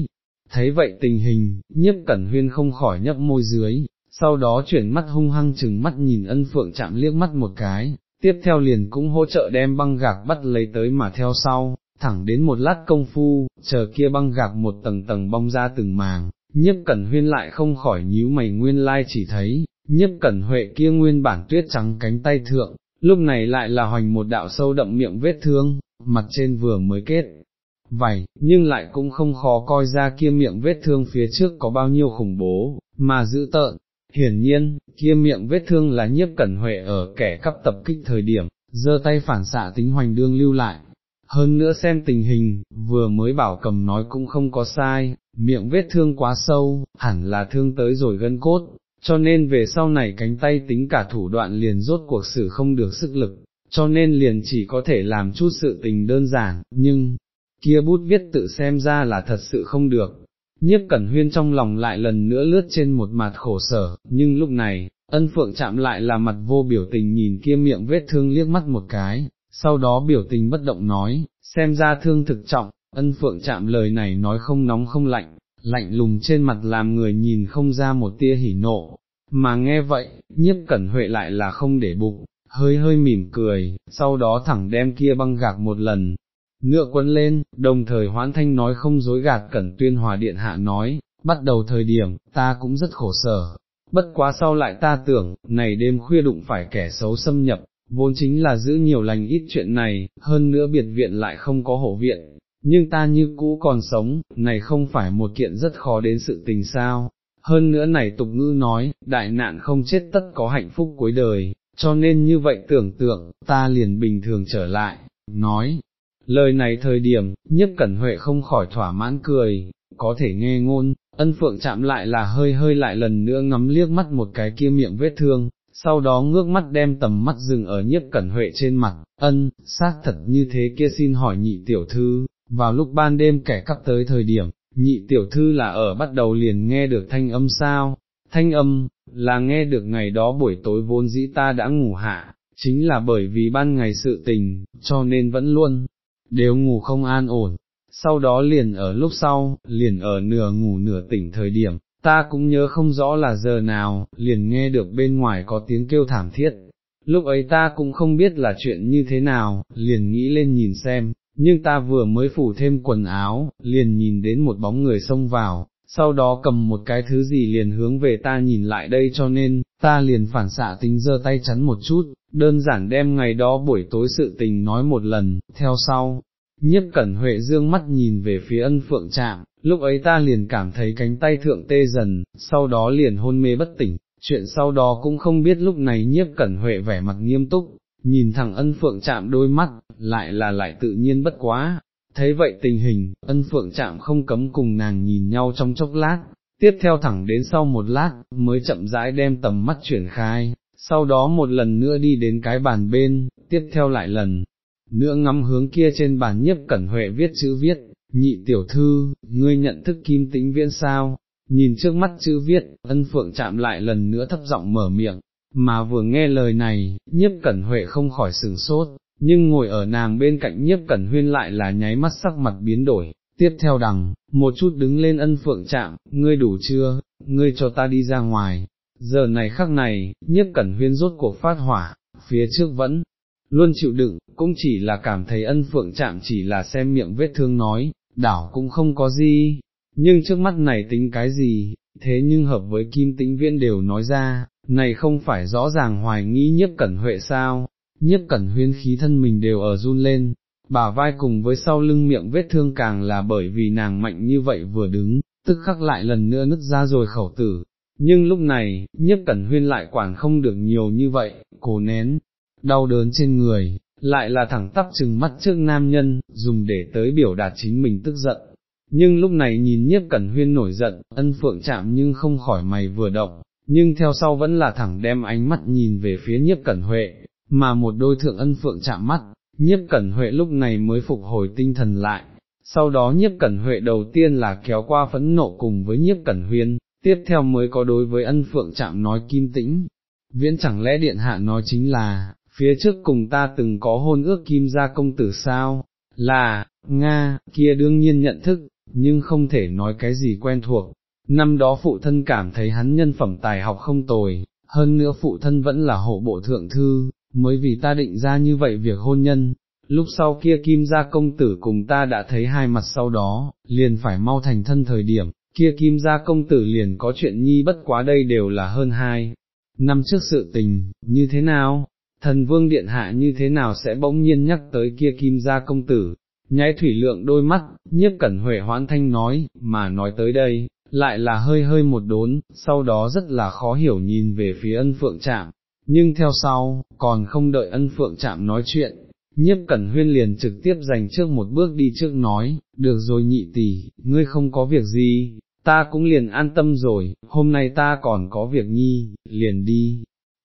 Thấy vậy tình hình, nhiếp cẩn huyên không khỏi nhấp môi dưới, sau đó chuyển mắt hung hăng chừng mắt nhìn ân phượng chạm liếc mắt một cái, tiếp theo liền cũng hỗ trợ đem băng gạc bắt lấy tới mà theo sau, thẳng đến một lát công phu, chờ kia băng gạc một tầng tầng bong ra từng màng, nhiếp cẩn huyên lại không khỏi nhíu mày nguyên lai chỉ thấy, nhiếp cẩn huệ kia nguyên bản tuyết trắng cánh tay thượng, lúc này lại là hoành một đạo sâu đậm miệng vết thương, mặt trên vừa mới kết, Vậy, nhưng lại cũng không khó coi ra kia miệng vết thương phía trước có bao nhiêu khủng bố, mà giữ tợn. Hiển nhiên, kia miệng vết thương là nhiếp cẩn huệ ở kẻ cắp tập kích thời điểm, giơ tay phản xạ tính hoành đương lưu lại. Hơn nữa xem tình hình, vừa mới bảo cầm nói cũng không có sai, miệng vết thương quá sâu, hẳn là thương tới rồi gân cốt, cho nên về sau này cánh tay tính cả thủ đoạn liền rốt cuộc xử không được sức lực, cho nên liền chỉ có thể làm chút sự tình đơn giản, nhưng, kia bút viết tự xem ra là thật sự không được. Nhiếp Cẩn Huyên trong lòng lại lần nữa lướt trên một mặt khổ sở, nhưng lúc này, ân phượng chạm lại là mặt vô biểu tình nhìn kia miệng vết thương liếc mắt một cái, sau đó biểu tình bất động nói, xem ra thương thực trọng, ân phượng chạm lời này nói không nóng không lạnh, lạnh lùng trên mặt làm người nhìn không ra một tia hỉ nộ, mà nghe vậy, nhiếp cẩn huệ lại là không để bụng, hơi hơi mỉm cười, sau đó thẳng đem kia băng gạc một lần, ngựa quấn lên, đồng thời hoãn thanh nói không dối gạt cẩn tuyên hòa điện hạ nói, bắt đầu thời điểm, ta cũng rất khổ sở, bất quá sau lại ta tưởng, này đêm khuya đụng phải kẻ xấu xâm nhập, vốn chính là giữ nhiều lành ít chuyện này, hơn nữa biệt viện lại không có hổ viện, nhưng ta như cũ còn sống, này không phải một kiện rất khó đến sự tình sao. Hơn nữa này tục ngữ nói, đại nạn không chết tất có hạnh phúc cuối đời, cho nên như vậy tưởng tượng, ta liền bình thường trở lại, nói, lời này thời điểm, nhất cẩn huệ không khỏi thỏa mãn cười, có thể nghe ngôn, ân phượng chạm lại là hơi hơi lại lần nữa ngắm liếc mắt một cái kia miệng vết thương, sau đó ngước mắt đem tầm mắt dừng ở nhiếp cẩn huệ trên mặt, ân, xác thật như thế kia xin hỏi nhị tiểu thư, vào lúc ban đêm kẻ cắp tới thời điểm, nhị tiểu thư là ở bắt đầu liền nghe được thanh âm sao, thanh âm, là nghe được ngày đó buổi tối vốn dĩ ta đã ngủ hạ, chính là bởi vì ban ngày sự tình, cho nên vẫn luôn, đều ngủ không an ổn, sau đó liền ở lúc sau, liền ở nửa ngủ nửa tỉnh thời điểm, ta cũng nhớ không rõ là giờ nào, liền nghe được bên ngoài có tiếng kêu thảm thiết. Lúc ấy ta cũng không biết là chuyện như thế nào, liền nghĩ lên nhìn xem, nhưng ta vừa mới phủ thêm quần áo, liền nhìn đến một bóng người xông vào, sau đó cầm một cái thứ gì liền hướng về ta nhìn lại đây cho nên, ta liền phản xạ tính giơ tay chắn một chút, đơn giản đem ngày đó buổi tối sự tình nói một lần, theo sau, nhiếp cẩn huệ dương mắt nhìn về phía ân phượng trạm, lúc ấy ta liền cảm thấy cánh tay thượng tê dần, sau đó liền hôn mê bất tỉnh, chuyện sau đó cũng không biết lúc này nhiếp cẩn huệ vẻ mặt nghiêm túc, nhìn thẳng ân phượng chạm đôi mắt, lại là lại tự nhiên bất quá, thấy vậy tình hình, ân phượng chạm không cấm cùng nàng nhìn nhau trong chốc lát, tiếp theo thẳng đến sau một lát, mới chậm rãi đem tầm mắt chuyển khai, sau đó một lần nữa đi đến cái bàn bên, tiếp theo lại lần nữa ngắm hướng kia trên bàn nhiếp cẩn huệ viết chữ viết, nhị tiểu thư, ngươi nhận thức kim tĩnh viễn sao, nhìn trước mắt chữ viết, ân phượng chạm lại lần nữa thấp giọng mở miệng, mà vừa nghe lời này, nhiếp cẩn huệ không khỏi sừng sốt, nhưng ngồi ở nàng bên cạnh nhiếp cẩn huyên lại là nháy mắt sắc mặt biến đổi, tiếp theo đằng, một chút đứng lên ân phượng chạm, ngươi đủ chưa, ngươi cho ta đi ra ngoài, giờ này khắc này, nhiếp cẩn huyên rốt cuộc phát hỏa, phía trước vẫn luôn chịu đựng, cũng chỉ là cảm thấy ân phượng chạm chỉ là xem miệng vết thương nói, đảo cũng không có gì, nhưng trước mắt này tính cái gì, thế nhưng hợp với kim tĩnh viên đều nói ra, này không phải rõ ràng hoài nghĩ nhiếp cẩn huệ sao, nhiếp cẩn huyên khí thân mình đều ở run lên, bà vai cùng với sau lưng miệng vết thương càng là bởi vì nàng mạnh như vậy vừa đứng, tức khắc lại lần nữa nứt ra rồi khẩu tử. Nhưng lúc này, nhiếp cẩn huyên lại quản không được nhiều như vậy, cố nén, đau đớn trên người, lại là thẳng tắp chừng mắt trước nam nhân, dùng để tới biểu đạt chính mình tức giận. Nhưng lúc này nhìn nhiếp cẩn huyên nổi giận, ân phượng chạm nhưng không khỏi mày vừa động, nhưng theo sau vẫn là thẳng đem ánh mắt nhìn về phía nhiếp cẩn huệ, mà một đôi thượng ân phượng chạm mắt, nhiếp cẩn huệ lúc này mới phục hồi tinh thần lại. Sau đó nhiếp cẩn huệ đầu tiên là kéo qua phẫn nộ cùng với nhiếp cẩn huyên, tiếp theo mới có đối với ân phượng chạm nói kim tĩnh, viễn chẳng lẽ điện hạ nói chính là, phía trước cùng ta từng có hôn ước kim gia công tử sao, là, Nga, kia đương nhiên nhận thức, nhưng không thể nói cái gì quen thuộc. Năm đó phụ thân cảm thấy hắn nhân phẩm tài học không tồi, hơn nữa phụ thân vẫn là hộ bộ thượng thư, mới vì ta định ra như vậy việc hôn nhân. Lúc sau kia kim gia công tử cùng ta đã thấy hai mặt sau đó, liền phải mau thành thân thời điểm, kia kim gia công tử liền có chuyện nhi bất quá đây đều là hơn hai. Năm trước sự tình, như thế nào, thần vương điện hạ như thế nào sẽ bỗng nhiên nhắc tới kia kim gia công tử, nháy thủy lượng đôi mắt, nhiếp cẩn huệ hoãn thanh nói, mà nói tới đây, lại là hơi hơi một đốn, sau đó rất là khó hiểu nhìn về phía ân phượng trạm, nhưng theo sau, còn không đợi ân phượng Trạm nói chuyện, nhiếp cẩn huyên liền trực tiếp dành trước một bước đi trước nói, được rồi nhị tỷ, ngươi không có việc gì, ta cũng liền an tâm rồi, hôm nay ta còn có việc nhi, liền đi.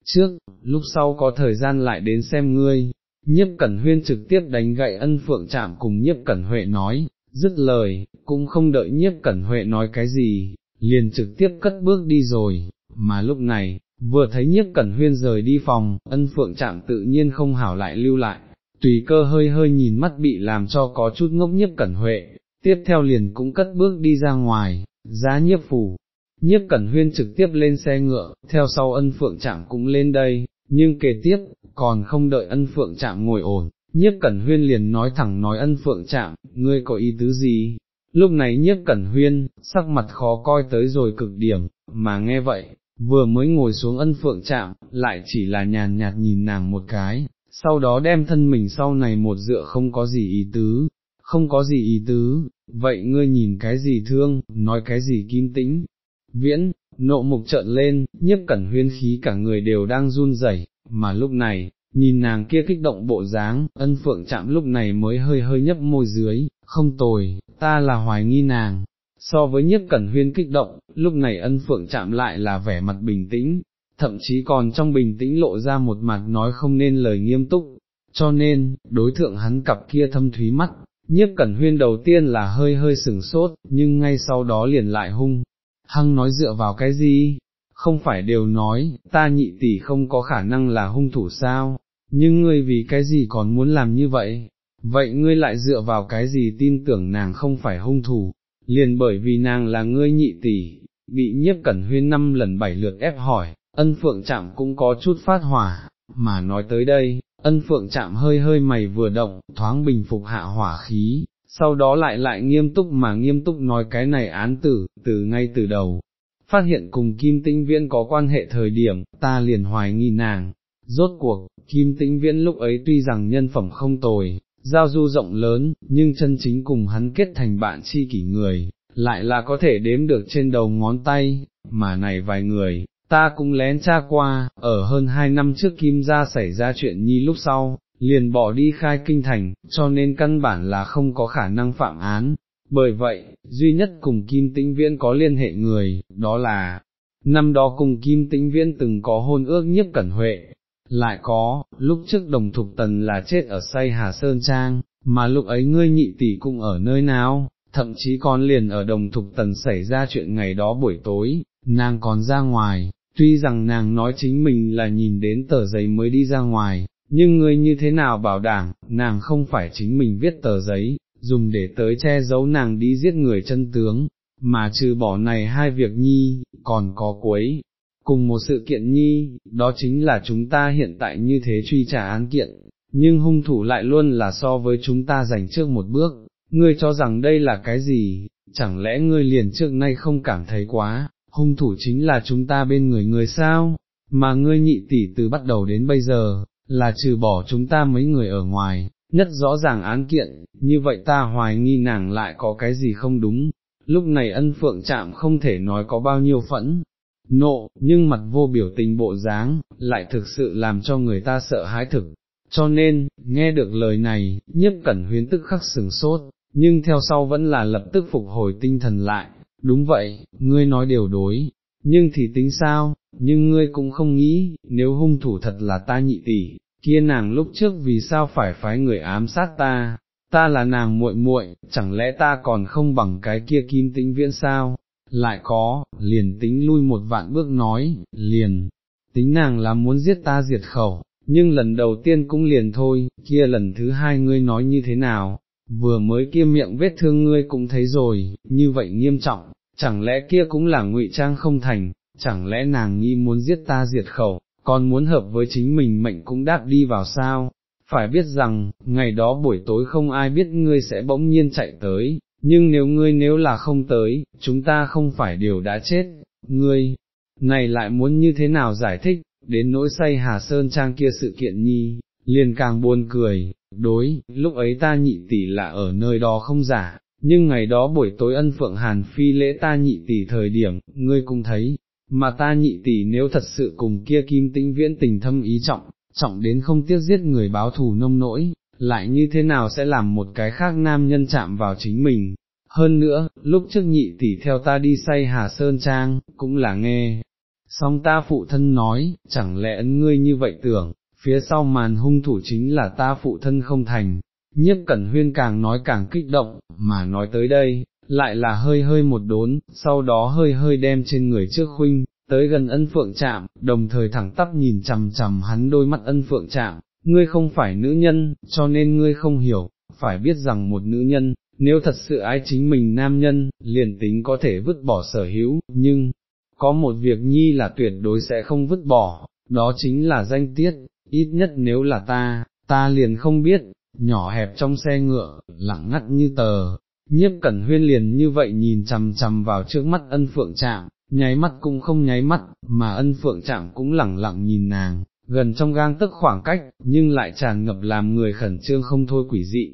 Trước, lúc sau có thời gian lại đến xem ngươi, nhiếp cẩn huyên trực tiếp đánh gậy ân phượng chạm cùng nhiếp cẩn huệ nói, dứt lời, cũng không đợi nhiếp cẩn huệ nói cái gì, liền trực tiếp cất bước đi rồi, mà lúc này, Vừa thấy nhiếp cẩn huyên rời đi phòng, ân phượng chạm tự nhiên không hảo lại lưu lại, tùy cơ hơi hơi nhìn mắt bị làm cho có chút ngốc nhiếp cẩn huệ, tiếp theo liền cũng cất bước đi ra ngoài, giá nhiếp phủ. Nhiếp cẩn huyên trực tiếp lên xe ngựa, theo sau ân phượng chạm cũng lên đây, nhưng kế tiếp, còn không đợi ân phượng chạm ngồi ổn, nhiếp cẩn huyên liền nói thẳng nói ân phượng chạm, ngươi có ý tứ gì? Lúc này nhiếp cẩn huyên, sắc mặt khó coi tới rồi cực điểm, mà nghe vậy, vừa mới ngồi xuống ân phượng chạm, lại chỉ là nhàn nhạt nhìn nàng một cái, sau đó đem thân mình sau này một dựa không có gì ý tứ, không có gì ý tứ, vậy ngươi nhìn cái gì thương, nói cái gì kim tĩnh, viễn, nộ mục trợn lên, nhiếp cẩn huyên khí cả người đều đang run rẩy, mà lúc này, nhìn nàng kia kích động bộ dáng, ân phượng chạm lúc này mới hơi hơi nhấp môi dưới, không tồi, ta là hoài nghi nàng, So với nhiếp cẩn huyên kích động, lúc này ân phượng chạm lại là vẻ mặt bình tĩnh, thậm chí còn trong bình tĩnh lộ ra một mặt nói không nên lời nghiêm túc, cho nên, đối thượng hắn cặp kia thâm thúy mắt, nhiếp cẩn huyên đầu tiên là hơi hơi sừng sốt, nhưng ngay sau đó liền lại hung, hăng nói dựa vào cái gì, không phải đều nói, ta nhị tỷ không có khả năng là hung thủ sao, nhưng ngươi vì cái gì còn muốn làm như vậy, vậy ngươi lại dựa vào cái gì tin tưởng nàng không phải hung thủ, liền bởi vì nàng là ngươi nhị tỷ, bị nhiếp cẩn huyên năm lần bảy lượt ép hỏi, ân phượng chạm cũng có chút phát hỏa, mà nói tới đây, ân phượng chạm hơi hơi mày vừa động, thoáng bình phục hạ hỏa khí, sau đó lại lại nghiêm túc mà nghiêm túc nói cái này án tử, từ ngay từ đầu. Phát hiện cùng Kim Tĩnh Viễn có quan hệ thời điểm, ta liền hoài nghi nàng, rốt cuộc, Kim Tĩnh Viễn lúc ấy tuy rằng nhân phẩm không tồi, giao du rộng lớn, nhưng chân chính cùng hắn kết thành bạn chi kỷ người, lại là có thể đếm được trên đầu ngón tay, mà này vài người, ta cũng lén tra qua, ở hơn hai năm trước Kim gia xảy ra chuyện nhi lúc sau, liền bỏ đi khai kinh thành, cho nên căn bản là không có khả năng phạm án. Bởi vậy, duy nhất cùng Kim Tĩnh Viễn có liên hệ người, đó là, năm đó cùng Kim Tĩnh Viễn từng có hôn ước nhiếp cẩn huệ, lại có, lúc trước đồng thục tần là chết ở say Hà Sơn Trang, mà lúc ấy ngươi nhị tỷ cũng ở nơi nào, thậm chí còn liền ở đồng thục tần xảy ra chuyện ngày đó buổi tối, nàng còn ra ngoài, tuy rằng nàng nói chính mình là nhìn đến tờ giấy mới đi ra ngoài, nhưng ngươi như thế nào bảo đảm, nàng không phải chính mình viết tờ giấy, dùng để tới che giấu nàng đi giết người chân tướng, mà trừ bỏ này hai việc nhi, còn có cuối, cùng một sự kiện nhi, đó chính là chúng ta hiện tại như thế truy trả án kiện, nhưng hung thủ lại luôn là so với chúng ta giành trước một bước, ngươi cho rằng đây là cái gì, chẳng lẽ ngươi liền trước nay không cảm thấy quá, hung thủ chính là chúng ta bên người người sao, mà ngươi nhị tỷ từ bắt đầu đến bây giờ, là trừ bỏ chúng ta mấy người ở ngoài, nhất rõ ràng án kiện, như vậy ta hoài nghi nàng lại có cái gì không đúng, lúc này ân phượng chạm không thể nói có bao nhiêu phẫn, nộ, nhưng mặt vô biểu tình bộ dáng, lại thực sự làm cho người ta sợ hãi thực. Cho nên, nghe được lời này, nhiếp cẩn huyến tức khắc sừng sốt, nhưng theo sau vẫn là lập tức phục hồi tinh thần lại, đúng vậy, ngươi nói đều đối, nhưng thì tính sao, nhưng ngươi cũng không nghĩ, nếu hung thủ thật là ta nhị tỷ, kia nàng lúc trước vì sao phải phái người ám sát ta, ta là nàng muội muội, chẳng lẽ ta còn không bằng cái kia kim tĩnh viễn sao, lại có, liền tính lui một vạn bước nói, liền, tính nàng là muốn giết ta diệt khẩu, nhưng lần đầu tiên cũng liền thôi, kia lần thứ hai ngươi nói như thế nào, vừa mới kia miệng vết thương ngươi cũng thấy rồi, như vậy nghiêm trọng, chẳng lẽ kia cũng là ngụy trang không thành, chẳng lẽ nàng nghi muốn giết ta diệt khẩu, còn muốn hợp với chính mình mệnh cũng đáp đi vào sao, phải biết rằng, ngày đó buổi tối không ai biết ngươi sẽ bỗng nhiên chạy tới, nhưng nếu ngươi nếu là không tới, chúng ta không phải đều đã chết, ngươi, này lại muốn như thế nào giải thích, đến nỗi say Hà Sơn Trang kia sự kiện nhi, liền càng buồn cười, đối, lúc ấy ta nhị tỷ là ở nơi đó không giả, nhưng ngày đó buổi tối ân phượng hàn phi lễ ta nhị tỷ thời điểm, ngươi cũng thấy, mà ta nhị tỷ nếu thật sự cùng kia kim tĩnh viễn tình thâm ý trọng, trọng đến không tiếc giết người báo thù nông nỗi, lại như thế nào sẽ làm một cái khác nam nhân chạm vào chính mình. Hơn nữa, lúc trước nhị tỷ theo ta đi say Hà Sơn Trang, cũng là nghe. Song ta phụ thân nói, chẳng lẽ ấn ngươi như vậy tưởng, phía sau màn hung thủ chính là ta phụ thân không thành. Nhiếp Cẩn Huyên càng nói càng kích động, mà nói tới đây, lại là hơi hơi một đốn, sau đó hơi hơi đem trên người trước khuynh, tới gần ân phượng chạm, đồng thời thẳng tắp nhìn chằm chằm hắn đôi mắt ân phượng chạm, ngươi không phải nữ nhân, cho nên ngươi không hiểu, phải biết rằng một nữ nhân, nếu thật sự ái chính mình nam nhân, liền tính có thể vứt bỏ sở hữu, nhưng, có một việc nhi là tuyệt đối sẽ không vứt bỏ, đó chính là danh tiết, ít nhất nếu là ta, ta liền không biết, nhỏ hẹp trong xe ngựa, lặng ngắt như tờ, nhiếp cẩn huyên liền như vậy nhìn chằm chằm vào trước mắt ân phượng chạm, nháy mắt cũng không nháy mắt, mà ân phượng chạm cũng lẳng lặng nhìn nàng, gần trong gang tức khoảng cách, nhưng lại tràn ngập làm người khẩn trương không thôi quỷ dị.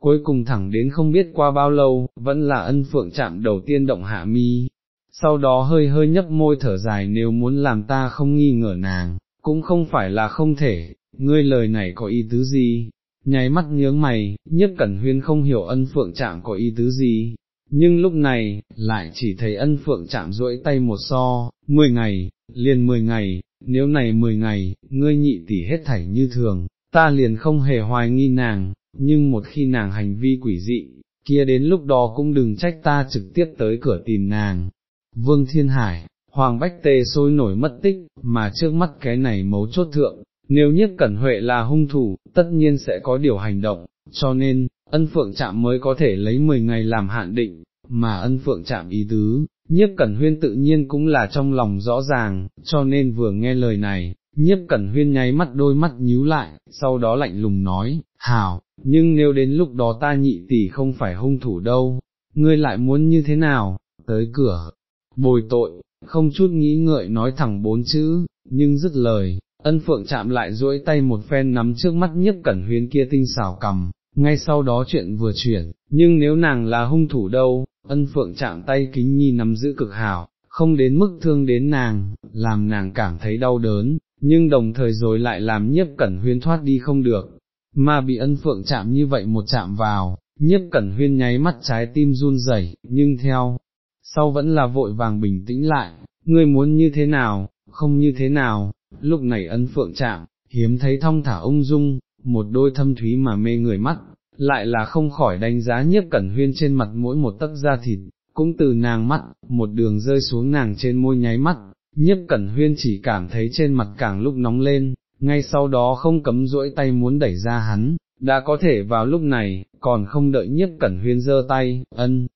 Cuối cùng thẳng đến không biết qua bao lâu, vẫn là ân phượng chạm đầu tiên động hạ mi, sau đó hơi hơi nhấp môi thở dài nếu muốn làm ta không nghi ngờ nàng, cũng không phải là không thể, ngươi lời này có ý tứ gì, nháy mắt nhướng mày, nhất cẩn huyên không hiểu ân phượng chạm có ý tứ gì, nhưng lúc này, lại chỉ thấy ân phượng chạm duỗi tay một so, mười ngày, liền mười ngày, nếu này mười ngày, ngươi nhị tỷ hết thảy như thường, ta liền không hề hoài nghi nàng, nhưng một khi nàng hành vi quỷ dị, kia đến lúc đó cũng đừng trách ta trực tiếp tới cửa tìm nàng. Vương Thiên Hải, Hoàng Bách Tê sôi nổi mất tích, mà trước mắt cái này mấu chốt thượng, nếu nhất cẩn huệ là hung thủ, tất nhiên sẽ có điều hành động, cho nên, ân phượng chạm mới có thể lấy 10 ngày làm hạn định, mà ân phượng chạm ý tứ, nhiếp cẩn huyên tự nhiên cũng là trong lòng rõ ràng, cho nên vừa nghe lời này, nhiếp cẩn huyên nháy mắt đôi mắt nhíu lại, sau đó lạnh lùng nói, hảo, nhưng nếu đến lúc đó ta nhị tỷ không phải hung thủ đâu, ngươi lại muốn như thế nào, tới cửa, bồi tội, không chút nghĩ ngợi nói thẳng bốn chữ, nhưng dứt lời, ân phượng chạm lại duỗi tay một phen nắm trước mắt nhiếp cẩn huyên kia tinh xảo cầm, ngay sau đó chuyện vừa chuyển, nhưng nếu nàng là hung thủ đâu, ân phượng chạm tay kính nhi nắm giữ cực hảo, không đến mức thương đến nàng, làm nàng cảm thấy đau đớn, nhưng đồng thời rồi lại làm nhiếp cẩn huyên thoát đi không được, mà bị ân phượng chạm như vậy một chạm vào, nhiếp cẩn huyên nháy mắt trái tim run rẩy, nhưng theo, sau vẫn là vội vàng bình tĩnh lại, ngươi muốn như thế nào, không như thế nào, lúc này ân phượng chạm, hiếm thấy thong thả ung dung, một đôi thâm thúy mà mê người mắt, lại là không khỏi đánh giá nhiếp cẩn huyên trên mặt mỗi một tấc da thịt, cũng từ nàng mắt, một đường rơi xuống nàng trên môi nháy mắt, nhiếp cẩn huyên chỉ cảm thấy trên mặt càng lúc nóng lên, ngay sau đó không cấm duỗi tay muốn đẩy ra hắn, đã có thể vào lúc này, còn không đợi nhiếp cẩn huyên giơ tay, ân,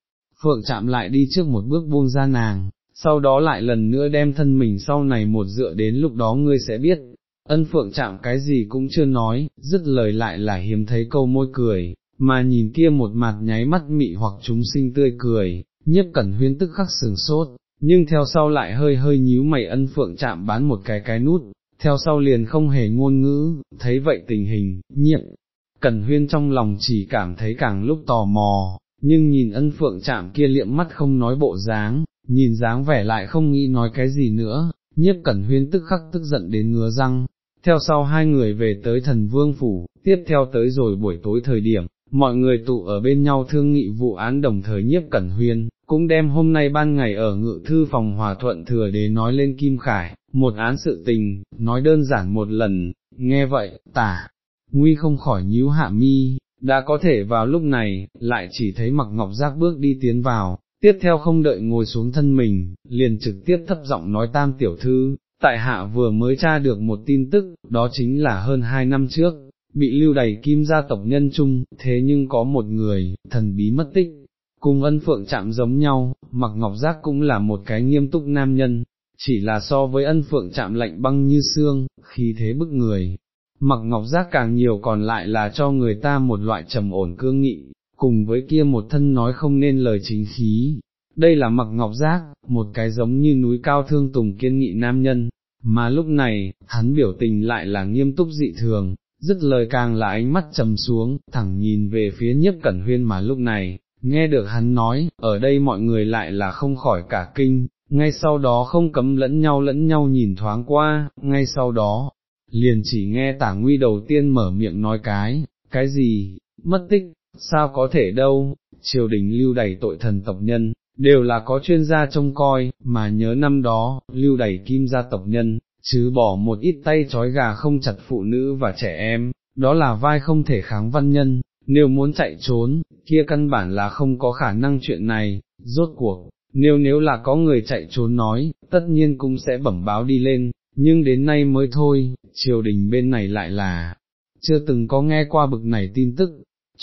phượng chạm lại đi trước một bước buông ra nàng, sau đó lại lần nữa đem thân mình sau này một dựa đến lúc đó ngươi sẽ biết, ân phượng chạm cái gì cũng chưa nói, dứt lời lại là hiếm thấy câu môi cười, mà nhìn kia một mặt nháy mắt mị hoặc chúng sinh tươi cười, nhiếp cẩn huyên tức khắc sừng sốt, nhưng theo sau lại hơi hơi nhíu mày ân phượng chạm bán một cái cái nút, theo sau liền không hề ngôn ngữ, thấy vậy tình hình, nhiệm. cẩn huyên trong lòng chỉ cảm thấy càng lúc tò mò, nhưng nhìn ân phượng chạm kia liệm mắt không nói bộ dáng, nhìn dáng vẻ lại không nghĩ nói cái gì nữa, nhiếp cẩn huyên tức khắc tức giận đến ngứa răng, theo sau hai người về tới thần vương phủ, tiếp theo tới rồi buổi tối thời điểm, mọi người tụ ở bên nhau thương nghị vụ án đồng thời nhiếp cẩn huyên, cũng đem hôm nay ban ngày ở ngự thư phòng hòa thuận thừa để nói lên Kim Khải, một án sự tình, nói đơn giản một lần, nghe vậy, tả, nguy không khỏi nhíu hạ mi, đã có thể vào lúc này, lại chỉ thấy mặc ngọc giác bước đi tiến vào, tiếp theo không đợi ngồi xuống thân mình, liền trực tiếp thấp giọng nói tam tiểu thư, tại hạ vừa mới tra được một tin tức, đó chính là hơn hai năm trước, bị lưu đày kim gia tộc nhân chung, thế nhưng có một người, thần bí mất tích, cùng ân phượng chạm giống nhau, mặc ngọc giác cũng là một cái nghiêm túc nam nhân, chỉ là so với ân phượng chạm lạnh băng như xương, khí thế bức người. Mặc ngọc giác càng nhiều còn lại là cho người ta một loại trầm ổn cương nghị, cùng với kia một thân nói không nên lời chính khí, đây là mặc ngọc giác, một cái giống như núi cao thương tùng kiên nghị nam nhân, mà lúc này, hắn biểu tình lại là nghiêm túc dị thường, dứt lời càng là ánh mắt trầm xuống, thẳng nhìn về phía nhiếp cẩn huyên mà lúc này, nghe được hắn nói, ở đây mọi người lại là không khỏi cả kinh, ngay sau đó không cấm lẫn nhau lẫn nhau nhìn thoáng qua, ngay sau đó, liền chỉ nghe tả nguy đầu tiên mở miệng nói cái, cái gì, mất tích, sao có thể đâu, triều đình lưu đẩy tội thần tộc nhân, đều là có chuyên gia trông coi, mà nhớ năm đó, lưu đẩy kim gia tộc nhân, chứ bỏ một ít tay trói gà không chặt phụ nữ và trẻ em, đó là vai không thể kháng văn nhân, nếu muốn chạy trốn, kia căn bản là không có khả năng chuyện này, rốt cuộc, nếu nếu là có người chạy trốn nói, tất nhiên cũng sẽ bẩm báo đi lên, nhưng đến nay mới thôi, triều đình bên này lại là, chưa từng có nghe qua bực này tin tức,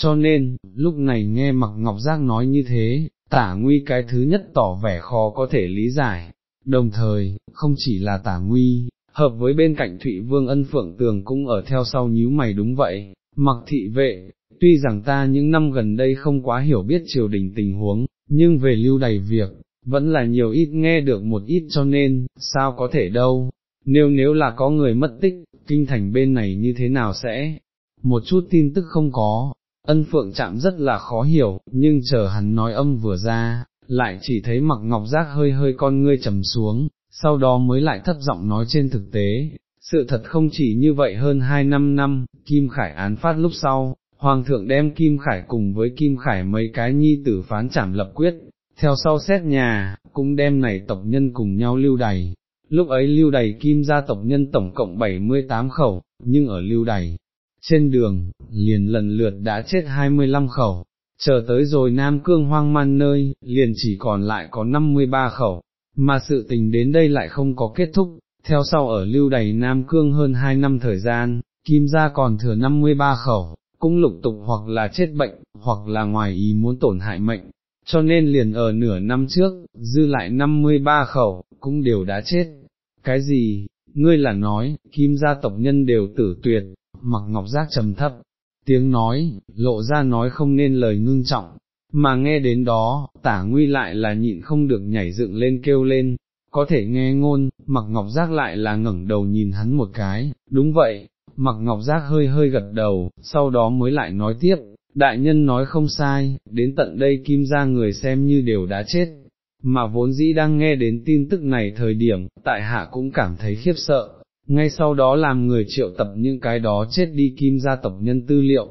cho nên, lúc này nghe mặc Ngọc Giác nói như thế, tả nguy cái thứ nhất tỏ vẻ khó có thể lý giải, đồng thời, không chỉ là tả nguy, hợp với bên cạnh Thụy Vương ân phượng tường cũng ở theo sau nhíu mày đúng vậy, mặc thị vệ, tuy rằng ta những năm gần đây không quá hiểu biết triều đình tình huống, nhưng về lưu đầy việc, vẫn là nhiều ít nghe được một ít cho nên, sao có thể đâu, nếu nếu là có người mất tích, kinh thành bên này như thế nào sẽ, một chút tin tức không có, ân phượng chạm rất là khó hiểu, nhưng chờ hắn nói âm vừa ra, lại chỉ thấy mặc ngọc giác hơi hơi con ngươi trầm xuống, sau đó mới lại thấp giọng nói trên thực tế, sự thật không chỉ như vậy hơn hai năm năm, Kim Khải án phát lúc sau, Hoàng thượng đem Kim Khải cùng với Kim Khải mấy cái nhi tử phán trảm lập quyết, theo sau xét nhà, cũng đem này tộc nhân cùng nhau lưu đày. Lúc ấy lưu đày kim gia tộc nhân tổng cộng 78 khẩu, nhưng ở lưu đày, trên đường, liền lần lượt đã chết 25 khẩu, chờ tới rồi Nam Cương hoang man nơi, liền chỉ còn lại có 53 khẩu, mà sự tình đến đây lại không có kết thúc, theo sau ở lưu đầy Nam Cương hơn 2 năm thời gian, Kim gia còn thừa 53 khẩu, cũng lục tục hoặc là chết bệnh, hoặc là ngoài ý muốn tổn hại mệnh, cho nên liền ở nửa năm trước, dư lại 53 khẩu, cũng đều đã chết. Cái gì, ngươi là nói, kim gia tộc nhân đều tử tuyệt, mặc ngọc giác trầm thấp, tiếng nói, lộ ra nói không nên lời ngưng trọng, mà nghe đến đó, tả nguy lại là nhịn không được nhảy dựng lên kêu lên, có thể nghe ngôn, mặc ngọc giác lại là ngẩng đầu nhìn hắn một cái, đúng vậy, mặc ngọc giác hơi hơi gật đầu, sau đó mới lại nói tiếp, đại nhân nói không sai, đến tận đây kim ra người xem như đều đã chết, mà vốn dĩ đang nghe đến tin tức này thời điểm, tại hạ cũng cảm thấy khiếp sợ, ngay sau đó làm người triệu tập những cái đó chết đi kim gia tộc nhân tư liệu,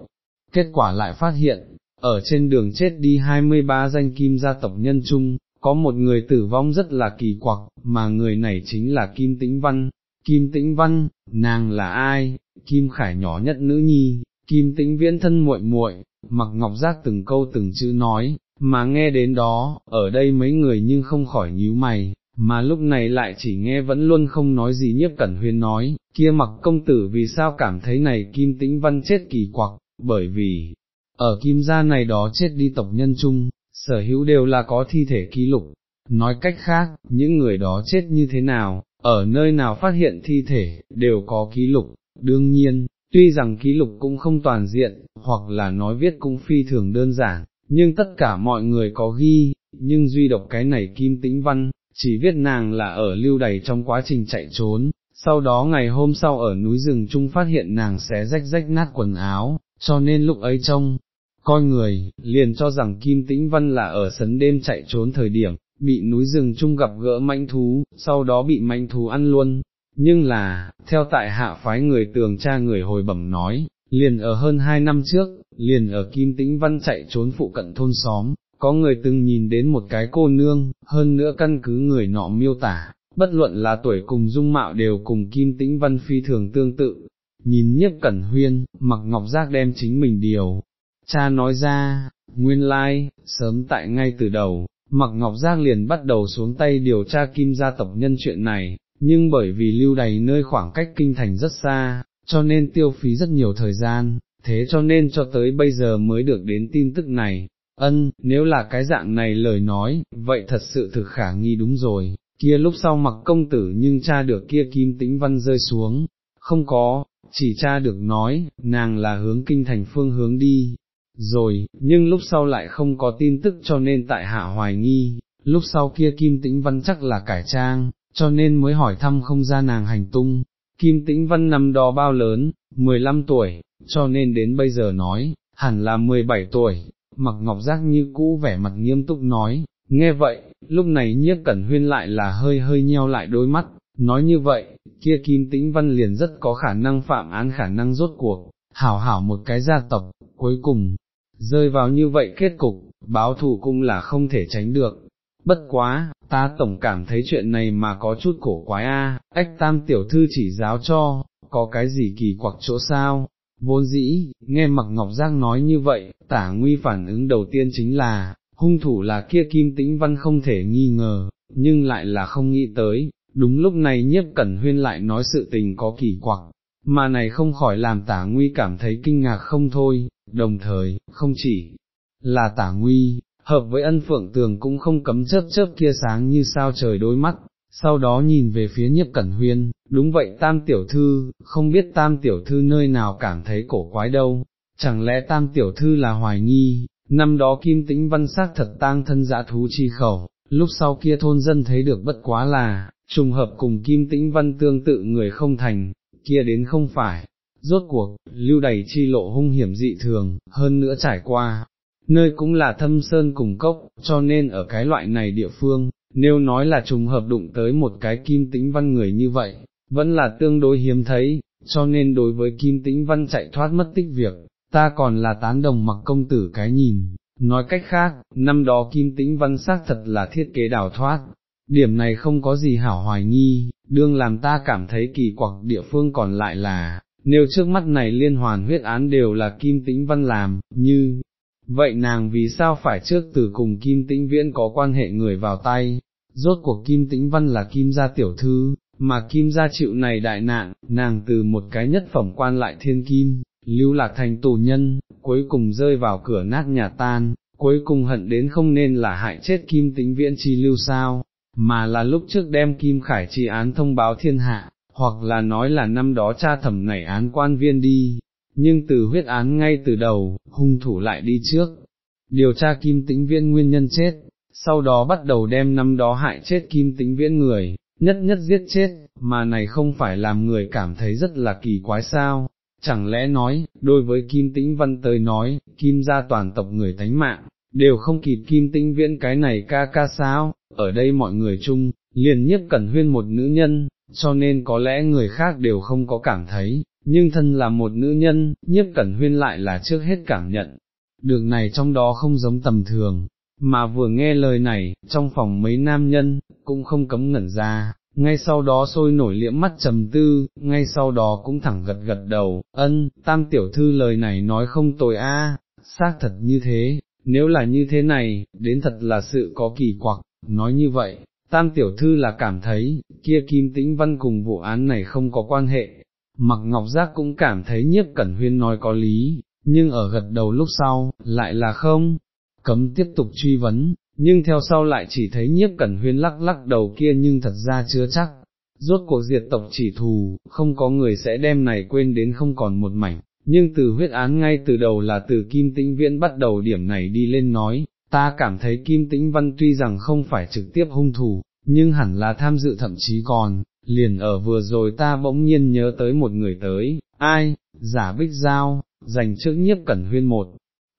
kết quả lại phát hiện, ở trên đường chết đi 23 danh kim gia tộc nhân chung, có một người tử vong rất là kỳ quặc, mà người này chính là Kim Tĩnh Văn. Kim Tĩnh Văn, nàng là ai? Kim Khải nhỏ nhất nữ nhi, Kim Tĩnh Viễn thân muội muội, mặc ngọc giác từng câu từng chữ nói, mà nghe đến đó, ở đây mấy người nhưng không khỏi nhíu mày, mà lúc này lại chỉ nghe vẫn luôn không nói gì nhiếp cẩn huyên nói, kia mặc công tử vì sao cảm thấy này kim tĩnh văn chết kỳ quặc, bởi vì, ở kim gia này đó chết đi tộc nhân chung, sở hữu đều là có thi thể ký lục, nói cách khác, những người đó chết như thế nào, ở nơi nào phát hiện thi thể, đều có ký lục, đương nhiên, tuy rằng ký lục cũng không toàn diện, hoặc là nói viết cũng phi thường đơn giản, nhưng tất cả mọi người có ghi, nhưng duy độc cái này kim tĩnh văn, chỉ viết nàng là ở lưu đầy trong quá trình chạy trốn, sau đó ngày hôm sau ở núi rừng chung phát hiện nàng xé rách rách nát quần áo, cho nên lúc ấy trông, coi người, liền cho rằng Kim Tĩnh Văn là ở sấn đêm chạy trốn thời điểm, bị núi rừng chung gặp gỡ manh thú, sau đó bị manh thú ăn luôn, nhưng là, theo tại hạ phái người tường cha người hồi bẩm nói, liền ở hơn hai năm trước, liền ở Kim Tĩnh Văn chạy trốn phụ cận thôn xóm, có người từng nhìn đến một cái cô nương, hơn nữa căn cứ người nọ miêu tả, bất luận là tuổi cùng dung mạo đều cùng Kim Tĩnh Văn phi thường tương tự, nhìn nhiếp cẩn huyên, mặc ngọc giác đem chính mình điều. Cha nói ra, nguyên lai, like, sớm tại ngay từ đầu, mặc ngọc giác liền bắt đầu xuống tay điều tra kim gia tộc nhân chuyện này, nhưng bởi vì lưu đầy nơi khoảng cách kinh thành rất xa, cho nên tiêu phí rất nhiều thời gian, thế cho nên cho tới bây giờ mới được đến tin tức này. Ân, nếu là cái dạng này lời nói, vậy thật sự thực khả nghi đúng rồi, kia lúc sau mặc công tử nhưng cha được kia kim tĩnh văn rơi xuống, không có, chỉ cha được nói, nàng là hướng kinh thành phương hướng đi, rồi, nhưng lúc sau lại không có tin tức cho nên tại hạ hoài nghi, lúc sau kia kim tĩnh văn chắc là cải trang, cho nên mới hỏi thăm không ra nàng hành tung, Kim Tĩnh Văn năm đó bao lớn, 15 tuổi, cho nên đến bây giờ nói, hẳn là 17 tuổi, mặc ngọc giác như cũ vẻ mặt nghiêm túc nói, nghe vậy, lúc này nhiếp cẩn huyên lại là hơi hơi nheo lại đôi mắt, nói như vậy, kia Kim Tĩnh Văn liền rất có khả năng phạm án khả năng rốt cuộc, hảo hảo một cái gia tộc, cuối cùng, rơi vào như vậy kết cục, báo thù cũng là không thể tránh được. Bất quá, ta tổng cảm thấy chuyện này mà có chút cổ quái a, ách tam tiểu thư chỉ giáo cho, có cái gì kỳ quặc chỗ sao, vốn dĩ, nghe mặc Ngọc Giang nói như vậy, tả nguy phản ứng đầu tiên chính là, hung thủ là kia kim tĩnh văn không thể nghi ngờ, nhưng lại là không nghĩ tới, đúng lúc này nhiếp cẩn huyên lại nói sự tình có kỳ quặc, mà này không khỏi làm tả nguy cảm thấy kinh ngạc không thôi, đồng thời, không chỉ là tả nguy, hợp với ân phượng tường cũng không cấm chớp chớp kia sáng như sao trời đôi mắt, sau đó nhìn về phía nhiếp cẩn huyên, đúng vậy tam tiểu thư, không biết tam tiểu thư nơi nào cảm thấy cổ quái đâu, chẳng lẽ tam tiểu thư là hoài nghi, năm đó kim tĩnh văn xác thật tang thân dã thú chi khẩu, lúc sau kia thôn dân thấy được bất quá là, trùng hợp cùng kim tĩnh văn tương tự người không thành, kia đến không phải, rốt cuộc, lưu đầy chi lộ hung hiểm dị thường, hơn nữa trải qua, nơi cũng là thâm sơn cùng cốc, cho nên ở cái loại này địa phương, nếu nói là trùng hợp đụng tới một cái kim tĩnh văn người như vậy, vẫn là tương đối hiếm thấy, cho nên đối với kim tĩnh văn chạy thoát mất tích việc, ta còn là tán đồng mặc công tử cái nhìn, nói cách khác, năm đó kim tĩnh văn xác thật là thiết kế đào thoát, điểm này không có gì hảo hoài nghi, đương làm ta cảm thấy kỳ quặc địa phương còn lại là, nếu trước mắt này liên hoàn huyết án đều là kim tĩnh văn làm, như, vậy nàng vì sao phải trước từ cùng kim tĩnh viễn có quan hệ người vào tay, rốt cuộc kim tĩnh văn là kim gia tiểu thư, mà kim gia chịu này đại nạn, nàng từ một cái nhất phẩm quan lại thiên kim, lưu lạc thành tù nhân, cuối cùng rơi vào cửa nát nhà tan, cuối cùng hận đến không nên là hại chết kim tĩnh viễn chi lưu sao, mà là lúc trước đem kim khải chi án thông báo thiên hạ, hoặc là nói là năm đó cha thẩm nảy án quan viên đi, nhưng từ huyết án ngay từ đầu, hung thủ lại đi trước, điều tra kim tĩnh viễn nguyên nhân chết, sau đó bắt đầu đem năm đó hại chết kim tĩnh viễn người, nhất nhất giết chết, mà này không phải làm người cảm thấy rất là kỳ quái sao, chẳng lẽ nói, đối với kim tĩnh văn tới nói, kim gia toàn tộc người tánh mạng, đều không kịp kim tĩnh viễn cái này ca ca sao, ở đây mọi người chung, liền nhất cẩn huyên một nữ nhân, cho nên có lẽ người khác đều không có cảm thấy, nhưng thân là một nữ nhân, nhiếp cẩn huyên lại là trước hết cảm nhận, được này trong đó không giống tầm thường, mà vừa nghe lời này, trong phòng mấy nam nhân, cũng không cấm ngẩn ra, ngay sau đó sôi nổi liễm mắt trầm tư, ngay sau đó cũng thẳng gật gật đầu, ân, tam tiểu thư lời này nói không tồi a, xác thật như thế, nếu là như thế này, đến thật là sự có kỳ quặc, nói như vậy, tam tiểu thư là cảm thấy, kia kim tĩnh văn cùng vụ án này không có quan hệ, mặc ngọc giác cũng cảm thấy nhiếp cẩn huyên nói có lý, nhưng ở gật đầu lúc sau, lại là không, cấm tiếp tục truy vấn, nhưng theo sau lại chỉ thấy nhiếp cẩn huyên lắc lắc đầu kia nhưng thật ra chưa chắc, rốt cuộc diệt tộc chỉ thù, không có người sẽ đem này quên đến không còn một mảnh, nhưng từ huyết án ngay từ đầu là từ Kim Tĩnh Viễn bắt đầu điểm này đi lên nói, ta cảm thấy Kim Tĩnh Văn tuy rằng không phải trực tiếp hung thủ, nhưng hẳn là tham dự thậm chí còn, liền ở vừa rồi ta bỗng nhiên nhớ tới một người tới, ai, giả bích giao, dành trước nhiếp cẩn huyên một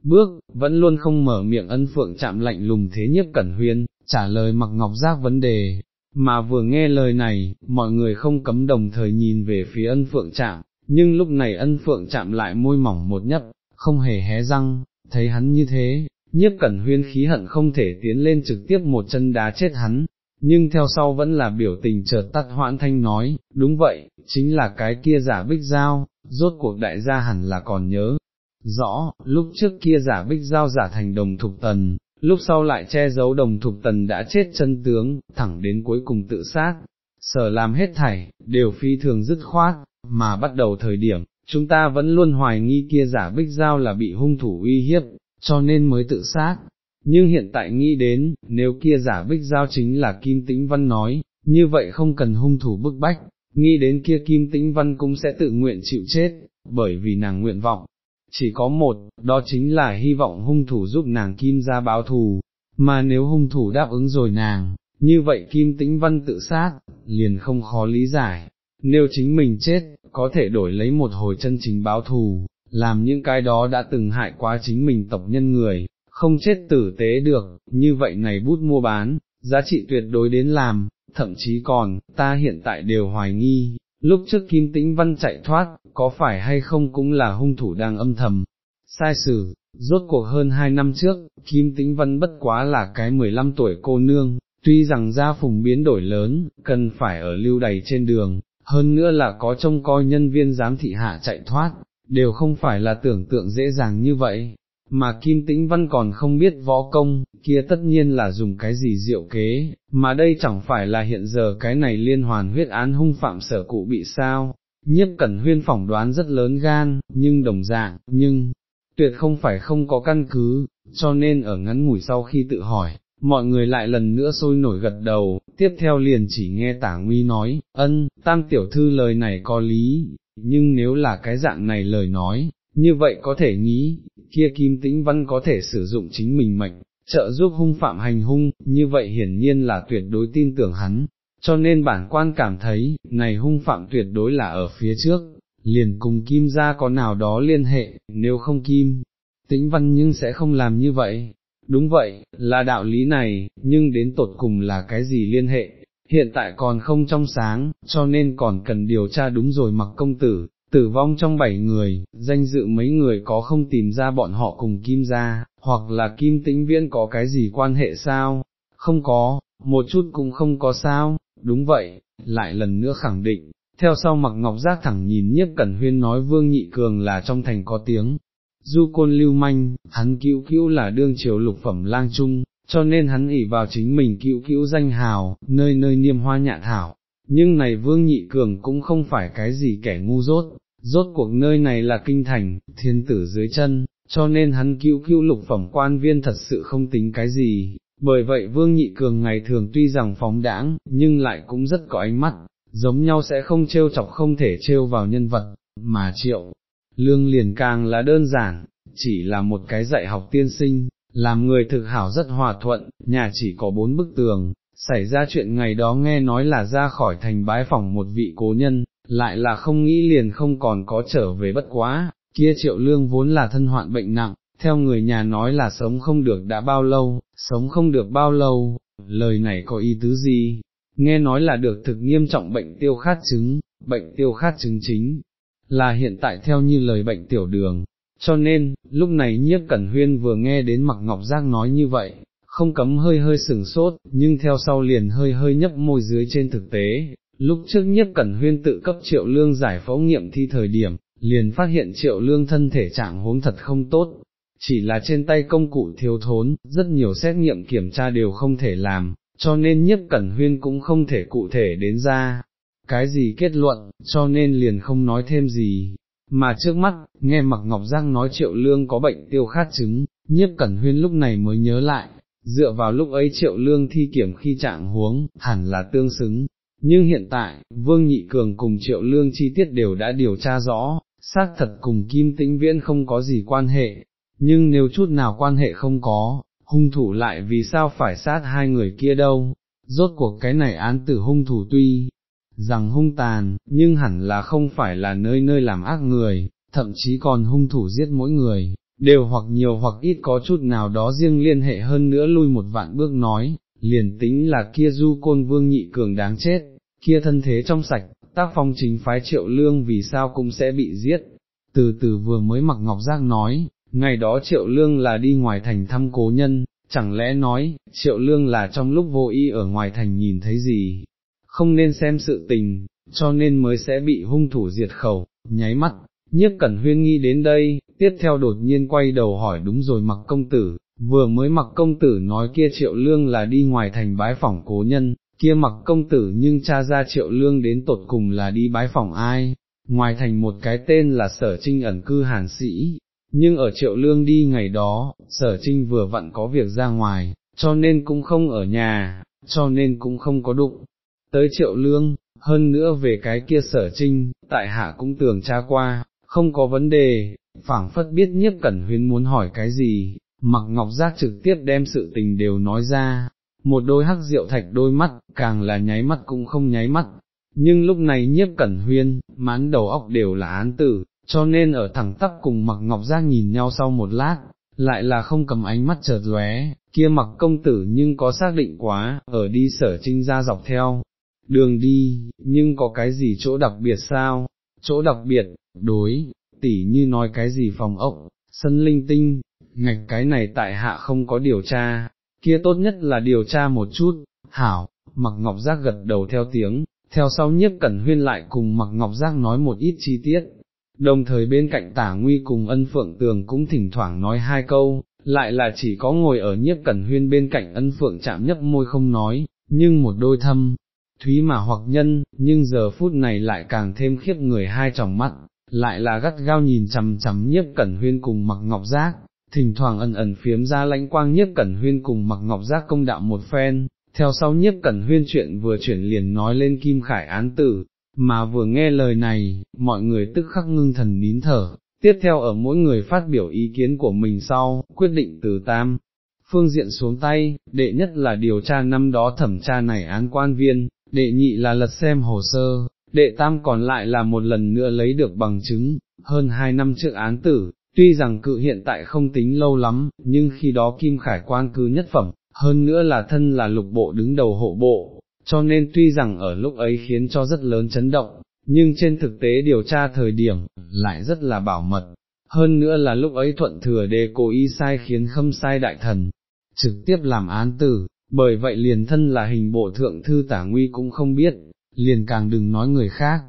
bước, vẫn luôn không mở miệng ân phượng chạm lạnh lùng thế nhiếp cẩn huyên, trả lời mặc ngọc giác vấn đề, mà vừa nghe lời này, mọi người không cấm đồng thời nhìn về phía ân phượng chạm, nhưng lúc này ân phượng chạm lại môi mỏng một nhấp, không hề hé răng, thấy hắn như thế, nhiếp cẩn huyên khí hận không thể tiến lên trực tiếp một chân đá chết hắn, nhưng theo sau vẫn là biểu tình chợt tắt hoãn thanh nói, đúng vậy, chính là cái kia giả bích giao, rốt cuộc đại gia hẳn là còn nhớ. Rõ, lúc trước kia giả bích giao giả thành đồng thục tần, lúc sau lại che giấu đồng thục tần đã chết chân tướng, thẳng đến cuối cùng tự sát, sở làm hết thảy, đều phi thường dứt khoát, mà bắt đầu thời điểm, chúng ta vẫn luôn hoài nghi kia giả bích giao là bị hung thủ uy hiếp, cho nên mới tự sát. Nhưng hiện tại nghĩ đến, nếu kia giả bích giao chính là Kim Tĩnh Văn nói, như vậy không cần hung thủ bức bách, nghĩ đến kia Kim Tĩnh Văn cũng sẽ tự nguyện chịu chết, bởi vì nàng nguyện vọng, chỉ có một, đó chính là hy vọng hung thủ giúp nàng Kim ra báo thù, mà nếu hung thủ đáp ứng rồi nàng, như vậy Kim Tĩnh Văn tự sát, liền không khó lý giải, nếu chính mình chết, có thể đổi lấy một hồi chân chính báo thù, làm những cái đó đã từng hại quá chính mình tộc nhân người, không chết tử tế được, như vậy này bút mua bán, giá trị tuyệt đối đến làm, thậm chí còn, ta hiện tại đều hoài nghi, lúc trước Kim Tĩnh Văn chạy thoát, có phải hay không cũng là hung thủ đang âm thầm, sai xử, rốt cuộc hơn hai năm trước, Kim Tĩnh Văn bất quá là cái 15 tuổi cô nương, tuy rằng gia phùng biến đổi lớn, cần phải ở lưu đầy trên đường, hơn nữa là có trông coi nhân viên giám thị hạ chạy thoát, đều không phải là tưởng tượng dễ dàng như vậy, mà Kim Tĩnh Văn còn không biết võ công, kia tất nhiên là dùng cái gì diệu kế, mà đây chẳng phải là hiện giờ cái này liên hoàn huyết án hung phạm sở cụ bị sao, nhiếp cẩn huyên phỏng đoán rất lớn gan, nhưng đồng dạng, nhưng, tuyệt không phải không có căn cứ, cho nên ở ngắn ngủi sau khi tự hỏi, mọi người lại lần nữa sôi nổi gật đầu, tiếp theo liền chỉ nghe tả nguy nói, ân, tam tiểu thư lời này có lý, nhưng nếu là cái dạng này lời nói, như vậy có thể nghĩ, kia kim tĩnh văn có thể sử dụng chính mình mệnh, trợ giúp hung phạm hành hung, như vậy hiển nhiên là tuyệt đối tin tưởng hắn, cho nên bản quan cảm thấy, này hung phạm tuyệt đối là ở phía trước, liền cùng kim ra có nào đó liên hệ, nếu không kim, tĩnh văn nhưng sẽ không làm như vậy. Đúng vậy, là đạo lý này, nhưng đến tột cùng là cái gì liên hệ, hiện tại còn không trong sáng, cho nên còn cần điều tra đúng rồi mặc công tử, tử vong trong bảy người, danh dự mấy người có không tìm ra bọn họ cùng kim ra, hoặc là kim tĩnh viễn có cái gì quan hệ sao, không có, một chút cũng không có sao, đúng vậy, lại lần nữa khẳng định, theo sau mặc ngọc giác thẳng nhìn nhiếp cẩn huyên nói vương nhị cường là trong thành có tiếng. Du côn lưu manh, hắn cứu cứu là đương triều lục phẩm lang trung, cho nên hắn ỉ vào chính mình cứu cứu danh hào, nơi nơi niêm hoa nhạn thảo, nhưng này vương nhị cường cũng không phải cái gì kẻ ngu dốt, rốt cuộc nơi này là kinh thành, thiên tử dưới chân, cho nên hắn cứu cứu lục phẩm quan viên thật sự không tính cái gì, bởi vậy vương nhị cường ngày thường tuy rằng phóng đãng, nhưng lại cũng rất có ánh mắt, giống nhau sẽ không trêu chọc không thể trêu vào nhân vật, mà triệu, lương liền càng là đơn giản, chỉ là một cái dạy học tiên sinh, làm người thực hảo rất hòa thuận, nhà chỉ có bốn bức tường, xảy ra chuyện ngày đó nghe nói là ra khỏi thành bái phòng một vị cố nhân, lại là không nghĩ liền không còn có trở về bất quá, kia triệu lương vốn là thân hoạn bệnh nặng, theo người nhà nói là sống không được đã bao lâu, sống không được bao lâu, lời này có ý tứ gì, nghe nói là được thực nghiêm trọng bệnh tiêu khát chứng, bệnh tiêu khát chứng chính, là hiện tại theo như lời bệnh tiểu đường, cho nên, lúc này nhiếp cẩn huyên vừa nghe đến mặc ngọc giác nói như vậy, không cấm hơi hơi sừng sốt, nhưng theo sau liền hơi hơi nhấp môi dưới trên thực tế, lúc trước nhất cẩn huyên tự cấp triệu lương giải phẫu nghiệm thi thời điểm, liền phát hiện triệu lương thân thể trạng huống thật không tốt, chỉ là trên tay công cụ thiếu thốn, rất nhiều xét nghiệm kiểm tra đều không thể làm, cho nên nhất cẩn huyên cũng không thể cụ thể đến ra, cái gì kết luận, cho nên liền không nói thêm gì. Mà trước mắt, nghe mặc Ngọc Giang nói triệu lương có bệnh tiêu khát chứng, nhiếp cẩn huyên lúc này mới nhớ lại, dựa vào lúc ấy triệu lương thi kiểm khi trạng huống, hẳn là tương xứng. Nhưng hiện tại, Vương Nhị Cường cùng triệu lương chi tiết đều đã điều tra rõ, xác thật cùng Kim Tĩnh Viễn không có gì quan hệ, nhưng nếu chút nào quan hệ không có, hung thủ lại vì sao phải sát hai người kia đâu, rốt cuộc cái này án tử hung thủ tuy rằng hung tàn, nhưng hẳn là không phải là nơi nơi làm ác người, thậm chí còn hung thủ giết mỗi người, đều hoặc nhiều hoặc ít có chút nào đó riêng liên hệ hơn nữa lui một vạn bước nói, liền tính là kia du côn vương nhị cường đáng chết, kia thân thế trong sạch, tác phong chính phái triệu lương vì sao cũng sẽ bị giết. Từ từ vừa mới mặc ngọc giác nói, ngày đó triệu lương là đi ngoài thành thăm cố nhân, chẳng lẽ nói, triệu lương là trong lúc vô ý ở ngoài thành nhìn thấy gì, không nên xem sự tình, cho nên mới sẽ bị hung thủ diệt khẩu, nháy mắt, nhiếp cẩn huyên nghi đến đây, tiếp theo đột nhiên quay đầu hỏi đúng rồi mặc công tử, vừa mới mặc công tử nói kia triệu lương là đi ngoài thành bái phỏng cố nhân, kia mặc công tử nhưng cha ra triệu lương đến tột cùng là đi bái phỏng ai, ngoài thành một cái tên là sở trinh ẩn cư hàn sĩ, nhưng ở triệu lương đi ngày đó, sở trinh vừa vặn có việc ra ngoài, cho nên cũng không ở nhà, cho nên cũng không có đụng, tới triệu lương, hơn nữa về cái kia sở trinh, tại hạ cũng tưởng tra qua, không có vấn đề, phảng phất biết nhiếp cẩn huyên muốn hỏi cái gì, mặc ngọc giác trực tiếp đem sự tình đều nói ra, một đôi hắc rượu thạch đôi mắt, càng là nháy mắt cũng không nháy mắt, nhưng lúc này nhiếp cẩn huyên, mán đầu óc đều là án tử, cho nên ở thẳng tắp cùng mặc ngọc giác nhìn nhau sau một lát, lại là không cầm ánh mắt chợt lóe, kia mặc công tử nhưng có xác định quá, ở đi sở trinh ra dọc theo, đường đi, nhưng có cái gì chỗ đặc biệt sao, chỗ đặc biệt, đối, tỉ như nói cái gì phòng ốc, sân linh tinh, ngạch cái này tại hạ không có điều tra, kia tốt nhất là điều tra một chút, hảo, mặc ngọc giác gật đầu theo tiếng, theo sau nhiếp cẩn huyên lại cùng mặc ngọc giác nói một ít chi tiết, đồng thời bên cạnh tả nguy cùng ân phượng tường cũng thỉnh thoảng nói hai câu, lại là chỉ có ngồi ở nhiếp cẩn huyên bên cạnh ân phượng chạm nhấp môi không nói, nhưng một đôi thâm, thúy mà hoặc nhân, nhưng giờ phút này lại càng thêm khiếp người hai tròng mắt, lại là gắt gao nhìn chằm chằm nhiếp cẩn huyên cùng mặc ngọc giác, thỉnh thoảng ẩn ẩn phiếm ra lãnh quang nhiếp cẩn huyên cùng mặc ngọc giác công đạo một phen, theo sau nhiếp cẩn huyên chuyện vừa chuyển liền nói lên kim khải án tử, mà vừa nghe lời này, mọi người tức khắc ngưng thần nín thở, tiếp theo ở mỗi người phát biểu ý kiến của mình sau, quyết định từ tam. Phương diện xuống tay, đệ nhất là điều tra năm đó thẩm tra này án quan viên, đệ nhị là lật xem hồ sơ, đệ tam còn lại là một lần nữa lấy được bằng chứng, hơn hai năm trước án tử, tuy rằng cự hiện tại không tính lâu lắm, nhưng khi đó Kim Khải quan cư nhất phẩm, hơn nữa là thân là lục bộ đứng đầu hộ bộ, cho nên tuy rằng ở lúc ấy khiến cho rất lớn chấn động, nhưng trên thực tế điều tra thời điểm, lại rất là bảo mật, hơn nữa là lúc ấy thuận thừa đề cố ý sai khiến khâm sai đại thần, trực tiếp làm án tử, bởi vậy liền thân là hình bộ thượng thư tả nguy cũng không biết, liền càng đừng nói người khác,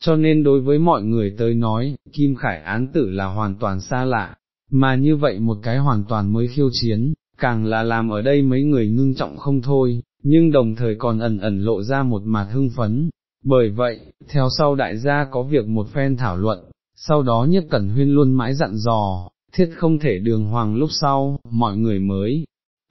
cho nên đối với mọi người tới nói, Kim Khải án tử là hoàn toàn xa lạ, mà như vậy một cái hoàn toàn mới khiêu chiến, càng là làm ở đây mấy người ngưng trọng không thôi, nhưng đồng thời còn ẩn ẩn lộ ra một mặt hưng phấn. Bởi vậy, theo sau đại gia có việc một phen thảo luận, sau đó nhất cẩn huyên luôn mãi dặn dò, thiết không thể đường hoàng lúc sau, mọi người mới,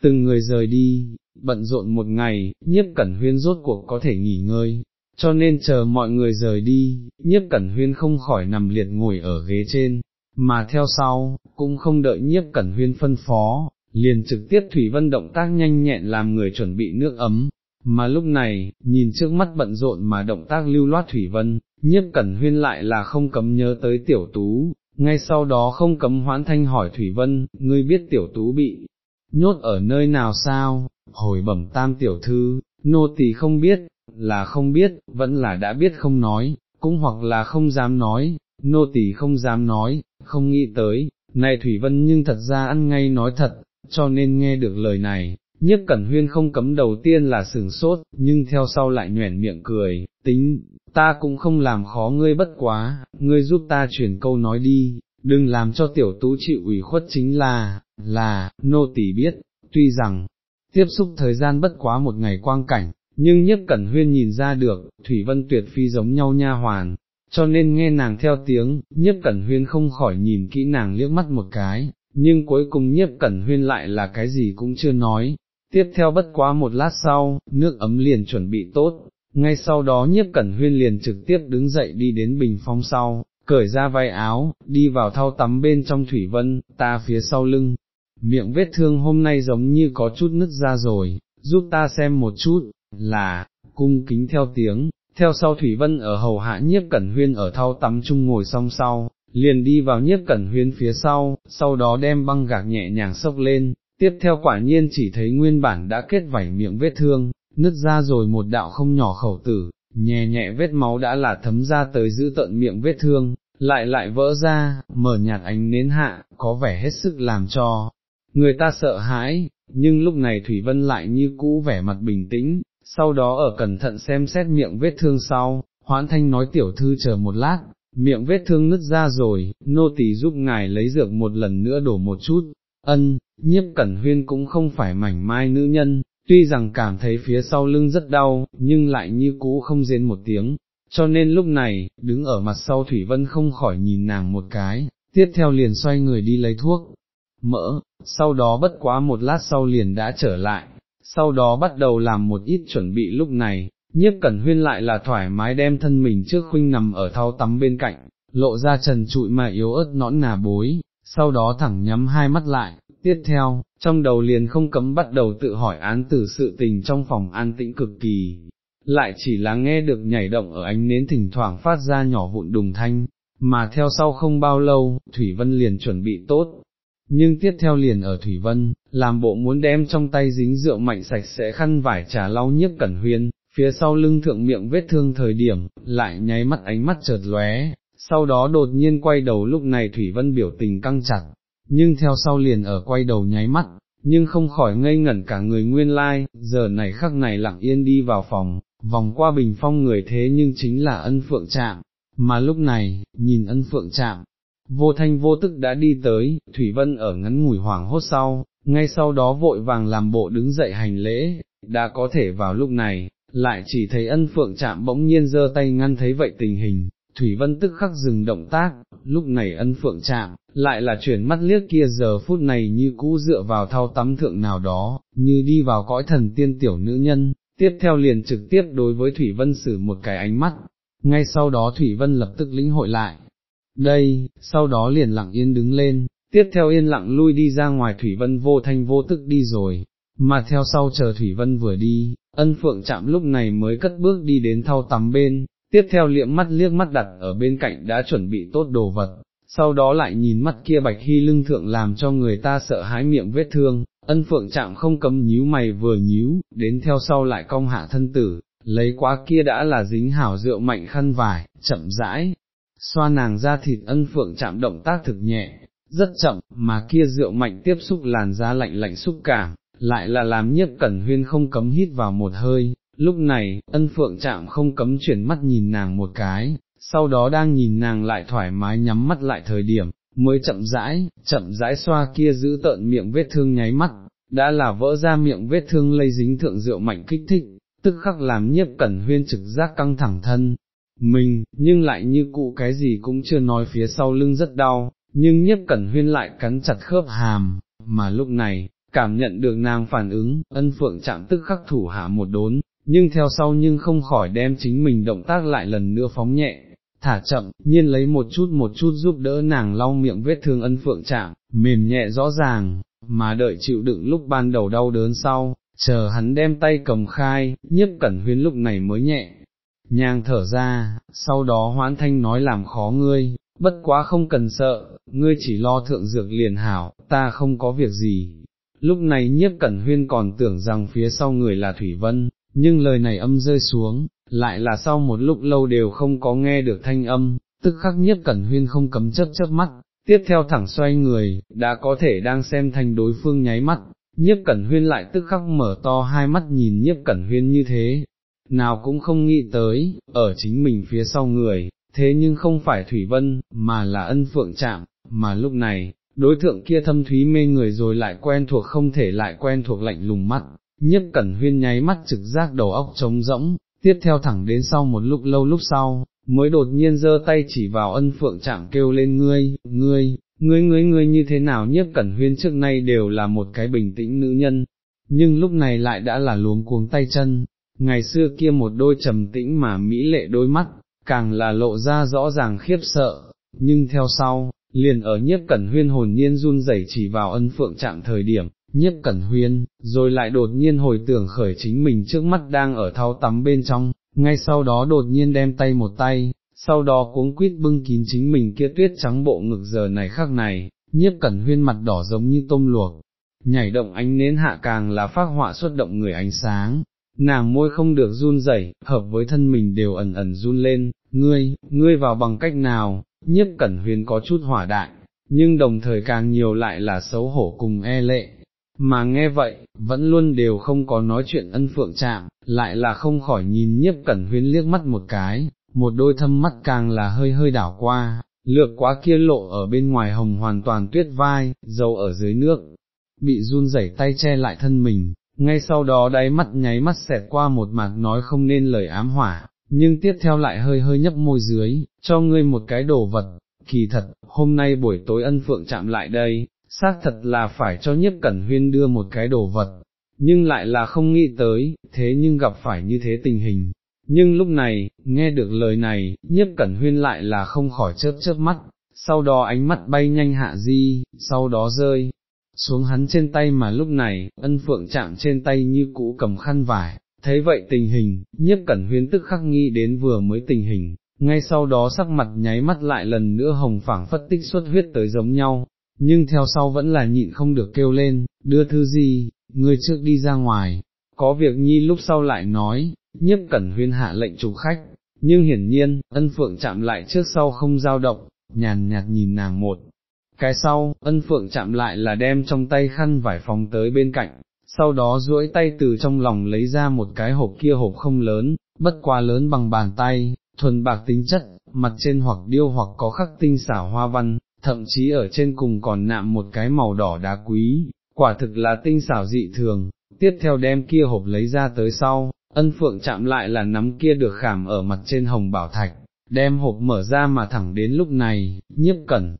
từng người rời đi, bận rộn một ngày, Nhất cẩn huyên rốt cuộc có thể nghỉ ngơi, cho nên chờ mọi người rời đi, nhiếp cẩn huyên không khỏi nằm liệt ngồi ở ghế trên, mà theo sau, cũng không đợi nhiếp cẩn huyên phân phó, liền trực tiếp Thủy Vân động tác nhanh nhẹn làm người chuẩn bị nước ấm, mà lúc này, nhìn trước mắt bận rộn mà động tác lưu loát Thủy Vân, nhiếp cẩn huyên lại là không cấm nhớ tới tiểu tú, ngay sau đó không cấm hoãn thanh hỏi Thủy Vân, ngươi biết tiểu tú bị nhốt ở nơi nào sao, hồi bẩm tam tiểu thư, nô tỳ không biết, là không biết, vẫn là đã biết không nói, cũng hoặc là không dám nói, nô tỳ không dám nói, không nghĩ tới, này Thủy Vân nhưng thật ra ăn ngay nói thật, cho nên nghe được lời này, nhất cẩn huyên không cấm đầu tiên là sừng sốt, nhưng theo sau lại nhoẻn miệng cười, tính, ta cũng không làm khó ngươi bất quá, ngươi giúp ta chuyển câu nói đi, đừng làm cho tiểu tú chịu ủy khuất chính là, là, nô tỳ biết, tuy rằng, tiếp xúc thời gian bất quá một ngày quang cảnh, nhưng nhất cẩn huyên nhìn ra được, Thủy Vân tuyệt phi giống nhau nha hoàn, cho nên nghe nàng theo tiếng, nhất cẩn huyên không khỏi nhìn kỹ nàng liếc mắt một cái, nhưng cuối cùng nhất cẩn huyên lại là cái gì cũng chưa nói. Tiếp theo bất quá một lát sau, nước ấm liền chuẩn bị tốt, ngay sau đó nhiếp cẩn huyên liền trực tiếp đứng dậy đi đến bình phong sau, cởi ra vai áo, đi vào thao tắm bên trong thủy vân, ta phía sau lưng, miệng vết thương hôm nay giống như có chút nứt ra rồi, giúp ta xem một chút, là, cung kính theo tiếng, theo sau Thủy Vân ở hầu hạ nhiếp cẩn huyên ở thao tắm chung ngồi song sau, liền đi vào nhiếp cẩn huyên phía sau, sau đó đem băng gạc nhẹ nhàng sốc lên, tiếp theo quả nhiên chỉ thấy nguyên bản đã kết vảy miệng vết thương, nứt ra rồi một đạo không nhỏ khẩu tử, nhẹ nhẹ vết máu đã là thấm ra tới giữ tận miệng vết thương, lại lại vỡ ra, mở nhạt ánh nến hạ, có vẻ hết sức làm cho người ta sợ hãi, nhưng lúc này Thủy Vân lại như cũ vẻ mặt bình tĩnh, sau đó ở cẩn thận xem xét miệng vết thương sau, hoãn thanh nói tiểu thư chờ một lát, miệng vết thương nứt ra rồi, nô tỳ giúp ngài lấy dược một lần nữa đổ một chút, ân, nhiếp cẩn huyên cũng không phải mảnh mai nữ nhân, tuy rằng cảm thấy phía sau lưng rất đau, nhưng lại như cũ không rên một tiếng, cho nên lúc này, đứng ở mặt sau Thủy Vân không khỏi nhìn nàng một cái, tiếp theo liền xoay người đi lấy thuốc, mỡ, sau đó bất quá một lát sau liền đã trở lại, sau đó bắt đầu làm một ít chuẩn bị lúc này, nhiếp cẩn huyên lại là thoải mái đem thân mình trước khuynh nằm ở thao tắm bên cạnh, lộ ra trần trụi mà yếu ớt nõn nà bối, sau đó thẳng nhắm hai mắt lại, tiếp theo, trong đầu liền không cấm bắt đầu tự hỏi án từ sự tình trong phòng an tĩnh cực kỳ. Lại chỉ là nghe được nhảy động ở ánh nến thỉnh thoảng phát ra nhỏ vụn đùng thanh, mà theo sau không bao lâu, Thủy Vân liền chuẩn bị tốt. Nhưng tiếp theo liền ở Thủy Vân, làm bộ muốn đem trong tay dính rượu mạnh sạch sẽ khăn vải trà lau nhiếp cẩn huyên, phía sau lưng thượng miệng vết thương thời điểm, lại nháy mắt ánh mắt chợt lóe, sau đó đột nhiên quay đầu lúc này Thủy Vân biểu tình căng chặt, nhưng theo sau liền ở quay đầu nháy mắt, nhưng không khỏi ngây ngẩn cả người nguyên lai, giờ này khắc này lặng yên đi vào phòng, vòng qua bình phong người thế nhưng chính là ân phượng trạm, mà lúc này, nhìn ân phượng trạm, vô thanh vô tức đã đi tới, Thủy Vân ở ngắn ngủi hoảng hốt sau, ngay sau đó vội vàng làm bộ đứng dậy hành lễ, đã có thể vào lúc này, lại chỉ thấy ân phượng chạm bỗng nhiên giơ tay ngăn thấy vậy tình hình, Thủy Vân tức khắc dừng động tác, lúc này ân phượng chạm, lại là chuyển mắt liếc kia giờ phút này như cũ dựa vào thao tắm thượng nào đó, như đi vào cõi thần tiên tiểu nữ nhân, tiếp theo liền trực tiếp đối với Thủy Vân xử một cái ánh mắt, ngay sau đó Thủy Vân lập tức lĩnh hội lại. Đây, sau đó liền lặng yên đứng lên, tiếp theo yên lặng lui đi ra ngoài Thủy Vân vô thanh vô tức đi rồi, mà theo sau chờ Thủy Vân vừa đi, ân phượng chạm lúc này mới cất bước đi đến thau tắm bên, tiếp theo liệm mắt liếc mắt đặt ở bên cạnh đã chuẩn bị tốt đồ vật, sau đó lại nhìn mắt kia bạch hy lưng thượng làm cho người ta sợ hãi miệng vết thương, ân phượng chạm không cấm nhíu mày vừa nhíu, đến theo sau lại cong hạ thân tử, lấy quá kia đã là dính hảo rượu mạnh khăn vải, chậm rãi, xoa nàng ra thịt ân phượng chạm động tác thực nhẹ, rất chậm, mà kia rượu mạnh tiếp xúc làn da lạnh lạnh xúc cảm, lại là làm nhiếp cẩn huyên không cấm hít vào một hơi, lúc này, ân phượng chạm không cấm chuyển mắt nhìn nàng một cái, sau đó đang nhìn nàng lại thoải mái nhắm mắt lại thời điểm, mới chậm rãi, chậm rãi xoa kia giữ tợn miệng vết thương nháy mắt, đã là vỡ ra miệng vết thương lây dính thượng rượu mạnh kích thích, tức khắc làm nhiếp cẩn huyên trực giác căng thẳng thân. Mình, nhưng lại như cụ cái gì cũng chưa nói phía sau lưng rất đau, nhưng nhiếp cẩn huyên lại cắn chặt khớp hàm, mà lúc này, cảm nhận được nàng phản ứng, ân phượng chạm tức khắc thủ hạ một đốn, nhưng theo sau nhưng không khỏi đem chính mình động tác lại lần nữa phóng nhẹ, thả chậm, nhiên lấy một chút một chút giúp đỡ nàng lau miệng vết thương ân phượng chạm, mềm nhẹ rõ ràng, mà đợi chịu đựng lúc ban đầu đau đớn sau, chờ hắn đem tay cầm khai, nhiếp cẩn huyên lúc này mới nhẹ, nhàng thở ra, sau đó hoãn thanh nói làm khó ngươi, bất quá không cần sợ, ngươi chỉ lo thượng dược liền hảo, ta không có việc gì. Lúc này nhiếp cẩn huyên còn tưởng rằng phía sau người là Thủy Vân, nhưng lời này âm rơi xuống, lại là sau một lúc lâu đều không có nghe được thanh âm, tức khắc nhiếp cẩn huyên không cấm chấp chớp mắt, tiếp theo thẳng xoay người, đã có thể đang xem thành đối phương nháy mắt, nhiếp cẩn huyên lại tức khắc mở to hai mắt nhìn nhiếp cẩn huyên như thế, nào cũng không nghĩ tới, ở chính mình phía sau người, thế nhưng không phải Thủy Vân, mà là ân phượng chạm, mà lúc này, đối tượng kia thâm thúy mê người rồi lại quen thuộc không thể lại quen thuộc lạnh lùng mắt, nhất cẩn huyên nháy mắt trực giác đầu óc trống rỗng, tiếp theo thẳng đến sau một lúc lâu lúc sau, mới đột nhiên giơ tay chỉ vào ân phượng chạm kêu lên ngươi, ngươi, ngươi ngươi ngươi như thế nào? Nhiếp cẩn huyên trước nay đều là một cái bình tĩnh nữ nhân, nhưng lúc này lại đã là luống cuống tay chân, ngày xưa kia một đôi trầm tĩnh mà mỹ lệ đôi mắt, càng là lộ ra rõ ràng khiếp sợ, nhưng theo sau, liền ở nhiếp cẩn huyên hồn nhiên run rẩy chỉ vào ân phượng trạng thời điểm, nhiếp cẩn huyên, rồi lại đột nhiên hồi tưởng khởi chính mình trước mắt đang ở thao tắm bên trong, ngay sau đó đột nhiên đem tay một tay, sau đó cuống quýt bưng kín chính mình kia tuyết trắng bộ ngực giờ này khắc này, nhiếp cẩn huyên mặt đỏ giống như tôm luộc, nhảy động ánh nến hạ càng là phát họa xuất động người ánh sáng, nàng môi không được run rẩy, hợp với thân mình đều ẩn ẩn run lên, ngươi, ngươi vào bằng cách nào, nhiếp cẩn Huyền có chút hỏa đại, nhưng đồng thời càng nhiều lại là xấu hổ cùng e lệ. Mà nghe vậy, vẫn luôn đều không có nói chuyện ân phượng chạm, lại là không khỏi nhìn nhiếp cẩn Huyền liếc mắt một cái, một đôi thâm mắt càng là hơi hơi đảo qua, lược quá kia lộ ở bên ngoài hồng hoàn toàn tuyết vai, dầu ở dưới nước, bị run rẩy tay che lại thân mình, ngay sau đó đáy mắt nháy mắt xẹt qua một mặt nói không nên lời ám hỏa, nhưng tiếp theo lại hơi hơi nhấp môi dưới, cho ngươi một cái đồ vật, kỳ thật, hôm nay buổi tối ân phượng chạm lại đây, xác thật là phải cho nhiếp cẩn huyên đưa một cái đồ vật, nhưng lại là không nghĩ tới, thế nhưng gặp phải như thế tình hình. Nhưng lúc này, nghe được lời này, nhiếp cẩn huyên lại là không khỏi chớp chớp mắt, sau đó ánh mắt bay nhanh hạ di, sau đó rơi, xuống hắn trên tay mà lúc này, ân phượng chạm trên tay như cũ cầm khăn vải, thấy vậy tình hình, nhiếp cẩn huyên tức khắc nghĩ đến vừa mới tình hình, ngay sau đó sắc mặt nháy mắt lại lần nữa hồng phảng phất tích xuất huyết tới giống nhau, nhưng theo sau vẫn là nhịn không được kêu lên, đưa thư gì, ngươi trước đi ra ngoài, có việc nhi lúc sau lại nói, nhiếp cẩn huyên hạ lệnh chủ khách, nhưng hiển nhiên, ân phượng chạm lại trước sau không giao động, nhàn nhạt nhìn nàng một. Cái sau, ân phượng chạm lại là đem trong tay khăn vải phòng tới bên cạnh, sau đó duỗi tay từ trong lòng lấy ra một cái hộp kia hộp không lớn, bất quá lớn bằng bàn tay, thuần bạc tính chất, mặt trên hoặc điêu hoặc có khắc tinh xảo hoa văn, thậm chí ở trên cùng còn nạm một cái màu đỏ đá quý, quả thực là tinh xảo dị thường, tiếp theo đem kia hộp lấy ra tới sau, ân phượng chạm lại là nắm kia được khảm ở mặt trên hồng bảo thạch, đem hộp mở ra mà thẳng đến lúc này, nhiếp cẩn.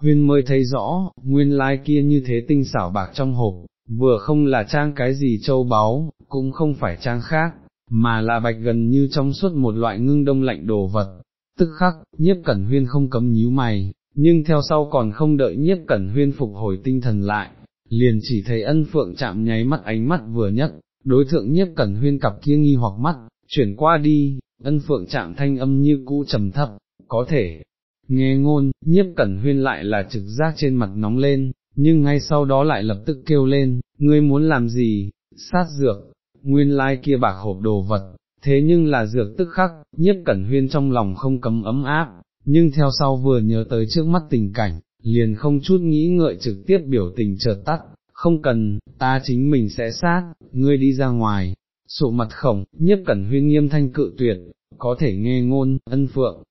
Huyên mới thấy rõ, nguyên lai kia như thế tinh xảo bạc trong hộp, vừa không là trang cái gì châu báu, cũng không phải trang khác, mà là bạch gần như trong suốt một loại ngưng đông lạnh đồ vật. Tức khắc, nhiếp cẩn huyên không cấm nhíu mày, nhưng theo sau còn không đợi nhiếp cẩn huyên phục hồi tinh thần lại, liền chỉ thấy ân phượng chạm nháy mắt ánh mắt vừa nhất, đối thượng nhiếp cẩn huyên cặp kia nghi hoặc mắt, chuyển qua đi, ân phượng chạm thanh âm như cũ trầm thấp, có thể, nghe ngôn, nhiếp cẩn huyên lại là trực giác trên mặt nóng lên, nhưng ngay sau đó lại lập tức kêu lên, ngươi muốn làm gì, sát dược, nguyên lai kia bạc hộp đồ vật, thế nhưng là dược tức khắc, nhiếp cẩn huyên trong lòng không cấm ấm áp, nhưng theo sau vừa nhớ tới trước mắt tình cảnh, liền không chút nghĩ ngợi trực tiếp biểu tình chợt tắt, không cần, ta chính mình sẽ sát, ngươi đi ra ngoài, sụ mặt khổng, nhiếp cẩn huyên nghiêm thanh cự tuyệt, có thể nghe ngôn, ân phượng,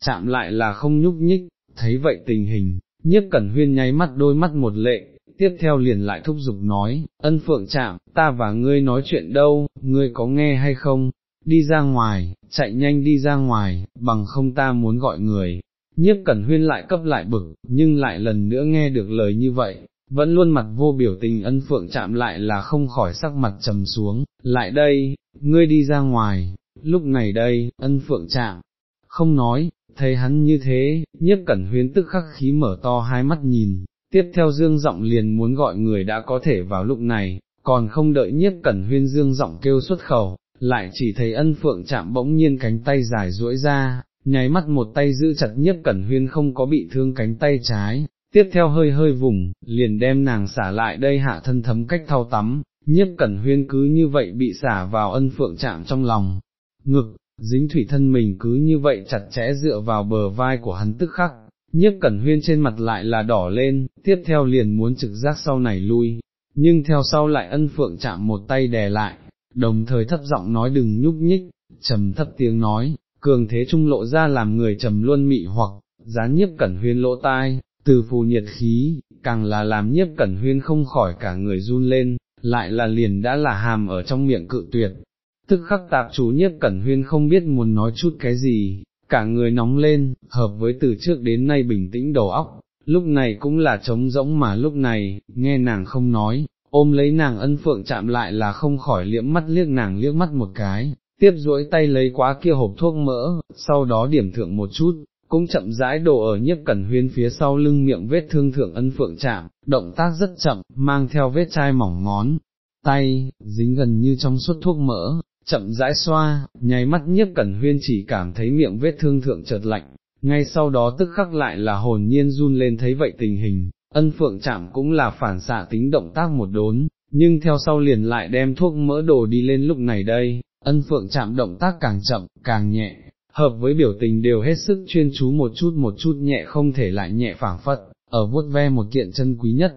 chạm lại là không nhúc nhích, thấy vậy tình hình, nhiếp cẩn huyên nháy mắt đôi mắt một lệ, tiếp theo liền lại thúc giục nói, ân phượng chạm, ta và ngươi nói chuyện đâu, ngươi có nghe hay không, đi ra ngoài, chạy nhanh đi ra ngoài, bằng không ta muốn gọi người. Nhiếp cẩn huyên lại cấp lại bực, nhưng lại lần nữa nghe được lời như vậy, vẫn luôn mặt vô biểu tình ân phượng chạm lại là không khỏi sắc mặt trầm xuống, lại đây, ngươi đi ra ngoài, lúc này đây, ân phượng chạm, không nói, thấy hắn như thế, nhiếp cẩn huyên tức khắc khí mở to hai mắt nhìn, tiếp theo dương giọng liền muốn gọi người đã có thể vào lúc này, còn không đợi nhiếp cẩn huyên dương giọng kêu xuất khẩu, lại chỉ thấy ân phượng chạm bỗng nhiên cánh tay dài duỗi ra, nháy mắt một tay giữ chặt nhiếp cẩn huyên không có bị thương cánh tay trái, tiếp theo hơi hơi vùng, liền đem nàng xả lại đây hạ thân thấm cách thao tắm, nhiếp cẩn huyên cứ như vậy bị xả vào ân phượng chạm trong lòng, ngực, dính thủy thân mình cứ như vậy chặt chẽ dựa vào bờ vai của hắn tức khắc, nhiếp cẩn huyên trên mặt lại là đỏ lên, tiếp theo liền muốn trực giác sau này lui, nhưng theo sau lại ân phượng chạm một tay đè lại, đồng thời thấp giọng nói đừng nhúc nhích, trầm thấp tiếng nói, cường thế trung lộ ra làm người trầm luôn mị hoặc, giá nhiếp cẩn huyên lỗ tai, từ phù nhiệt khí, càng là làm nhiếp cẩn huyên không khỏi cả người run lên, lại là liền đã là hàm ở trong miệng cự tuyệt. Tức khắc tạp chú nhiếp cẩn huyên không biết muốn nói chút cái gì, cả người nóng lên, hợp với từ trước đến nay bình tĩnh đầu óc, lúc này cũng là trống rỗng mà lúc này, nghe nàng không nói, ôm lấy nàng ân phượng chạm lại là không khỏi liễm mắt liếc nàng liếc mắt một cái, tiếp duỗi tay lấy quá kia hộp thuốc mỡ, sau đó điểm thượng một chút, cũng chậm rãi đổ ở nhiếp cẩn huyên phía sau lưng miệng vết thương thượng ân phượng chạm, động tác rất chậm, mang theo vết chai mỏng ngón, tay, dính gần như trong suốt thuốc mỡ, chậm rãi xoa, nháy mắt nhiếp cẩn huyên chỉ cảm thấy miệng vết thương thượng chợt lạnh, ngay sau đó tức khắc lại là hồn nhiên run lên thấy vậy tình hình, ân phượng chạm cũng là phản xạ tính động tác một đốn, nhưng theo sau liền lại đem thuốc mỡ đồ đi lên lúc này đây, ân phượng chạm động tác càng chậm, càng nhẹ, hợp với biểu tình đều hết sức chuyên chú một chút một chút nhẹ không thể lại nhẹ phảng phất, ở vuốt ve một kiện chân quý nhất,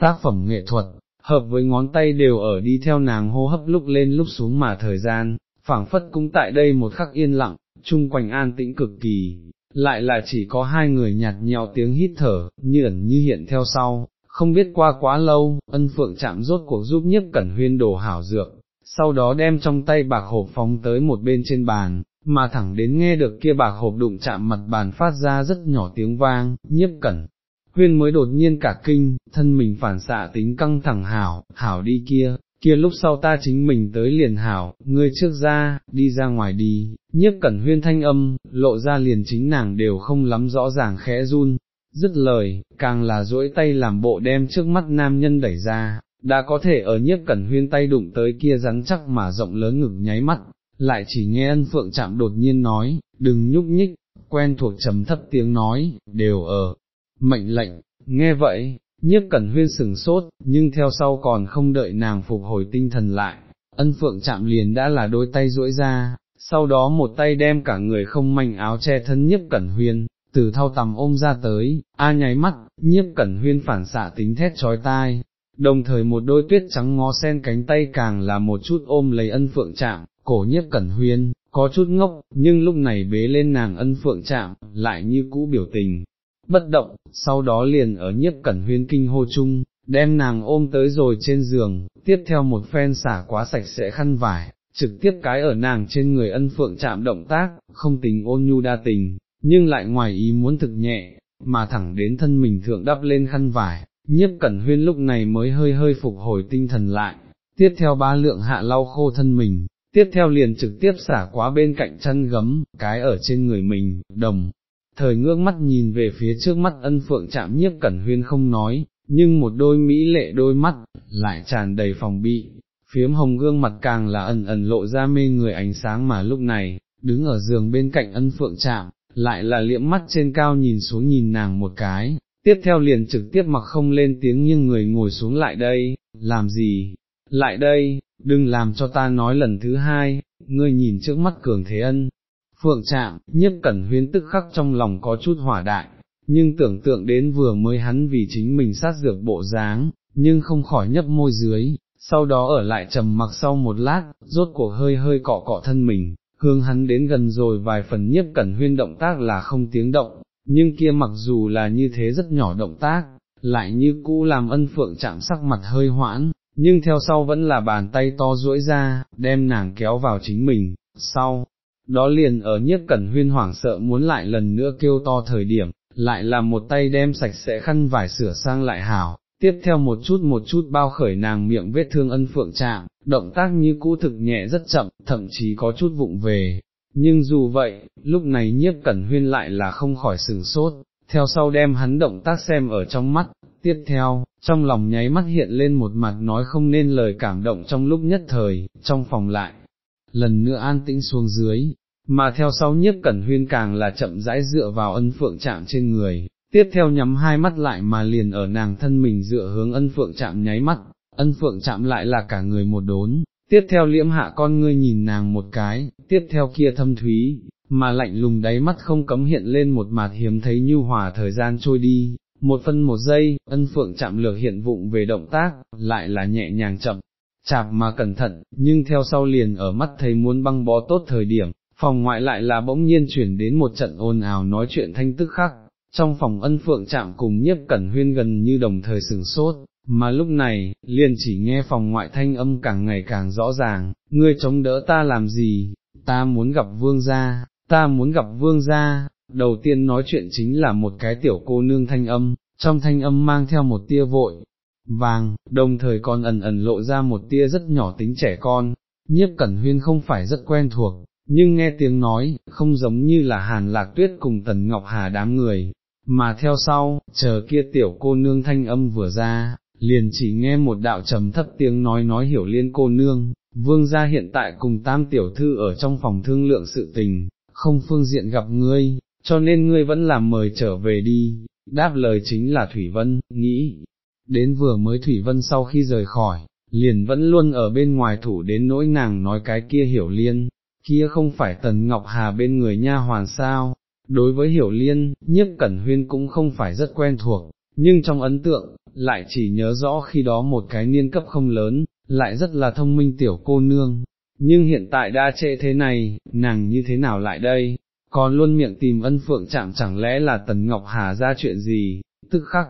tác phẩm nghệ thuật, hợp với ngón tay đều ở đi theo nàng hô hấp lúc lên lúc xuống mà thời gian, phảng phất cũng tại đây một khắc yên lặng, chung quanh an tĩnh cực kỳ, lại là chỉ có hai người nhạt nhẽo tiếng hít thở, như ẩn như hiện theo sau, không biết qua quá lâu, ân phượng chạm rốt cuộc giúp nhất cẩn huyên đồ hảo dược, sau đó đem trong tay bạc hộp phóng tới một bên trên bàn, mà thẳng đến nghe được kia bạc hộp đụng chạm mặt bàn phát ra rất nhỏ tiếng vang, nhiếp cẩn. Huyên mới đột nhiên cả kinh, thân mình phản xạ tính căng thẳng hảo, hảo đi kia, kia lúc sau ta chính mình tới liền hảo, ngươi trước ra, đi ra ngoài đi, nhiếp cẩn huyên thanh âm, lộ ra liền chính nàng đều không lắm rõ ràng khẽ run, dứt lời, càng là duỗi tay làm bộ đem trước mắt nam nhân đẩy ra, đã có thể ở nhiếp cẩn huyên tay đụng tới kia rắn chắc mà rộng lớn ngực nháy mắt, lại chỉ nghe ân phượng chạm đột nhiên nói, đừng nhúc nhích, quen thuộc trầm thấp tiếng nói, đều ở, mệnh lệnh, nghe vậy, nhiếp cẩn huyên sừng sốt, nhưng theo sau còn không đợi nàng phục hồi tinh thần lại, ân phượng chạm liền đã là đôi tay duỗi ra, sau đó một tay đem cả người không manh áo che thân nhiếp cẩn huyên, từ thao tầm ôm ra tới, a nháy mắt, nhiếp cẩn huyên phản xạ tính thét trói tai, đồng thời một đôi tuyết trắng ngó sen cánh tay càng là một chút ôm lấy ân phượng chạm, cổ nhiếp cẩn huyên, có chút ngốc, nhưng lúc này bế lên nàng ân phượng chạm, lại như cũ biểu tình, bất động, sau đó liền ở nhiếp cẩn huyên kinh hô chung, đem nàng ôm tới rồi trên giường, tiếp theo một phen xả quá sạch sẽ khăn vải, trực tiếp cái ở nàng trên người ân phượng chạm động tác, không tình ôn nhu đa tình, nhưng lại ngoài ý muốn thực nhẹ, mà thẳng đến thân mình thượng đắp lên khăn vải, nhiếp cẩn huyên lúc này mới hơi hơi phục hồi tinh thần lại, tiếp theo ba lượng hạ lau khô thân mình, tiếp theo liền trực tiếp xả quá bên cạnh chân gấm, cái ở trên người mình, đồng. Thời ngước mắt nhìn về phía trước mắt ân phượng chạm nhiếp cẩn huyên không nói, nhưng một đôi mỹ lệ đôi mắt, lại tràn đầy phòng bị, phiếm hồng gương mặt càng là ẩn ẩn lộ ra mê người ánh sáng mà lúc này, đứng ở giường bên cạnh ân phượng chạm, lại là liễm mắt trên cao nhìn xuống nhìn nàng một cái, tiếp theo liền trực tiếp mặc không lên tiếng nhưng người ngồi xuống lại đây, làm gì, lại đây, đừng làm cho ta nói lần thứ hai, ngươi nhìn trước mắt cường thế ân. Phượng chạm, nhất cẩn huyến tức khắc trong lòng có chút hỏa đại, nhưng tưởng tượng đến vừa mới hắn vì chính mình sát dược bộ dáng, nhưng không khỏi nhấp môi dưới, sau đó ở lại trầm mặc sau một lát, rốt cuộc hơi hơi cọ cọ thân mình, hương hắn đến gần rồi vài phần nhiếp cẩn huyên động tác là không tiếng động, nhưng kia mặc dù là như thế rất nhỏ động tác, lại như cũ làm ân phượng chạm sắc mặt hơi hoãn, nhưng theo sau vẫn là bàn tay to duỗi ra, đem nàng kéo vào chính mình, sau, đó liền ở nhiếp cẩn huyên hoảng sợ muốn lại lần nữa kêu to thời điểm, lại là một tay đem sạch sẽ khăn vải sửa sang lại hảo, tiếp theo một chút một chút bao khởi nàng miệng vết thương ân phượng chạm, động tác như cũ thực nhẹ rất chậm, thậm chí có chút vụng về. Nhưng dù vậy, lúc này nhiếp cẩn huyên lại là không khỏi sừng sốt, theo sau đem hắn động tác xem ở trong mắt, tiếp theo, trong lòng nháy mắt hiện lên một mặt nói không nên lời cảm động trong lúc nhất thời, trong phòng lại, lần nữa an tĩnh xuống dưới, mà theo sau nhiếp cẩn huyên càng là chậm rãi dựa vào ân phượng chạm trên người, tiếp theo nhắm hai mắt lại mà liền ở nàng thân mình dựa hướng ân phượng chạm nháy mắt, ân phượng chạm lại là cả người một đốn, tiếp theo liễm hạ con ngươi nhìn nàng một cái, tiếp theo kia thâm thúy, mà lạnh lùng đáy mắt không cấm hiện lên một mạt hiếm thấy như hòa thời gian trôi đi, một phân một giây, ân phượng chạm lược hiện vụng về động tác, lại là nhẹ nhàng chậm, chạp mà cẩn thận, nhưng theo sau liền ở mắt thấy muốn băng bó tốt thời điểm, phòng ngoại lại là bỗng nhiên chuyển đến một trận ồn ào nói chuyện thanh tức khắc, trong phòng ân phượng chạm cùng nhiếp cẩn huyên gần như đồng thời sừng sốt, mà lúc này, liền chỉ nghe phòng ngoại thanh âm càng ngày càng rõ ràng, ngươi chống đỡ ta làm gì, ta muốn gặp vương gia, ta muốn gặp vương gia, đầu tiên nói chuyện chính là một cái tiểu cô nương thanh âm, trong thanh âm mang theo một tia vội, vàng, đồng thời còn ẩn ẩn lộ ra một tia rất nhỏ tính trẻ con, nhiếp cẩn huyên không phải rất quen thuộc, nhưng nghe tiếng nói, không giống như là hàn lạc tuyết cùng tần ngọc hà đám người, mà theo sau, chờ kia tiểu cô nương thanh âm vừa ra, liền chỉ nghe một đạo trầm thấp tiếng nói nói hiểu liên cô nương, vương gia hiện tại cùng tam tiểu thư ở trong phòng thương lượng sự tình, không phương diện gặp ngươi, cho nên ngươi vẫn làm mời trở về đi, đáp lời chính là Thủy Vân, nghĩ, đến vừa mới Thủy Vân sau khi rời khỏi, liền vẫn luôn ở bên ngoài thủ đến nỗi nàng nói cái kia hiểu liên, kia không phải Tần Ngọc Hà bên người nha hoàn sao, đối với hiểu liên, nhiếp cẩn huyên cũng không phải rất quen thuộc, nhưng trong ấn tượng, lại chỉ nhớ rõ khi đó một cái niên cấp không lớn, lại rất là thông minh tiểu cô nương, nhưng hiện tại đa trệ thế này, nàng như thế nào lại đây, còn luôn miệng tìm ân phượng chạm chẳng lẽ là Tần Ngọc Hà ra chuyện gì, tức khắc,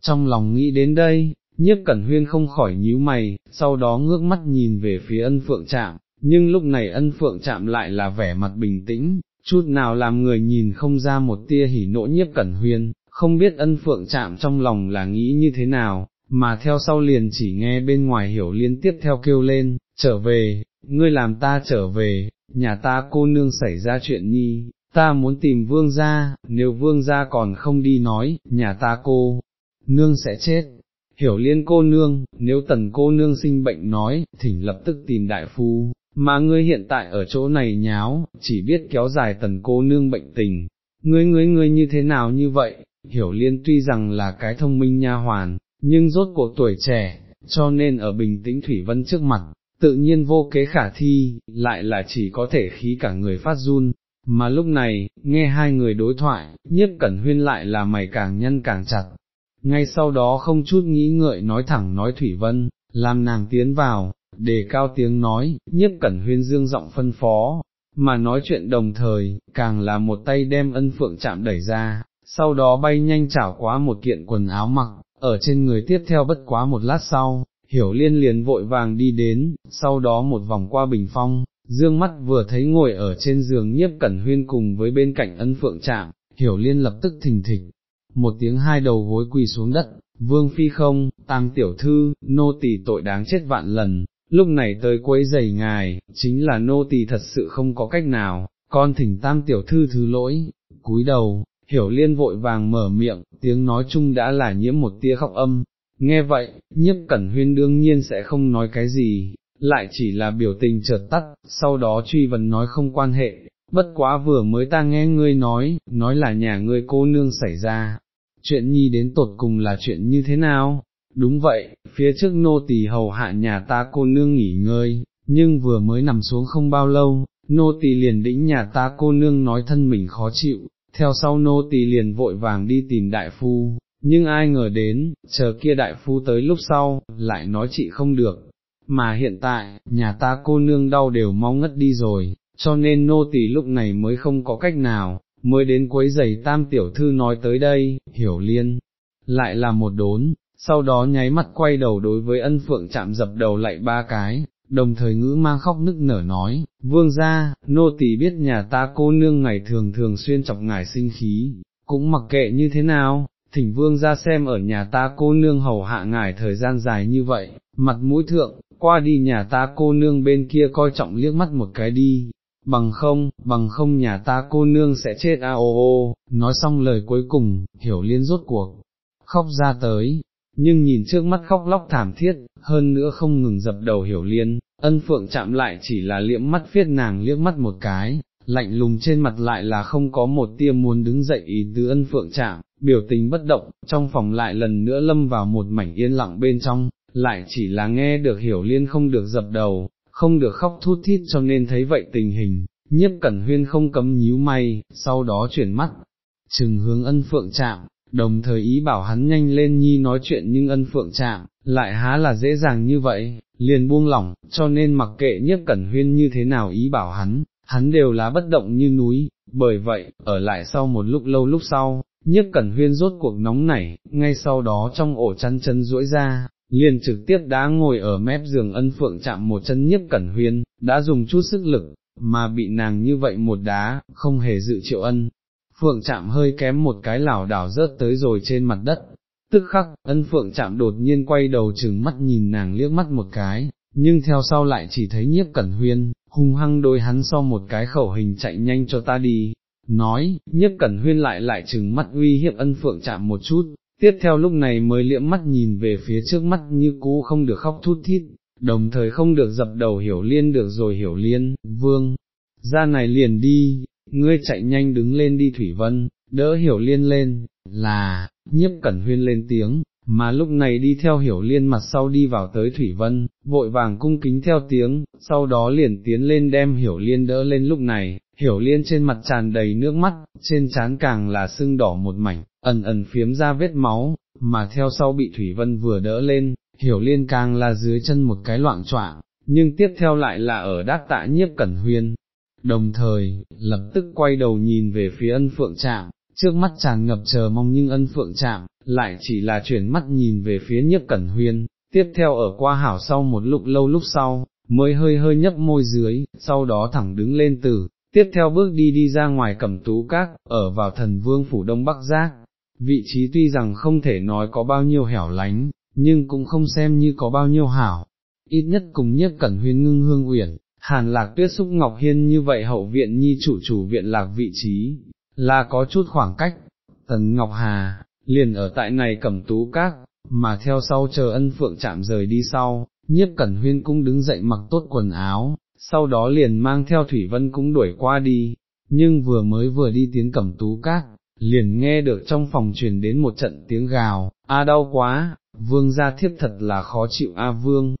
trong lòng nghĩ đến đây, nhiếp cẩn huyên không khỏi nhíu mày, sau đó ngước mắt nhìn về phía ân phượng chạm, nhưng lúc này ân phượng chạm lại là vẻ mặt bình tĩnh, chút nào làm người nhìn không ra một tia hỉ nộ nhiếp cẩn huyên, không biết ân phượng chạm trong lòng là nghĩ như thế nào, mà theo sau liền chỉ nghe bên ngoài hiểu liên tiếp theo kêu lên, trở về, ngươi làm ta trở về, nhà ta cô nương xảy ra chuyện nhi, ta muốn tìm vương gia, nếu vương gia còn không đi nói, nhà ta cô, nương sẽ chết. hiểu liên cô nương, nếu tần cô nương sinh bệnh nói, thỉnh lập tức tìm đại phu, mà ngươi hiện tại ở chỗ này nháo, chỉ biết kéo dài tần cô nương bệnh tình, ngươi ngươi ngươi như thế nào như vậy, hiểu liên tuy rằng là cái thông minh nha hoàn, nhưng rốt cuộc tuổi trẻ, cho nên ở bình tĩnh Thủy Vân trước mặt, tự nhiên vô kế khả thi, lại là chỉ có thể khí cả người phát run, mà lúc này, nghe hai người đối thoại, nhiếp cẩn huyên lại là mày càng nhân càng chặt, ngay sau đó không chút nghĩ ngợi nói thẳng nói Thủy Vân, làm nàng tiến vào, đề cao tiếng nói, nhiếp cẩn huyên dương giọng phân phó, mà nói chuyện đồng thời, càng là một tay đem ân phượng chạm đẩy ra, sau đó bay nhanh chảo quá một kiện quần áo mặc, ở trên người tiếp theo bất quá một lát sau, hiểu liên liền vội vàng đi đến, sau đó một vòng qua bình phong, dương mắt vừa thấy ngồi ở trên giường nhiếp cẩn huyên cùng với bên cạnh ân phượng chạm, hiểu liên lập tức thình thịch, một tiếng hai đầu gối quỳ xuống đất, vương phi không, tam tiểu thư, nô tỳ tội đáng chết vạn lần, lúc này tới quấy giày ngài, chính là nô tỳ thật sự không có cách nào, con thỉnh tam tiểu thư thứ lỗi, cúi đầu, hiểu liên vội vàng mở miệng, tiếng nói chung đã là nhiễm một tia khóc âm, nghe vậy, nhiếp cẩn huyên đương nhiên sẽ không nói cái gì, lại chỉ là biểu tình chợt tắt, sau đó truy vấn nói không quan hệ, bất quá vừa mới ta nghe ngươi nói, nói là nhà ngươi cô nương xảy ra, chuyện nhi đến tột cùng là chuyện như thế nào? Đúng vậy, phía trước nô tỳ hầu hạ nhà ta cô nương nghỉ ngơi, nhưng vừa mới nằm xuống không bao lâu, nô tỳ liền đĩnh nhà ta cô nương nói thân mình khó chịu, theo sau nô tỳ liền vội vàng đi tìm đại phu, nhưng ai ngờ đến, chờ kia đại phu tới lúc sau, lại nói chị không được, mà hiện tại, nhà ta cô nương đau đều mau ngất đi rồi, cho nên nô tỳ lúc này mới không có cách nào, mới đến quấy giày tam tiểu thư nói tới đây, hiểu liên, lại là một đốn, sau đó nháy mắt quay đầu đối với ân phượng chạm dập đầu lại ba cái, đồng thời ngữ mang khóc nức nở nói, vương gia, nô tỳ biết nhà ta cô nương ngày thường thường xuyên chọc ngài sinh khí, cũng mặc kệ như thế nào, thỉnh vương ra xem ở nhà ta cô nương hầu hạ ngài thời gian dài như vậy, mặt mũi thượng, qua đi nhà ta cô nương bên kia coi trọng liếc mắt một cái đi, bằng không, bằng không nhà ta cô nương sẽ chết a ô ô, nói xong lời cuối cùng, hiểu liên rốt cuộc, khóc ra tới, nhưng nhìn trước mắt khóc lóc thảm thiết, hơn nữa không ngừng dập đầu hiểu liên, ân phượng chạm lại chỉ là liễm mắt viết nàng liếc mắt một cái, lạnh lùng trên mặt lại là không có một tia muốn đứng dậy ý tứ ân phượng chạm, biểu tình bất động, trong phòng lại lần nữa lâm vào một mảnh yên lặng bên trong, lại chỉ là nghe được hiểu liên không được dập đầu, không được khóc thút thít cho nên thấy vậy tình hình, nhiếp cẩn huyên không cấm nhíu may, sau đó chuyển mắt, chừng hướng ân phượng chạm, đồng thời ý bảo hắn nhanh lên nhi nói chuyện nhưng ân phượng chạm, lại há là dễ dàng như vậy, liền buông lỏng, cho nên mặc kệ nhiếp cẩn huyên như thế nào ý bảo hắn, hắn đều là bất động như núi, bởi vậy, ở lại sau một lúc lâu lúc sau, nhiếp cẩn huyên rốt cuộc nóng nảy, ngay sau đó trong ổ chăn chân duỗi ra, liền trực tiếp đã ngồi ở mép giường ân phượng chạm một chân nhiếp cẩn huyên, đã dùng chút sức lực, mà bị nàng như vậy một đá, không hề dự triệu ân. Phượng chạm hơi kém một cái lảo đảo rớt tới rồi trên mặt đất, tức khắc, ân phượng chạm đột nhiên quay đầu chừng mắt nhìn nàng liếc mắt một cái, nhưng theo sau lại chỉ thấy nhiếp cẩn huyên, hung hăng đôi hắn so một cái khẩu hình chạy nhanh cho ta đi, nói, nhiếp cẩn huyên lại lại chừng mắt uy hiếp ân phượng chạm một chút, tiếp theo lúc này mới liễm mắt nhìn về phía trước mắt như cũ không được khóc thút thít, đồng thời không được dập đầu hiểu liên được rồi hiểu liên, vương, ra này liền đi, ngươi chạy nhanh đứng lên đi Thủy Vân, đỡ hiểu liên lên, là, nhiếp cẩn huyên lên tiếng, mà lúc này đi theo hiểu liên mặt sau đi vào tới Thủy Vân, vội vàng cung kính theo tiếng, sau đó liền tiến lên đem hiểu liên đỡ lên lúc này, hiểu liên trên mặt tràn đầy nước mắt, trên trán càng là sưng đỏ một mảnh, ẩn ẩn phiếm ra vết máu, mà theo sau bị Thủy Vân vừa đỡ lên, hiểu liên càng là dưới chân một cái loạn trọng, nhưng tiếp theo lại là ở đát tạ nhiếp cẩn huyên. Đồng thời, lập tức quay đầu nhìn về phía ân phượng trạm, trước mắt tràn ngập chờ mong nhưng ân phượng chạm, lại chỉ là chuyển mắt nhìn về phía nhiếp cẩn huyên, tiếp theo ở qua hảo sau một lúc lâu lúc sau, mới hơi hơi nhấp môi dưới, sau đó thẳng đứng lên từ, tiếp theo bước đi đi ra ngoài cẩm tú các, ở vào thần vương phủ đông bắc giác, vị trí tuy rằng không thể nói có bao nhiêu hẻo lánh, nhưng cũng không xem như có bao nhiêu hảo, ít nhất cùng nhất cẩn huyên ngưng hương uyển. Hàn lạc tuyết xúc ngọc hiên như vậy hậu viện nhi chủ chủ viện lạc vị trí, là có chút khoảng cách, Tần Ngọc Hà, liền ở tại này cầm tú các, mà theo sau chờ ân phượng chạm rời đi sau, nhiếp cẩn huyên cũng đứng dậy mặc tốt quần áo, sau đó liền mang theo Thủy Vân cũng đuổi qua đi, nhưng vừa mới vừa đi tiến cẩm tú các, liền nghe được trong phòng truyền đến một trận tiếng gào, a đau quá, vương gia thiếp thật là khó chịu a vương,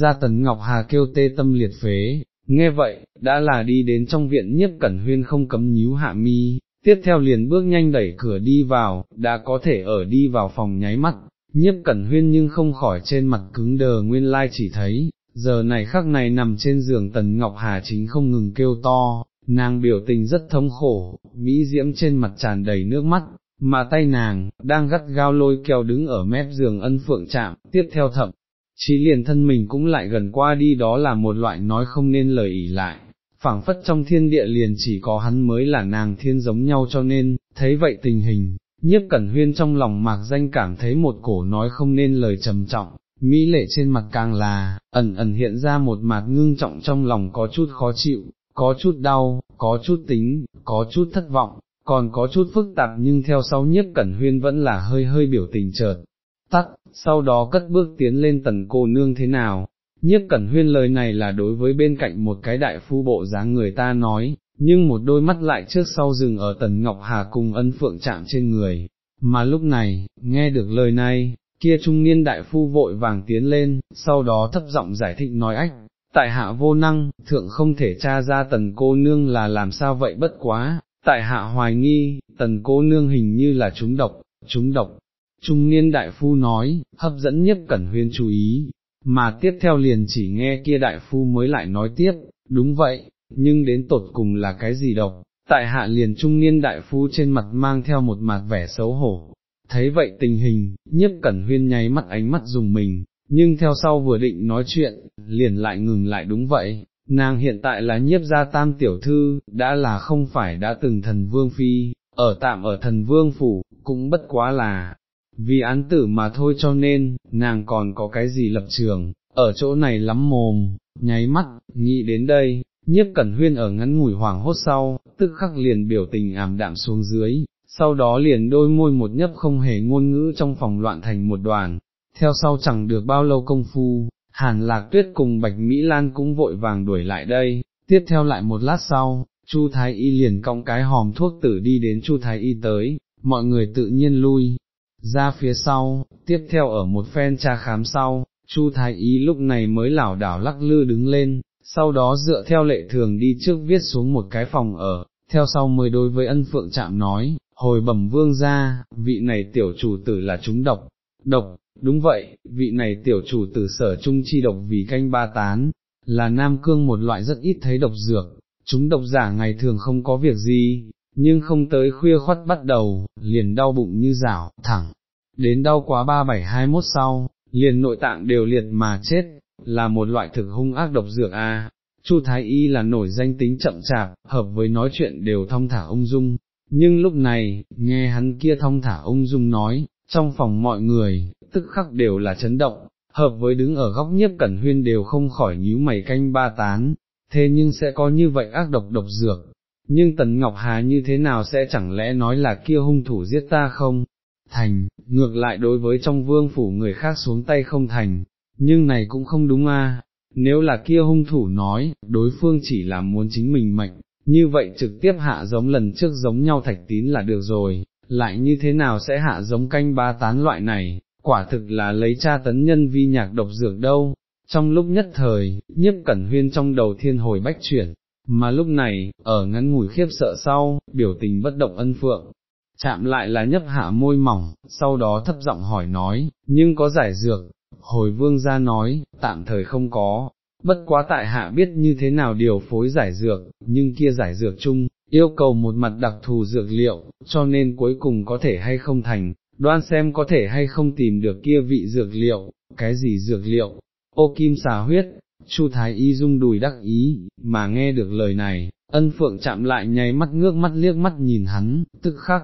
gia tần Ngọc Hà kêu tê tâm liệt phế, nghe vậy, đã là đi đến trong viện nhiếp cẩn huyên không cấm nhíu hạ mi, tiếp theo liền bước nhanh đẩy cửa đi vào, đã có thể ở đi vào phòng nháy mắt, nhiếp cẩn huyên nhưng không khỏi trên mặt cứng đờ nguyên lai chỉ thấy, giờ này khắc này nằm trên giường tần Ngọc Hà chính không ngừng kêu to, nàng biểu tình rất thống khổ, mỹ diễm trên mặt tràn đầy nước mắt, mà tay nàng, đang gắt gao lôi kéo đứng ở mép giường ân phượng chạm, tiếp theo thậm, chí liền thân mình cũng lại gần qua đi đó là một loại nói không nên lời ỉ lại, phảng phất trong thiên địa liền chỉ có hắn mới là nàng thiên giống nhau cho nên, thấy vậy tình hình, nhiếp cẩn huyên trong lòng mạc danh cảm thấy một cổ nói không nên lời trầm trọng, mỹ lệ trên mặt càng là, ẩn ẩn hiện ra một mặt ngưng trọng trong lòng có chút khó chịu, có chút đau, có chút tính, có chút thất vọng, còn có chút phức tạp nhưng theo sau nhiếp cẩn huyên vẫn là hơi hơi biểu tình chợt tắt, sau đó cất bước tiến lên tần cô nương thế nào. Nhiếp cẩn huyên lời này là đối với bên cạnh một cái đại phu bộ dáng người ta nói, nhưng một đôi mắt lại trước sau dừng ở tần Ngọc Hà cùng ân phượng chạm trên người, mà lúc này, nghe được lời này, kia trung niên đại phu vội vàng tiến lên, sau đó thấp giọng giải thích nói ách, tại hạ vô năng, thượng không thể tra ra tần cô nương là làm sao vậy bất quá, tại hạ hoài nghi, tần cô nương hình như là chúng độc, chúng độc. Trung niên đại phu nói, hấp dẫn nhất cẩn huyên chú ý, mà tiếp theo liền chỉ nghe kia đại phu mới lại nói tiếp, đúng vậy, nhưng đến tột cùng là cái gì độc, tại hạ liền trung niên đại phu trên mặt mang theo một mặt vẻ xấu hổ. Thấy vậy tình hình, nhiếp cẩn huyên nháy mắt ánh mắt dùng mình, nhưng theo sau vừa định nói chuyện, liền lại ngừng lại đúng vậy, nàng hiện tại là nhiếp gia tam tiểu thư, đã là không phải đã từng thần vương phi, ở tạm ở thần vương phủ, cũng bất quá là, vì án tử mà thôi cho nên, nàng còn có cái gì lập trường, ở chỗ này lắm mồm, nháy mắt, nghĩ đến đây, nhiếp cẩn huyên ở ngắn ngủi hoảng hốt sau, tức khắc liền biểu tình ảm đạm xuống dưới, sau đó liền đôi môi một nhấp không hề ngôn ngữ trong phòng loạn thành một đoàn, theo sau chẳng được bao lâu công phu, hàn lạc tuyết cùng bạch Mỹ Lan cũng vội vàng đuổi lại đây, tiếp theo lại một lát sau, Chu Thái Y liền cong cái hòm thuốc tử đi đến Chu Thái Y tới, mọi người tự nhiên lui, ra phía sau, tiếp theo ở một phen tra khám sau, Chu Thái Ý lúc này mới lảo đảo lắc lư đứng lên, sau đó dựa theo lệ thường đi trước viết xuống một cái phòng ở, theo sau mới đối với ân phượng chạm nói, hồi bẩm vương ra, vị này tiểu chủ tử là chúng độc, độc, đúng vậy, vị này tiểu chủ tử sở trung chi độc vì canh ba tán, là nam cương một loại rất ít thấy độc dược, chúng độc giả ngày thường không có việc gì, nhưng không tới khuya khoắt bắt đầu, liền đau bụng như rảo, thẳng, đến đau quá ba bảy hai mốt sau, liền nội tạng đều liệt mà chết, là một loại thực hung ác độc dược a. Chu Thái Y là nổi danh tính chậm chạp, hợp với nói chuyện đều thông thả ung dung, nhưng lúc này, nghe hắn kia thông thả ung dung nói, trong phòng mọi người, tức khắc đều là chấn động, hợp với đứng ở góc nhiếp cẩn huyên đều không khỏi nhíu mày canh ba tán, thế nhưng sẽ có như vậy ác độc độc dược, nhưng Tần Ngọc Hà như thế nào sẽ chẳng lẽ nói là kia hung thủ giết ta không? Thành, ngược lại đối với trong vương phủ người khác xuống tay không thành, nhưng này cũng không đúng a. nếu là kia hung thủ nói, đối phương chỉ là muốn chính mình mệnh, như vậy trực tiếp hạ giống lần trước giống nhau thạch tín là được rồi, lại như thế nào sẽ hạ giống canh ba tán loại này, quả thực là lấy cha tấn nhân vi nhạc độc dược đâu. Trong lúc nhất thời, nhiếp cẩn huyên trong đầu thiên hồi bách chuyển, mà lúc này, ở ngắn ngủi khiếp sợ sau, biểu tình bất động ân phượng, chạm lại là nhấp hạ môi mỏng, sau đó thấp giọng hỏi nói, nhưng có giải dược, hồi vương ra nói, tạm thời không có, bất quá tại hạ biết như thế nào điều phối giải dược, nhưng kia giải dược chung, yêu cầu một mặt đặc thù dược liệu, cho nên cuối cùng có thể hay không thành, đoan xem có thể hay không tìm được kia vị dược liệu, cái gì dược liệu, ô kim xà huyết, Chu Thái Y rung đùi đắc ý, mà nghe được lời này, ân phượng chạm lại nháy mắt ngước mắt liếc mắt nhìn hắn, tức khắc,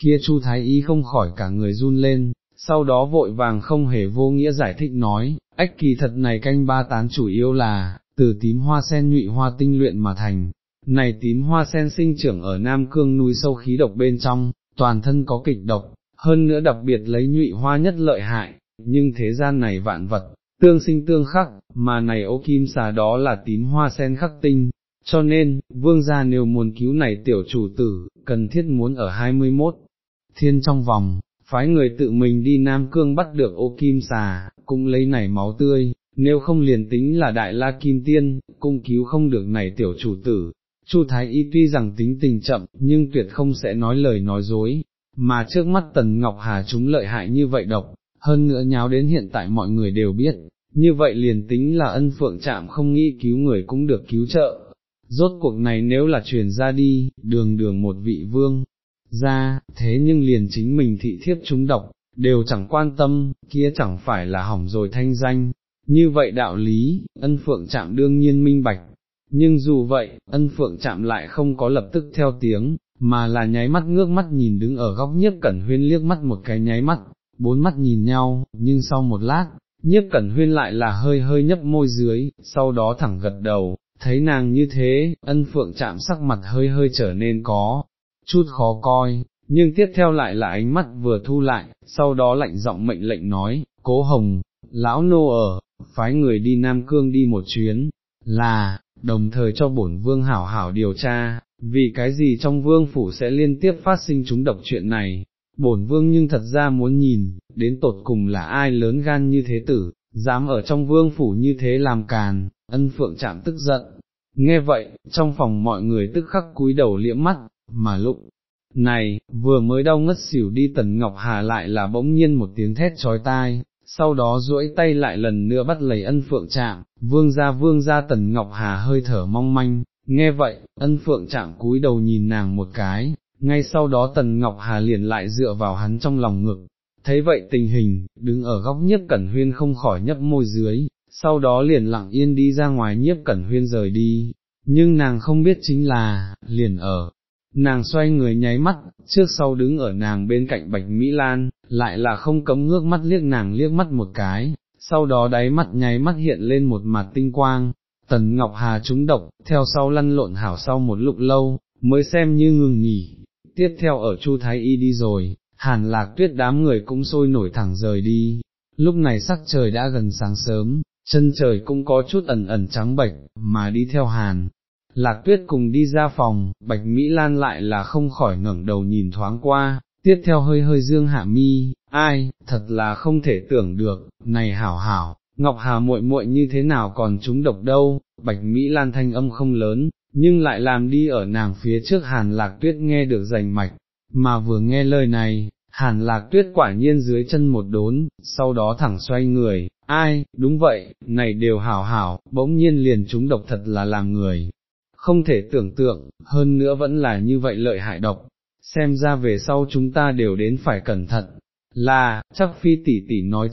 kia Chu Thái Y không khỏi cả người run lên, sau đó vội vàng không hề vô nghĩa giải thích nói, ách kỳ thật này canh ba tán chủ yếu là, từ tím hoa sen nhụy hoa tinh luyện mà thành, này tím hoa sen sinh trưởng ở Nam Cương núi sâu khí độc bên trong, toàn thân có kịch độc, hơn nữa đặc biệt lấy nhụy hoa nhất lợi hại, nhưng thế gian này vạn vật, tương sinh tương khắc, mà này ô kim xà đó là tím hoa sen khắc tinh, cho nên, vương gia nếu muốn cứu này tiểu chủ tử, cần thiết muốn ở 21 thiên trong vòng, phái người tự mình đi Nam Cương bắt được ô kim xà, cũng lấy này máu tươi, nếu không liền tính là đại la kim tiên, cung cứu không được này tiểu chủ tử. Chu Thái Y tuy rằng tính tình chậm, nhưng tuyệt không sẽ nói lời nói dối, mà trước mắt Tần Ngọc Hà chúng lợi hại như vậy độc, hơn nữa nháo đến hiện tại mọi người đều biết, như vậy liền tính là ân phượng chạm không nghĩ cứu người cũng được cứu trợ. Rốt cuộc này nếu là truyền ra đi, đường đường một vị vương, ra, thế nhưng liền chính mình thị thiếp chúng độc, đều chẳng quan tâm, kia chẳng phải là hỏng rồi thanh danh, như vậy đạo lý, ân phượng chạm đương nhiên minh bạch, nhưng dù vậy, ân phượng chạm lại không có lập tức theo tiếng, mà là nháy mắt ngước mắt nhìn đứng ở góc nhiếp cẩn huyên liếc mắt một cái nháy mắt, bốn mắt nhìn nhau, nhưng sau một lát, nhiếp cẩn huyên lại là hơi hơi nhấp môi dưới, sau đó thẳng gật đầu, thấy nàng như thế, ân phượng chạm sắc mặt hơi hơi trở nên có, chút khó coi, nhưng tiếp theo lại là ánh mắt vừa thu lại, sau đó lạnh giọng mệnh lệnh nói, cố hồng, lão nô ở, phái người đi Nam Cương đi một chuyến, là, đồng thời cho bổn vương hảo hảo điều tra, vì cái gì trong vương phủ sẽ liên tiếp phát sinh chúng độc chuyện này, bổn vương nhưng thật ra muốn nhìn, đến tột cùng là ai lớn gan như thế tử, dám ở trong vương phủ như thế làm càn, ân phượng chạm tức giận. Nghe vậy, trong phòng mọi người tức khắc cúi đầu liễm mắt, mà lụng, này, vừa mới đau ngất xỉu đi Tần Ngọc Hà lại là bỗng nhiên một tiếng thét trói tai, sau đó duỗi tay lại lần nữa bắt lấy ân phượng chạm, vương ra vương ra Tần Ngọc Hà hơi thở mong manh, nghe vậy, ân phượng chạm cúi đầu nhìn nàng một cái, ngay sau đó Tần Ngọc Hà liền lại dựa vào hắn trong lòng ngực, thấy vậy tình hình, đứng ở góc nhiếp cẩn huyên không khỏi nhấp môi dưới, sau đó liền lặng yên đi ra ngoài nhiếp cẩn huyên rời đi, nhưng nàng không biết chính là, liền ở, nàng xoay người nháy mắt, trước sau đứng ở nàng bên cạnh Bạch Mỹ Lan, lại là không cấm ngước mắt liếc nàng liếc mắt một cái, sau đó đáy mắt nháy mắt hiện lên một mặt tinh quang, Tần Ngọc Hà trúng độc, theo sau lăn lộn hảo sau một lúc lâu, mới xem như ngừng nghỉ, tiếp theo ở Chu Thái Y đi rồi, hàn lạc tuyết đám người cũng sôi nổi thẳng rời đi, lúc này sắc trời đã gần sáng sớm, chân trời cũng có chút ẩn ẩn trắng bệch, mà đi theo hàn. Lạc tuyết cùng đi ra phòng, Bạch Mỹ Lan lại là không khỏi ngẩng đầu nhìn thoáng qua, tiếp theo hơi hơi dương hạ mi, ai, thật là không thể tưởng được, này hảo hảo, Ngọc Hà muội muội như thế nào còn trúng độc đâu, Bạch Mỹ Lan thanh âm không lớn, nhưng lại làm đi ở nàng phía trước hàn lạc tuyết nghe được rành mạch, mà vừa nghe lời này, hàn lạc tuyết quả nhiên dưới chân một đốn, sau đó thẳng xoay người, ai, đúng vậy, này đều hảo hảo, bỗng nhiên liền chúng độc thật là làm người, không thể tưởng tượng, hơn nữa vẫn là như vậy lợi hại độc, xem ra về sau chúng ta đều đến phải cẩn thận, là, chắc phi tỷ tỷ nói chính